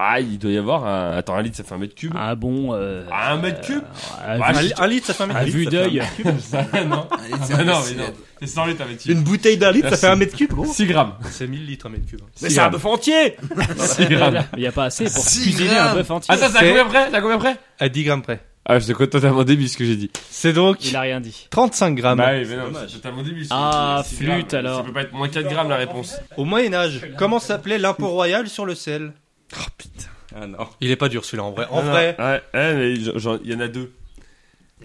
Speaker 3: Ah, il doit y avoir un... Attends, un litre, ça fait un mètre cube.
Speaker 2: Ah bon euh,
Speaker 3: Ah, un mètre cube
Speaker 2: à
Speaker 3: Bah,
Speaker 2: vue-
Speaker 4: Un, litre, ça fait un mètre
Speaker 2: à
Speaker 4: cube,
Speaker 2: vue
Speaker 4: fait un
Speaker 2: d'œil.
Speaker 4: mètre cube. (laughs)
Speaker 3: non. Ah, non, mais non. C'est 100 litres, un mètre cube.
Speaker 5: Une bouteille d'un litre, ça fait un mètre cube gros.
Speaker 3: 6 grammes.
Speaker 4: C'est 1000 litres un mètre cube.
Speaker 5: Mais c'est un bœuf entier
Speaker 3: 6 grammes.
Speaker 2: Il n'y a pas assez pour cuisiner un bœuf entier.
Speaker 3: Attends, c'est à
Speaker 4: C'est-
Speaker 3: combien près? C'est à combien près?
Speaker 4: À 10 grammes près.
Speaker 3: Ah, c'est totalement débile ce que j'ai dit.
Speaker 4: C'est donc
Speaker 2: Il a rien dit.
Speaker 4: 35 grammes.
Speaker 3: Bah oui, mais non, c'est totalement débile.
Speaker 2: Ah, flûte,
Speaker 3: grammes.
Speaker 2: alors.
Speaker 3: Ça peut pas être moins 4 grammes la réponse.
Speaker 4: Au Moyen-Âge, comment s'appelait l'impôt royal sur le sel?
Speaker 5: Ah non.
Speaker 4: Il est pas dur celui-là en vrai. En
Speaker 3: Non,
Speaker 4: vrai.
Speaker 3: non, Ouais, ouais, mais il y en a deux.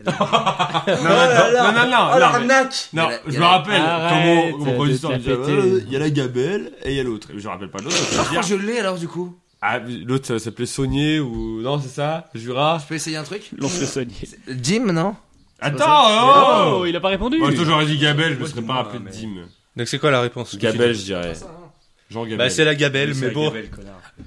Speaker 3: non, non,
Speaker 1: Oh
Speaker 3: non, non, non, non, mais- Non, je me rappelle comment, l'histoire.
Speaker 2: te
Speaker 3: Il y a-
Speaker 2: péter.
Speaker 3: il y a la Gabelle et il y a l'autre. Je me rappelle pas l'autre. je veux
Speaker 1: Ah,
Speaker 3: dire.
Speaker 1: je l'ai alors du coup.
Speaker 3: Ah, l'autre s'appelait Saunier ou. Non, c'est ça Jura
Speaker 1: Je peux essayer un truc
Speaker 2: Lance le Sony.
Speaker 1: Jim, non?
Speaker 3: Attends
Speaker 2: Oh, il a pas répondu.
Speaker 3: Moi, j'aurais dit Gabelle, je me serais pas rappelé de Dim.
Speaker 4: Donc c'est quoi la réponse
Speaker 3: Gabelle, je dirais. Jean Gabelle.
Speaker 4: Bah c'est la gabelle, mais bon.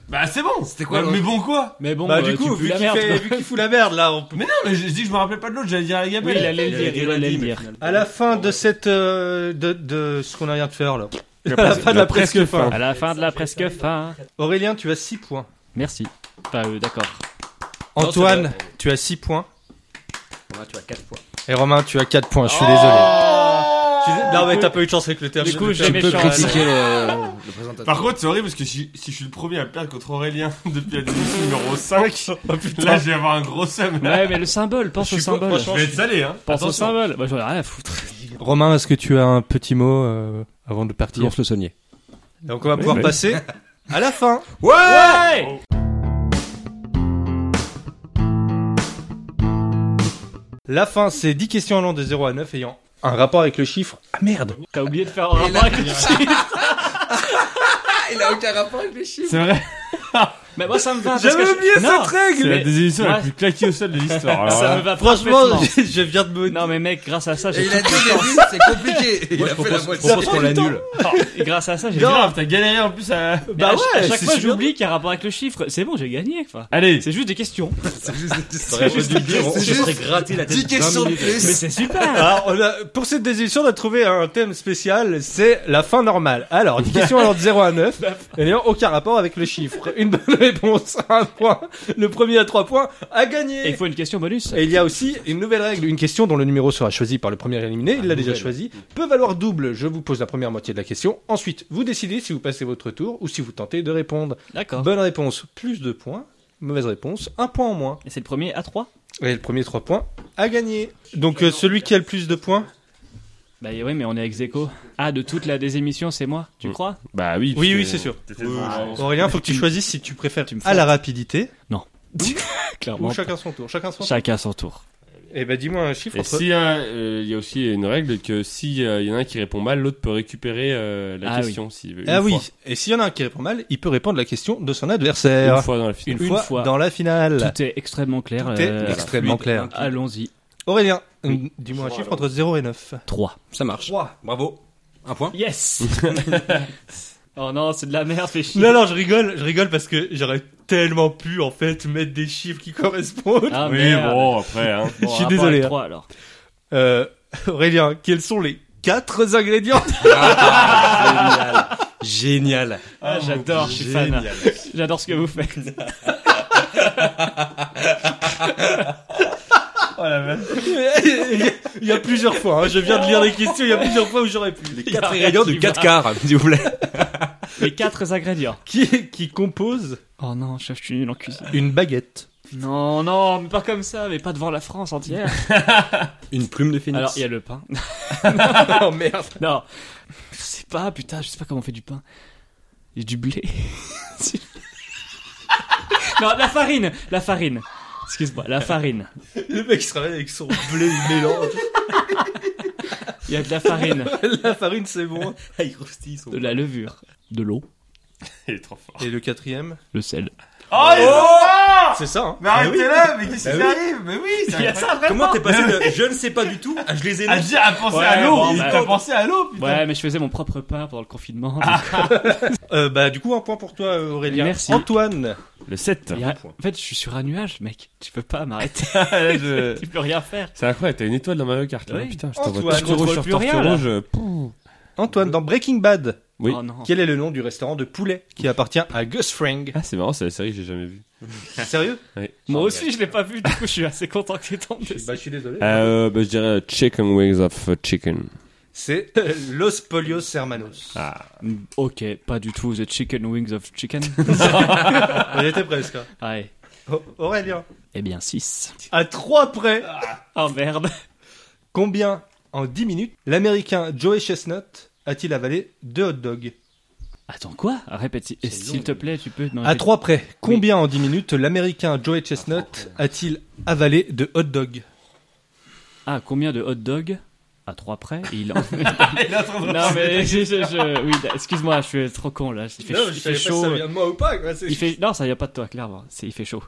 Speaker 3: Bah, c'est bon
Speaker 1: C'était quoi,
Speaker 3: Bah, Mais bon, quoi
Speaker 2: Mais bon,
Speaker 4: Bah
Speaker 2: euh,
Speaker 4: du coup, vu qu'il fout la merde là, on peut-
Speaker 3: Mais non, mais dit que je me rappelais pas de l'autre, j'allais dire la
Speaker 2: Oui,
Speaker 3: Gabelle.
Speaker 2: il allait le dire, il allait le dire.
Speaker 4: à la fin de cette euh, de, de ce qu'on a rien de faire là. À la fin de la presque fin.
Speaker 2: À la fin de la presque fin.
Speaker 4: Aurélien, tu as 6 points.
Speaker 2: Merci. Enfin, euh, d'accord.
Speaker 4: Antoine, tu as 6 points.
Speaker 5: tu as 4 points.
Speaker 4: Et Romain, tu as 4 points. Je suis désolé. Je suis dé- Non mais t'as pas eu de chance avec le terme.
Speaker 2: Du coup, j'ai mes
Speaker 1: peux
Speaker 2: méchant,
Speaker 1: critiquer le, le présentateur.
Speaker 3: Par contre, c'est horrible parce que si, si je suis le premier à perdre contre Aurélien (laughs) depuis la démission numéro 5, (laughs) là, je vais avoir un gros seum. là.
Speaker 2: Ouais, mais le symbole, pense au symbole.
Speaker 4: franchement,
Speaker 3: Je vais être salé, hein.
Speaker 2: Pense au
Speaker 3: Attention.
Speaker 2: symbole. Moi, j'en ai rien à foutre.
Speaker 4: Romain, est-ce que tu as un petit mot euh, avant de partir
Speaker 5: Lance le Saunier.
Speaker 4: Donc on va pouvoir
Speaker 3: oui.
Speaker 4: passer (laughs) à la fin.
Speaker 2: Ouais
Speaker 4: La fin, c'est 10 questions allant de 0 à 9 ayant un rapport avec le chiffre. Ah merde
Speaker 2: T'as oublié de faire un rapport avec le chiffre. (laughs)
Speaker 1: Il a aucun rapport avec les chiffres.
Speaker 3: C'est vrai.
Speaker 2: Mais moi, ça me va.
Speaker 4: J'avais
Speaker 2: je-
Speaker 4: oublié cette règle
Speaker 3: C'est la désémission la plus claquée au sol de l'histoire. alors
Speaker 2: Ça me va
Speaker 4: Franchement, (laughs) je viens de me...
Speaker 2: Non, mais mec, grâce à ça, j'ai (laughs)
Speaker 1: il a dit c'est compliqué. Il
Speaker 5: Moi,
Speaker 1: a
Speaker 5: je
Speaker 1: fait la moitié.
Speaker 5: propose qu'on l'annule.
Speaker 2: Et grâce à ça, j'ai
Speaker 3: Grave, t'as galéré en plus à.
Speaker 4: Bah ouais,
Speaker 2: à chaque
Speaker 4: c'est
Speaker 2: fois j'oublie qu'il y a un rapport avec le chiffre. C'est bon, j'ai gagné. Enfin,
Speaker 3: Allez,
Speaker 2: c'est juste des questions.
Speaker 5: Dû le dire, on
Speaker 1: c'est juste
Speaker 5: gratté la tête
Speaker 1: 10
Speaker 5: 20
Speaker 1: questions de
Speaker 5: minutes.
Speaker 2: Mais
Speaker 1: plus.
Speaker 2: c'est super. (laughs)
Speaker 4: Alors, pour cette désédition, on a trouvé un thème spécial, c'est la fin normale. Alors, 10 questions allant de 0 à 9, et n'ayant aucun rapport avec le chiffre. Une bonne (laughs) réponse à un point, le premier à 3 points, a
Speaker 2: Et
Speaker 4: gagné.
Speaker 2: il faut une question bonus.
Speaker 4: Et il y a aussi une nouvelle règle, une question dont le numéro sera choisi par le premier éliminé, il l'a déjà choisi, peut valoir double. Je vous pose la première moitié de la question, ensuite vous décidez si vous passez votre tour ou si vous tentez de répondre.
Speaker 2: D'accord.
Speaker 4: Bonne réponse, plus de points. Mauvaise réponse, un point en moins.
Speaker 2: Et c'est le premier à 3
Speaker 4: Et le premier 3 points a gagné. Donc euh, celui qui a le plus de points
Speaker 2: Bah oui, mais on est ex aequo. Ah, de toute la des émissions, c'est moi, tu
Speaker 3: Mm.
Speaker 2: crois?
Speaker 3: Bah oui.
Speaker 4: Oui, oui, c'est sûr.
Speaker 3: Devant.
Speaker 4: Aurélien, faut que tu choisisses si tu préfères
Speaker 2: Tu me
Speaker 4: à la rapidité (laughs)
Speaker 2: Clairement.
Speaker 4: ou chacun son tour. Chacun son tour.
Speaker 2: Chacun son tour.
Speaker 4: Eh ben dis-moi un chiffre
Speaker 3: Et
Speaker 4: entre.
Speaker 3: s'il y a, euh, il y a aussi une règle que s'il y en a un qui répond mal, l'autre peut récupérer euh, la
Speaker 2: Ah
Speaker 3: question s'il veut.
Speaker 4: Ah oui. Et s'il y en a un qui répond mal, il peut répondre la question de son adversaire.
Speaker 3: Une fois dans la finale.
Speaker 4: Une
Speaker 2: Une
Speaker 4: fois,
Speaker 2: fois.
Speaker 4: dans la finale.
Speaker 2: Tout est extrêmement clair.
Speaker 4: Tout est
Speaker 2: euh,
Speaker 4: extrêmement clair.
Speaker 2: Allons-y.
Speaker 4: Aurélien, euh, dis-moi un chiffre entre 0 et 9.
Speaker 2: 3.
Speaker 5: Ça marche. Bravo. Un point.
Speaker 2: Yes (laughs) Oh non, c'est de la merde, fais chier.
Speaker 4: Non, non, je rigole, je rigole parce que j'aurais tellement pu, en fait, mettre des chiffres qui correspondent.
Speaker 2: Ah,
Speaker 3: Oui,
Speaker 2: merde.
Speaker 3: bon, après, hein.
Speaker 2: Bon,
Speaker 4: je suis désolé,
Speaker 2: avec
Speaker 4: hein.
Speaker 2: trois, alors.
Speaker 4: Euh, Aurélien, quels sont les quatre ingrédients? (laughs)
Speaker 5: Génial. Génial.
Speaker 2: Ah, j'adore, je suis fan.
Speaker 5: Génial.
Speaker 2: J'adore ce que vous faites. (laughs) (laughs)
Speaker 4: Il y a plusieurs fois, hein, je viens de lire les questions, il y a plusieurs fois où j'aurais pu.
Speaker 5: Les quatre ingrédients du 4 quarts, s'il vous plaît. (laughs)
Speaker 2: Les quatre ingrédients.
Speaker 4: Qui, qui compose
Speaker 2: Oh non, chef, je suis nul en cuisine.
Speaker 4: une baguette
Speaker 2: Non, non, mais pas comme ça, mais pas devant la France entière. (laughs)
Speaker 5: Une plume de phénix.
Speaker 2: Alors, il y a le pain.
Speaker 4: Oh merde
Speaker 2: Non, je sais pas, putain, je sais pas comment on fait du pain. Il y a du blé. non, la farine, la farine. Excuse-moi, la farine.
Speaker 4: Le mec se réveille avec son blé, il mélange.
Speaker 2: Il y a de la farine, (laughs)
Speaker 4: La farine, c'est bon.
Speaker 5: Ah, il croustille son-
Speaker 2: de la levure, de l'eau,
Speaker 3: Il est trop fort.
Speaker 4: Et le quatrième?
Speaker 2: Le sel.
Speaker 6: Oh, fort
Speaker 4: C'est ça, hein
Speaker 6: Mais arrêtez-le, mais qu'est-ce qui
Speaker 5: Bah oui.
Speaker 6: arrive Mais oui, c'est
Speaker 2: Il y a
Speaker 6: incroyable.
Speaker 2: ça vraiment
Speaker 5: Comment t'es passé de je ne sais pas du tout à je les ai
Speaker 6: À dire, à penser
Speaker 2: Ouais,
Speaker 6: à l'eau
Speaker 2: bon, bah,
Speaker 6: t'a pensé à l'eau, putain
Speaker 2: Ouais, mais je faisais mon propre pain pendant le confinement. (laughs)
Speaker 4: euh, Bah du coup, un point pour toi, Aurélien.
Speaker 2: Merci.
Speaker 4: Antoine,
Speaker 3: Le 7.
Speaker 2: Il y a- En fait, je suis sur un nuage, mec. Tu peux pas m'arrêter. (laughs)
Speaker 3: Je- (laughs)
Speaker 2: tu peux rien faire.
Speaker 3: C'est incroyable, t'as une étoile dans Mario Kart. là.
Speaker 2: Oui.
Speaker 3: Putain, je t'envoie
Speaker 4: Antoine,
Speaker 2: je
Speaker 3: rouge
Speaker 2: contrôle
Speaker 3: sur
Speaker 2: plus
Speaker 3: tortue
Speaker 2: rien, là.
Speaker 3: rouge. euh.
Speaker 4: Antoine, dans Breaking Bad,
Speaker 3: Oui.
Speaker 2: Oh non.
Speaker 4: quel est le nom du restaurant de poulet qui appartient à Gus Fring
Speaker 3: Ah, c'est marrant, c'est la série que j'ai jamais vue. (laughs)
Speaker 4: Sérieux?
Speaker 2: Moi aussi, je l'ai pas vu. Du coup, je suis assez content que tu tombes dessus.
Speaker 4: Bah je suis désolé.
Speaker 3: Euh, bah, je dirais euh, Chicken Wings of euh, Chicken.
Speaker 4: C'est Los Polios Hermanos.
Speaker 3: Ah.
Speaker 2: Ok, pas du tout. The Chicken Wings of Chicken. (laughs)
Speaker 4: On était presque. hein.
Speaker 2: Ouais.
Speaker 4: Oh, Aurélien,
Speaker 2: Eh bien, 6.
Speaker 4: à trois près,
Speaker 2: Oh merde.
Speaker 4: combien en 10 minutes? L'américain Joey Chestnut a-t-il avalé deux hot dogs
Speaker 2: Attends, quoi Répète, s'il te plaît, tu peux. non,
Speaker 4: À trois près, combien en 10 minutes l'américain Joey Chestnut a-t-il avalé de hot dogs
Speaker 2: Ah, combien de hot dogs À 3 près et il en... (laughs) Non, mais je, je, je- Oui, excuse-moi, je suis trop con là. Il fait, il fait chaud.
Speaker 4: de moi ou pas. quoi,
Speaker 2: Il fait... Non, ça vient pas de toi, clairement. C'est... Il fait chaud.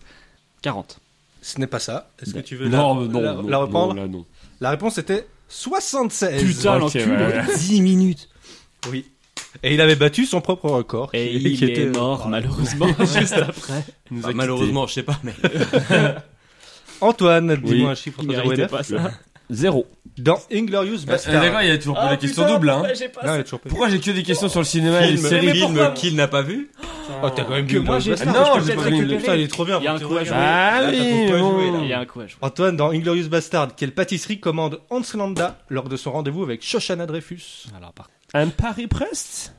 Speaker 2: 40.
Speaker 4: Ce n'est pas ça. Est-ce que tu veux
Speaker 3: Non,
Speaker 4: la,
Speaker 3: non,
Speaker 4: la-
Speaker 3: non,
Speaker 4: la reprendre
Speaker 3: non, là, non.
Speaker 4: La réponse était 76.
Speaker 2: Putain,
Speaker 3: Ok,
Speaker 2: l'enculé.
Speaker 3: ouais, ouais.
Speaker 2: 10 minutes.
Speaker 4: Oui. Et il avait battu son propre record.
Speaker 2: Et
Speaker 4: qui-
Speaker 2: il
Speaker 4: qui
Speaker 2: est
Speaker 4: était-
Speaker 2: mort, malheureusement, (laughs) juste après.
Speaker 5: Bah, malheureusement, je sais pas, mais. (laughs)
Speaker 4: Antoine, dis-moi
Speaker 3: Oui.
Speaker 4: un chiffre
Speaker 2: Il
Speaker 4: entre 0 et
Speaker 2: méritait
Speaker 4: 9.
Speaker 2: pas ça.
Speaker 3: Zéro.
Speaker 4: Dans Inglorious
Speaker 6: Euh,
Speaker 4: Bastard.
Speaker 6: D'accord, il y a toujours pas la question double, hein
Speaker 2: j'ai pas
Speaker 4: Non, il a toujours pas.
Speaker 6: Pourquoi j'ai que des questions sur le cinéma et les
Speaker 5: Film,
Speaker 6: séries
Speaker 5: film qu'il n'a pas vu.
Speaker 4: Oh, t'as quand même
Speaker 2: Que
Speaker 4: vu
Speaker 2: moi, j'ai.
Speaker 6: Non, j'ai pas vu le-
Speaker 2: récupérer.
Speaker 4: Putain, il est trop bien.
Speaker 2: Il y a un coup à jouer.
Speaker 3: Ah oui.
Speaker 2: Il y a un coup à jouer.
Speaker 4: Antoine, dans Inglorious Bastard, quelle pâtisserie commande Hans Landa lors de son rendez-vous avec Shoshana Dreyfus
Speaker 2: Alors, par
Speaker 3: Un Paris Prest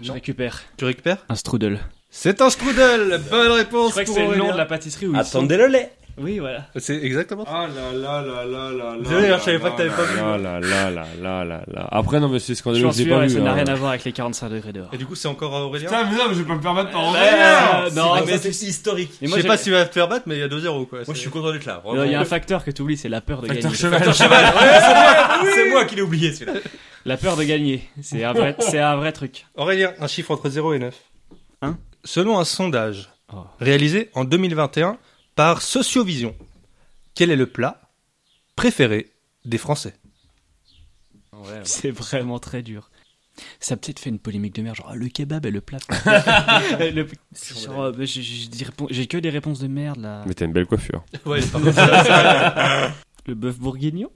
Speaker 2: je récupère
Speaker 4: Tu récupères?
Speaker 2: Un strudel.
Speaker 4: C'est un strudel Bonne réponse
Speaker 2: Je crois que
Speaker 4: pour
Speaker 2: c'est le nom de la pâtisserie où ils sont.
Speaker 5: Attendez le lait.
Speaker 2: Oui, voilà.
Speaker 4: C'est exactement ça.
Speaker 6: Ah là là là là là là
Speaker 4: Désolé, hein, je savais pas que t'avais pas vu.
Speaker 3: Là, là, là, là, là, là, là. Après, non, mais c'est scandaleux, je l'ai pas vu.
Speaker 2: ça n'a
Speaker 3: hein.
Speaker 2: rien à voir avec les 45 degrés dehors.
Speaker 4: Et du coup, c'est encore à Aurélien
Speaker 6: Putain, mais non, mais je vais pas me permettre par
Speaker 2: Euh,
Speaker 6: Aurélien
Speaker 2: non,
Speaker 5: Ah, mais
Speaker 2: c'est-
Speaker 5: historique.
Speaker 4: Je sais pas si tu vas te faire battre, mais il y a 2-0 quoi.
Speaker 5: Moi, je
Speaker 4: C'est-
Speaker 5: suis content d'être là.
Speaker 2: Il y a un facteur que tu oublies, c'est la peur de
Speaker 6: Facteur
Speaker 2: gagner.
Speaker 6: cheval.
Speaker 5: C'est moi qui l'ai oublié, celui-là.
Speaker 2: La peur de gagner. C'est un vrai, c'est un vrai truc.
Speaker 4: Aurélien, un chiffre entre 0 et 9.
Speaker 2: Hein
Speaker 4: Selon un sondage
Speaker 2: Oh.
Speaker 4: réalisé en 2021 par Sociovision, quel est le plat préféré des Français? (laughs)
Speaker 2: C'est vraiment très dur. Ça a peut-être fait une polémique de merde, genre ah, le kebab et le plat. (laughs) Le- bah, j'ai- que des réponses de merde là.
Speaker 3: Mais t'as une belle coiffure. (laughs)
Speaker 4: Ouais,
Speaker 2: Le bœuf bourguignon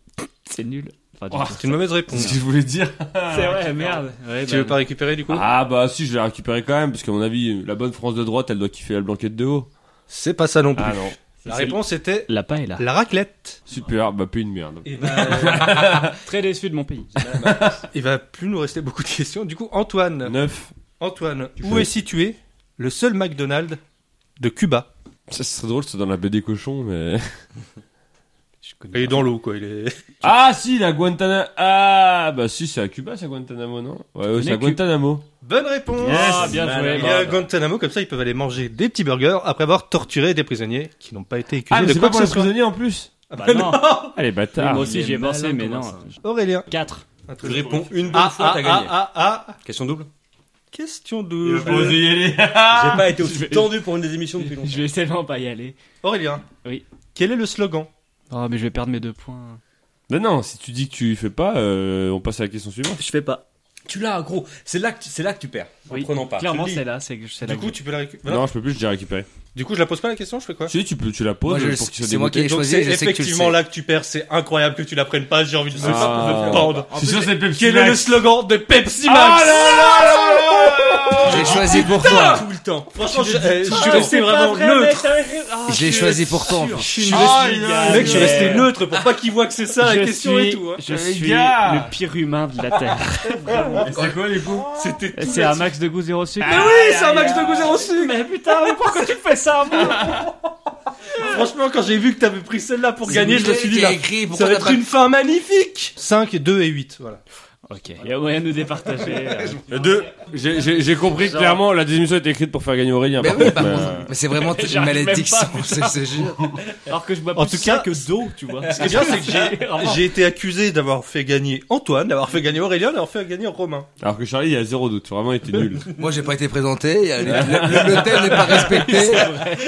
Speaker 2: C'est nul. Enfin,
Speaker 6: Oh,
Speaker 4: c'est une mauvaise réponse.
Speaker 6: C'est ce que je voulais dire.
Speaker 2: c'est vrai, merde. Ouais,
Speaker 4: Tu
Speaker 2: bah,
Speaker 4: veux pas récupérer du coup?
Speaker 3: Ah, bah, si, je vais la récupérer quand même, parce qu'à mon avis, la bonne France de droite, elle doit kiffer la blanquette de haut.
Speaker 4: C'est pas ça non plus.
Speaker 3: Ah non.
Speaker 4: La réponse était
Speaker 2: La paille là.
Speaker 4: la raclette.
Speaker 3: Super, bah, plus une merde.
Speaker 4: Et bah, (laughs)
Speaker 2: Très déçu de mon pays.
Speaker 4: il va plus nous rester beaucoup de questions. Du coup, Antoine,
Speaker 3: 9.
Speaker 4: Antoine, où est situé le seul McDonald's de Cuba?
Speaker 3: Ça serait drôle, c'est dans la baie des cochons, mais. (laughs)
Speaker 4: Il est dans l'eau quoi. Il est. (laughs)
Speaker 3: Ah, si, la Guantanamo. Ah, bah, si, c'est à Cuba, c'est à Guantanamo, non? Ouais, ouais, c'est à Guantanamo.
Speaker 4: Bonne réponse.
Speaker 2: Ah, bien joué.
Speaker 4: Il y
Speaker 2: bah,
Speaker 4: a Guantanamo, comme ça ils peuvent aller manger des petits burgers après avoir torturé des prisonniers qui n'ont pas été accusés
Speaker 3: Ah, mais
Speaker 4: de
Speaker 3: c'est
Speaker 4: quoi
Speaker 3: pas pour les
Speaker 4: soit.
Speaker 3: prisonniers en plus.
Speaker 2: bah non.
Speaker 3: Allez, (laughs)
Speaker 2: Oui,
Speaker 3: bâtard.
Speaker 2: moi aussi j'y ai pensé, mais non.
Speaker 4: Aurélien.
Speaker 2: 4.
Speaker 4: Un
Speaker 5: Tu
Speaker 4: truc.
Speaker 5: réponds une bonne
Speaker 4: Ah,
Speaker 5: fois,
Speaker 4: ah,
Speaker 5: t'as gagné.
Speaker 4: ah, ah, ah.
Speaker 5: Question double.
Speaker 4: Question
Speaker 6: pas oser y aller. (laughs)
Speaker 5: J'ai pas été
Speaker 2: Je
Speaker 5: aussi tendu pour une des émissions depuis longtemps.
Speaker 2: Je vais tellement pas y aller.
Speaker 4: Aurélien.
Speaker 2: Oui.
Speaker 4: Quel est le slogan?
Speaker 2: Oh, mais je vais perdre mes deux points.
Speaker 3: Non, non, si tu dis que tu fais pas, euh, on passe à la question suivante.
Speaker 2: Je fais pas.
Speaker 5: Tu l'as, gros. C'est là que tu, c'est là que tu perds. En
Speaker 2: Oui,
Speaker 5: prenant pas.
Speaker 2: Clairement, c'est là, c'est c'est là.
Speaker 4: Du
Speaker 2: que
Speaker 4: coup,
Speaker 2: je-
Speaker 4: tu peux la récupérer.
Speaker 3: Non, je peux plus, je l'ai récupéré.
Speaker 4: Du coup, je la pose pas la question, je fais quoi
Speaker 3: Si, tu peux, tu la poses
Speaker 1: Moi, je
Speaker 3: pour
Speaker 1: sais-
Speaker 3: qu'il soit
Speaker 1: c'est moi qui ai.
Speaker 4: Donc
Speaker 1: choisi,
Speaker 4: c'est
Speaker 1: je sais que tu le
Speaker 4: effectivement
Speaker 1: sais.
Speaker 4: là que tu perds, c'est incroyable que tu la prennes pas, j'ai envie de me,
Speaker 3: Ah.
Speaker 4: me pendre.
Speaker 6: Suis sûr c'est Pepsi
Speaker 4: Quel est le
Speaker 6: Max.
Speaker 4: slogan de Pepsi
Speaker 6: Ah
Speaker 4: Max
Speaker 6: là là là là
Speaker 1: J'ai choisi pour toi.
Speaker 4: Tout le temps. Franchement, je, euh, je suis
Speaker 2: Ah,
Speaker 4: resté
Speaker 2: c'est
Speaker 4: vraiment
Speaker 2: vrai,
Speaker 4: neutre.
Speaker 2: Ah,
Speaker 1: Je l'ai choisi pour toi en plus.
Speaker 2: Je suis
Speaker 6: Ah, a-
Speaker 4: Mec, je suis resté neutre pour pas qu'il voit que c'est ça la
Speaker 2: je
Speaker 4: question
Speaker 2: suis,
Speaker 4: et tout. hein.
Speaker 2: Je
Speaker 6: Les
Speaker 2: suis
Speaker 6: gars.
Speaker 2: le pire humain de la Terre. (laughs)
Speaker 6: Et C'est quoi les coups
Speaker 4: C'était tout
Speaker 2: C'est un max de goût zéro sucre.
Speaker 4: Mais oui, c'est un max de goût zéro sucre.
Speaker 2: Mais putain, mais pourquoi tu fais ça (laughs)
Speaker 4: Franchement, quand j'ai vu que t'avais pris celle-là pour gagner, je me suis dit là,
Speaker 1: écrit.
Speaker 4: ça va être
Speaker 1: pas
Speaker 4: une fin magnifique. 5, 2 et 8, voilà.
Speaker 2: Ok, il y a moyen de nous départager. (laughs) euh.
Speaker 3: Deux, j'ai- j'ai j'ai compris que clairement la démission était écrite pour faire gagner Aurélien.
Speaker 1: Mais
Speaker 3: par
Speaker 1: oui,
Speaker 3: contre,
Speaker 1: par
Speaker 3: mais,
Speaker 1: contre.
Speaker 3: euh,
Speaker 1: Mais c'est vraiment (laughs) une
Speaker 2: J'arrive même
Speaker 1: malédiction, jure.
Speaker 2: Alors que je bois
Speaker 4: En
Speaker 2: plus
Speaker 4: tout
Speaker 2: ça
Speaker 4: cas-
Speaker 2: que d'eau, tu vois.
Speaker 4: Ce qui est bien, c'est que (laughs) j'ai, été accusé d'avoir fait gagner Antoine, d'avoir fait gagner Aurélien, d'avoir fait gagner Romain.
Speaker 3: Alors que Charlie, il y a zéro doute. Vraiment, il était nul.
Speaker 1: Moi, j'ai pas été présenté. il y a- Le, le- le thème n'est pas respecté.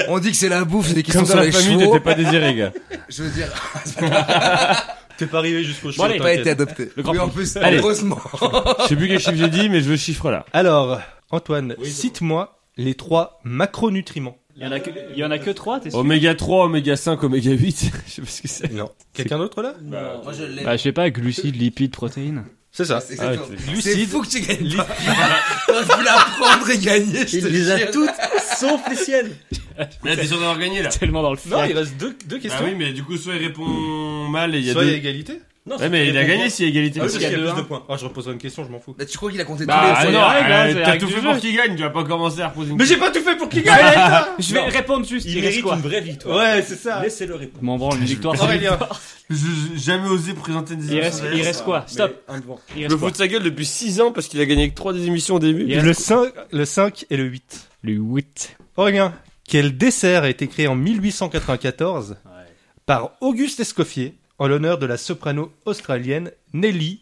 Speaker 1: On dit que c'est la bouffe, c'est des questions
Speaker 3: Comme
Speaker 1: sur
Speaker 3: ça,
Speaker 1: les
Speaker 3: la famille,
Speaker 1: chevaux.
Speaker 3: t'étais pas désiré, gars.
Speaker 1: Je veux dire,
Speaker 4: T'es pas arrivé jusqu'au show.
Speaker 2: Bon,
Speaker 1: pas été adopté.
Speaker 2: Le grand
Speaker 1: Oui, en plus,
Speaker 2: Allez.
Speaker 1: heureusement.
Speaker 3: Je sais plus quel chiffre j'ai dit, mais je veux ce chiffre là.
Speaker 4: Alors, Antoine, cite-moi les trois macronutriments.
Speaker 2: Il y en a que, il y en a que trois, t'es sûr
Speaker 3: Oméga 3, oméga 5, oméga 8. (laughs) je sais pas ce que c'est.
Speaker 4: Non. Quelqu'un d'autre là?
Speaker 1: Moi, je l'ai.
Speaker 2: Bah, je sais pas, glucides, lipides, protéines.
Speaker 4: C'est ça.
Speaker 1: C'est
Speaker 3: Ah, C'est
Speaker 1: fou que tu gagnes pas. T'aurais pu la prendre et gagner, je te jure.
Speaker 4: toutes, sauf les siennes.
Speaker 3: Mais t'es sûr d'avoir gagné là
Speaker 2: Tellement dans le
Speaker 4: Non,
Speaker 2: fiac.
Speaker 4: il reste deux, deux
Speaker 3: Ah
Speaker 4: questions.
Speaker 3: oui, mais du coup, soit il répond mal et il y a
Speaker 4: Soit il y a
Speaker 3: deux. Ouais, mais il a gagné s'il y a égalité.
Speaker 4: Ah oui,
Speaker 2: Parce
Speaker 4: parce
Speaker 2: qu'il
Speaker 4: qu'il
Speaker 2: y a
Speaker 4: plus de points. Ah, je reposerai une question, je m'en fous.
Speaker 1: Bah, tu crois qu'il a compté tous
Speaker 3: Bah,
Speaker 1: les
Speaker 3: ah
Speaker 1: fois
Speaker 3: non,
Speaker 2: hein,
Speaker 3: t'as tout fait pour qu'il gagne, tu vas pas commencer à reposer une
Speaker 4: Mais j'ai pas tout fait pour qu'il (laughs) gagne
Speaker 2: Je vais répondre juste.
Speaker 5: Il mérite
Speaker 2: quoi
Speaker 5: une vraie victoire.
Speaker 4: Ouais, c'est ça.
Speaker 5: Laissez-le répondre.
Speaker 2: Je m'en branle, une victoire.
Speaker 3: J'ai jamais osé présenter des
Speaker 2: Il reste, il reste quoi Stop.
Speaker 5: Devant.
Speaker 2: Il
Speaker 3: Je me fous de sa gueule depuis 6 ans parce qu'il a gagné que 3 des émissions au début.
Speaker 4: Le 5, le 5 et le 8.
Speaker 2: Le 8.
Speaker 4: Aurélien, quel dessert a été créé en 1894 par Auguste Escoffier en l'honneur de la soprano australienne Nelly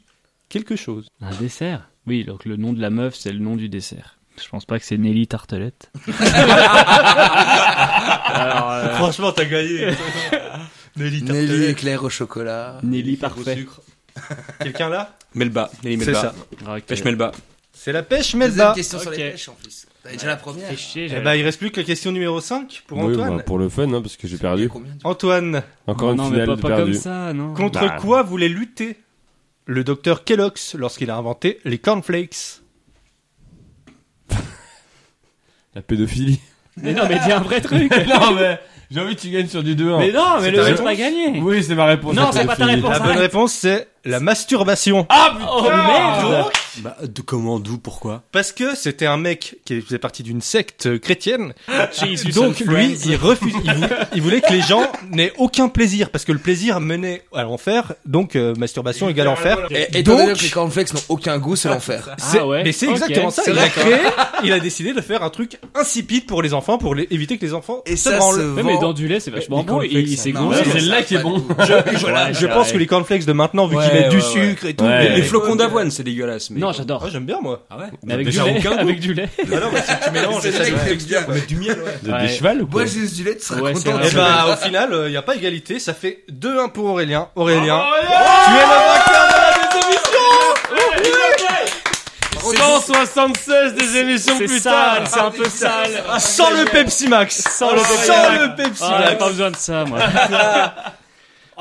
Speaker 4: quelque chose
Speaker 2: Un dessert Oui, donc le nom de la meuf, c'est le nom du dessert. Je pense pas que c'est Nelly Tartelette. (laughs) Alors, euh,
Speaker 4: Franchement, t'as gagné. (laughs) Nelly
Speaker 1: Nelly éclair au chocolat.
Speaker 2: Nelly parfait.
Speaker 4: Quelqu'un là?
Speaker 5: Melba. Nelly
Speaker 4: C'est
Speaker 5: Melba.
Speaker 4: ça.
Speaker 2: Ah.
Speaker 5: Pêche Melba.
Speaker 4: C'est la pêche
Speaker 1: Deuxième
Speaker 4: Melba.
Speaker 1: question sur les pêches en plus. T'avais déjà la première.
Speaker 2: Fais chier,
Speaker 4: Eh
Speaker 2: j'avais-
Speaker 4: ben, il reste plus que la question numéro 5 pour
Speaker 3: Oui,
Speaker 4: Antoine.
Speaker 3: bah, pour le fun, hein, parce que j'ai perdu.
Speaker 1: combien de-
Speaker 4: Antoine,
Speaker 3: Encore une
Speaker 2: non, mais
Speaker 3: finale
Speaker 2: pas,
Speaker 3: de
Speaker 2: pas
Speaker 3: perdu.
Speaker 2: comme ça, non.
Speaker 4: contre
Speaker 3: Bah,
Speaker 4: quoi voulait lutter le docteur Kellogg's lorsqu'il a inventé les cornflakes? (laughs)
Speaker 3: La pédophilie.
Speaker 2: Mais non, mais dis un vrai truc. (laughs)
Speaker 3: non, mais j'ai envie que tu gagnes sur du 2-1.
Speaker 2: mais non, mais
Speaker 4: C'est
Speaker 2: le
Speaker 4: ta
Speaker 2: mec
Speaker 4: réponse
Speaker 2: pas gagné.
Speaker 3: Oui, c'est ma réponse.
Speaker 2: Non, c'est pas ta réponse.
Speaker 4: La bonne
Speaker 2: arrête.
Speaker 4: réponse c'est la masturbation.
Speaker 3: Ah putain
Speaker 2: Oh merde
Speaker 5: Bah, de comment, d'où, pourquoi
Speaker 4: Parce que c'était un mec qui faisait partie d'une secte euh, chrétienne. (laughs)
Speaker 2: Jesus
Speaker 4: Donc lui, il refuse, il, vou- il voulait que les gens n'aient aucun plaisir parce que le plaisir menait à l'enfer. Donc euh, masturbation égale enfer.
Speaker 1: Et
Speaker 4: Donc
Speaker 1: que les cornflakes n'ont aucun goût, c'est l'enfer.
Speaker 2: Ah ouais,
Speaker 4: mais c'est exactement ça.
Speaker 1: C'est
Speaker 4: Il a créé, il a décidé de faire un truc insipide pour les enfants pour les- éviter que les enfants
Speaker 1: Et
Speaker 4: se
Speaker 1: ça
Speaker 4: branlent.
Speaker 1: se
Speaker 2: Ouais, mais dans du lait, c'est vachement bon.
Speaker 5: ça-
Speaker 2: c'est
Speaker 3: c'est
Speaker 1: ça
Speaker 3: le lait
Speaker 1: a
Speaker 3: qui est bon.
Speaker 4: Je, pense que les cornflakes de maintenant, vu qu'ils mettent du
Speaker 5: ouais,
Speaker 4: sucre et tout.
Speaker 3: Ouais.
Speaker 5: Les, flocons d'avoine, c'est dégueulasse. Mais
Speaker 2: Non, j'adore.
Speaker 4: Ah, j'aime bien moi.
Speaker 5: Ah ouais
Speaker 2: Mais avec du lait. Avec du lait.
Speaker 4: Ah non, mais si tu mélanges ça
Speaker 1: qui.
Speaker 5: Faut mettre du miel,
Speaker 3: des chevals ou quoi
Speaker 1: Moi, juste du lait, tu seras content.
Speaker 4: Et bah, au final, il n'y a pas égalité, ça fait 2-1 pour Aurélien. Aurélien, tu es le vainqueur de la désémission
Speaker 3: 176 des émissions plus tard
Speaker 2: c'est un peu sale.
Speaker 4: Sans le Pepsi Max
Speaker 2: Sans le Pepsi
Speaker 4: Sans
Speaker 2: Max.
Speaker 4: le Pepsi
Speaker 2: Ah,
Speaker 4: Max
Speaker 2: pas besoin de ça, moi. (laughs)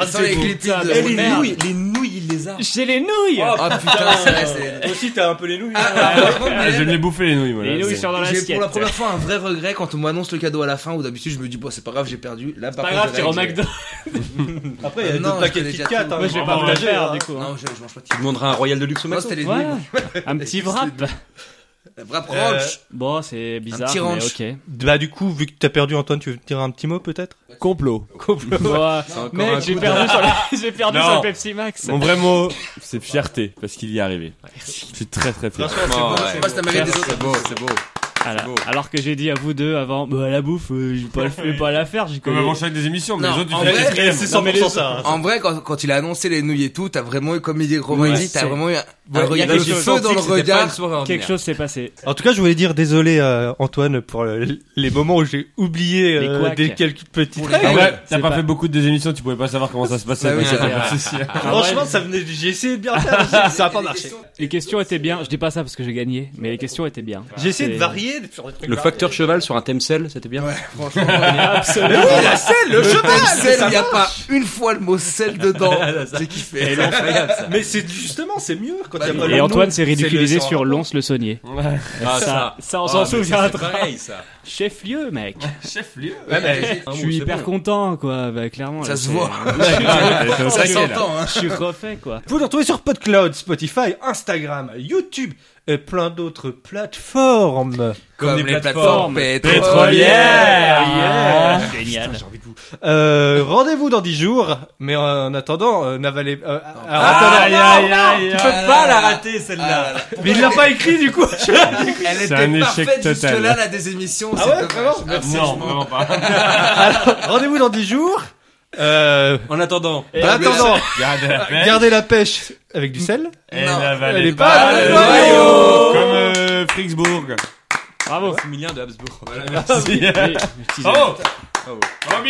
Speaker 1: Ah, sans les.
Speaker 2: Putain,
Speaker 5: Eh, les
Speaker 2: Merde.
Speaker 5: nouilles, les nouilles, il les a.
Speaker 2: J'ai les nouilles.
Speaker 1: Ah putain, c'est vrai, c'est.
Speaker 4: Toi aussi, t'as un peu les nouilles.
Speaker 1: Ah, par contre,
Speaker 3: Ah, J'aime
Speaker 1: Mylène,
Speaker 3: les bouffer les nouilles, moi. là.
Speaker 2: Les nouilles sont dans
Speaker 1: J'ai
Speaker 2: l'assiette.
Speaker 1: pour la première fois un vrai regret quand on m'annonce le cadeau à la fin où d'habitude je me dis bon c'est pas grave j'ai perdu là par
Speaker 2: Pas
Speaker 1: contre
Speaker 2: grave,
Speaker 1: je
Speaker 2: au
Speaker 1: règle.
Speaker 2: McDo. (laughs)
Speaker 4: Après, il y a
Speaker 1: Non,
Speaker 4: d'autres
Speaker 1: je
Speaker 4: paquets de
Speaker 1: connais
Speaker 4: Kit
Speaker 1: déjà
Speaker 4: Kat.
Speaker 1: tout.
Speaker 4: hein,
Speaker 2: Moi, je vais pas
Speaker 4: va
Speaker 2: vous
Speaker 4: partager,
Speaker 2: faire,
Speaker 4: hein.
Speaker 2: du coup.
Speaker 1: non
Speaker 2: hein.
Speaker 1: je, je mange pas de
Speaker 5: Tu demanderas un royal de luxe au
Speaker 1: non
Speaker 5: McDo.
Speaker 1: c'était les deux
Speaker 2: Un petit (laughs) wrap.
Speaker 1: Wrap
Speaker 4: Euh,
Speaker 1: ranch
Speaker 2: Bon, c'est bizarre,
Speaker 1: petit
Speaker 2: mais
Speaker 1: ranch.
Speaker 2: ok.
Speaker 4: Bah, du coup, vu que t'as perdu, Antoine, tu veux dire un petit mot peut-être?
Speaker 3: Complot.
Speaker 2: Bon, (laughs) mec, (laughs) j'ai perdu sur le, j'ai perdu
Speaker 3: Non.
Speaker 2: sur le Pepsi Max.
Speaker 3: Mon vrai mot, c'est fierté, parce qu'il y est arrivé. Je suis très très fier.
Speaker 5: Oh, ouais.
Speaker 1: c'est des autres
Speaker 5: beau, c'est beau.
Speaker 2: Alors,
Speaker 5: beau.
Speaker 2: alors que j'ai dit à vous deux avant, bah la bouffe, euh, je vais pas, le- je vais pas la faire, j'y
Speaker 3: Comme
Speaker 2: connais.
Speaker 3: avant chaque des émissions, mais
Speaker 1: Non,
Speaker 3: les autres,
Speaker 1: en vrai,
Speaker 3: la
Speaker 4: C'est
Speaker 3: quatrième.
Speaker 4: 100% ça. hein.
Speaker 1: en vrai quand, quand il a annoncé les nouilles et tout t'as vraiment eu comme il dit Romain
Speaker 2: Ouais,
Speaker 1: il dit t'as vraiment eu un- Il y a
Speaker 2: quelque
Speaker 1: le
Speaker 2: chose-
Speaker 1: feu dans le regard.
Speaker 2: Quelque chose s'est passé.
Speaker 4: En tout cas, je voulais dire désolé euh, Antoine pour euh, les moments où j'ai oublié euh, des quelques petites.
Speaker 3: Ah ouais, t'as pas,
Speaker 2: pas-
Speaker 3: fait beaucoup de émissions, tu pouvais pas savoir comment ça se passait.
Speaker 1: Bah oui,
Speaker 3: donc
Speaker 1: c'est
Speaker 3: y a
Speaker 1: vrai.
Speaker 3: pas de souci. (laughs)
Speaker 4: Franchement, ça venait. J'ai essayé de bien faire, (laughs) ça a pas marché.
Speaker 2: Les questions étaient bien. Je dis pas ça parce que j'ai gagné, mais les questions étaient bien.
Speaker 4: J'ai essayé de varier,
Speaker 5: Le facteur cheval sur un thème sel, c'était bien?
Speaker 1: Ouais, (laughs) franchement.
Speaker 2: Absolument.
Speaker 1: Oui, la selle, le cheval, sel, il n'y a pas une fois le mot sel dedans. J'ai kiffé.
Speaker 4: Mais c'est justement, c'est mieux quand
Speaker 1: Bah,
Speaker 4: pas
Speaker 2: Et. Antoine s'est
Speaker 4: le-
Speaker 2: ridiculisé sur Lons le Saunier.
Speaker 5: Ah,
Speaker 2: ça, ça, on
Speaker 5: Ah,
Speaker 2: s'en.
Speaker 5: C'est pareil, ça.
Speaker 2: Chef-lieu, mec.
Speaker 3: Chef-lieu.
Speaker 1: Ouais, mais
Speaker 2: Je suis hyper content, quoi. Bah, clairement.
Speaker 1: Ça
Speaker 2: là,
Speaker 1: se voit. (laughs)
Speaker 2: Ça
Speaker 1: ça
Speaker 2: se
Speaker 1: s'entend, hein.
Speaker 2: Je suis refait, quoi.
Speaker 4: Vous le retrouvez sur PodCloud, Spotify, Instagram, YouTube et plein d'autres plateformes.
Speaker 1: Comme
Speaker 3: les
Speaker 1: les
Speaker 3: plateformes
Speaker 1: plateformes
Speaker 3: pétrolières.
Speaker 2: Yeah. Génial.
Speaker 4: Euh, Rendez-vous dans 10 jours, mais en attendant, euh, n'avalez... Euh, alors,
Speaker 3: Aïe,
Speaker 4: attendez.
Speaker 3: aïe, aïe,
Speaker 4: Tu peux pas la rater
Speaker 1: Ah
Speaker 4: celle-là.
Speaker 1: là là.
Speaker 4: Mais il l'a pas écrit du coup. (laughs)
Speaker 1: Elle
Speaker 3: C'est un
Speaker 1: était
Speaker 3: échec
Speaker 1: parfaite
Speaker 3: total.
Speaker 1: jusque-là, la des émissions.
Speaker 4: Ah ouais, vraiment
Speaker 1: Ah,
Speaker 3: Non, vraiment pas. (laughs)
Speaker 4: Alors, rendez-vous dans 10 jours. Euh,
Speaker 5: En attendant.
Speaker 4: en attendant,
Speaker 3: Gardez la pêche.
Speaker 4: gardez la pêche avec du sel.
Speaker 3: Et
Speaker 1: Non,
Speaker 3: n'avalez
Speaker 4: elle est
Speaker 3: pas
Speaker 4: pas
Speaker 3: le
Speaker 4: le
Speaker 3: noyau.
Speaker 1: noyau.
Speaker 3: Comme euh, Fricksbourg.
Speaker 2: Bravo.
Speaker 5: Maximilien de Habsbourg.
Speaker 3: Merci. (laughs) Bravo. Bravo.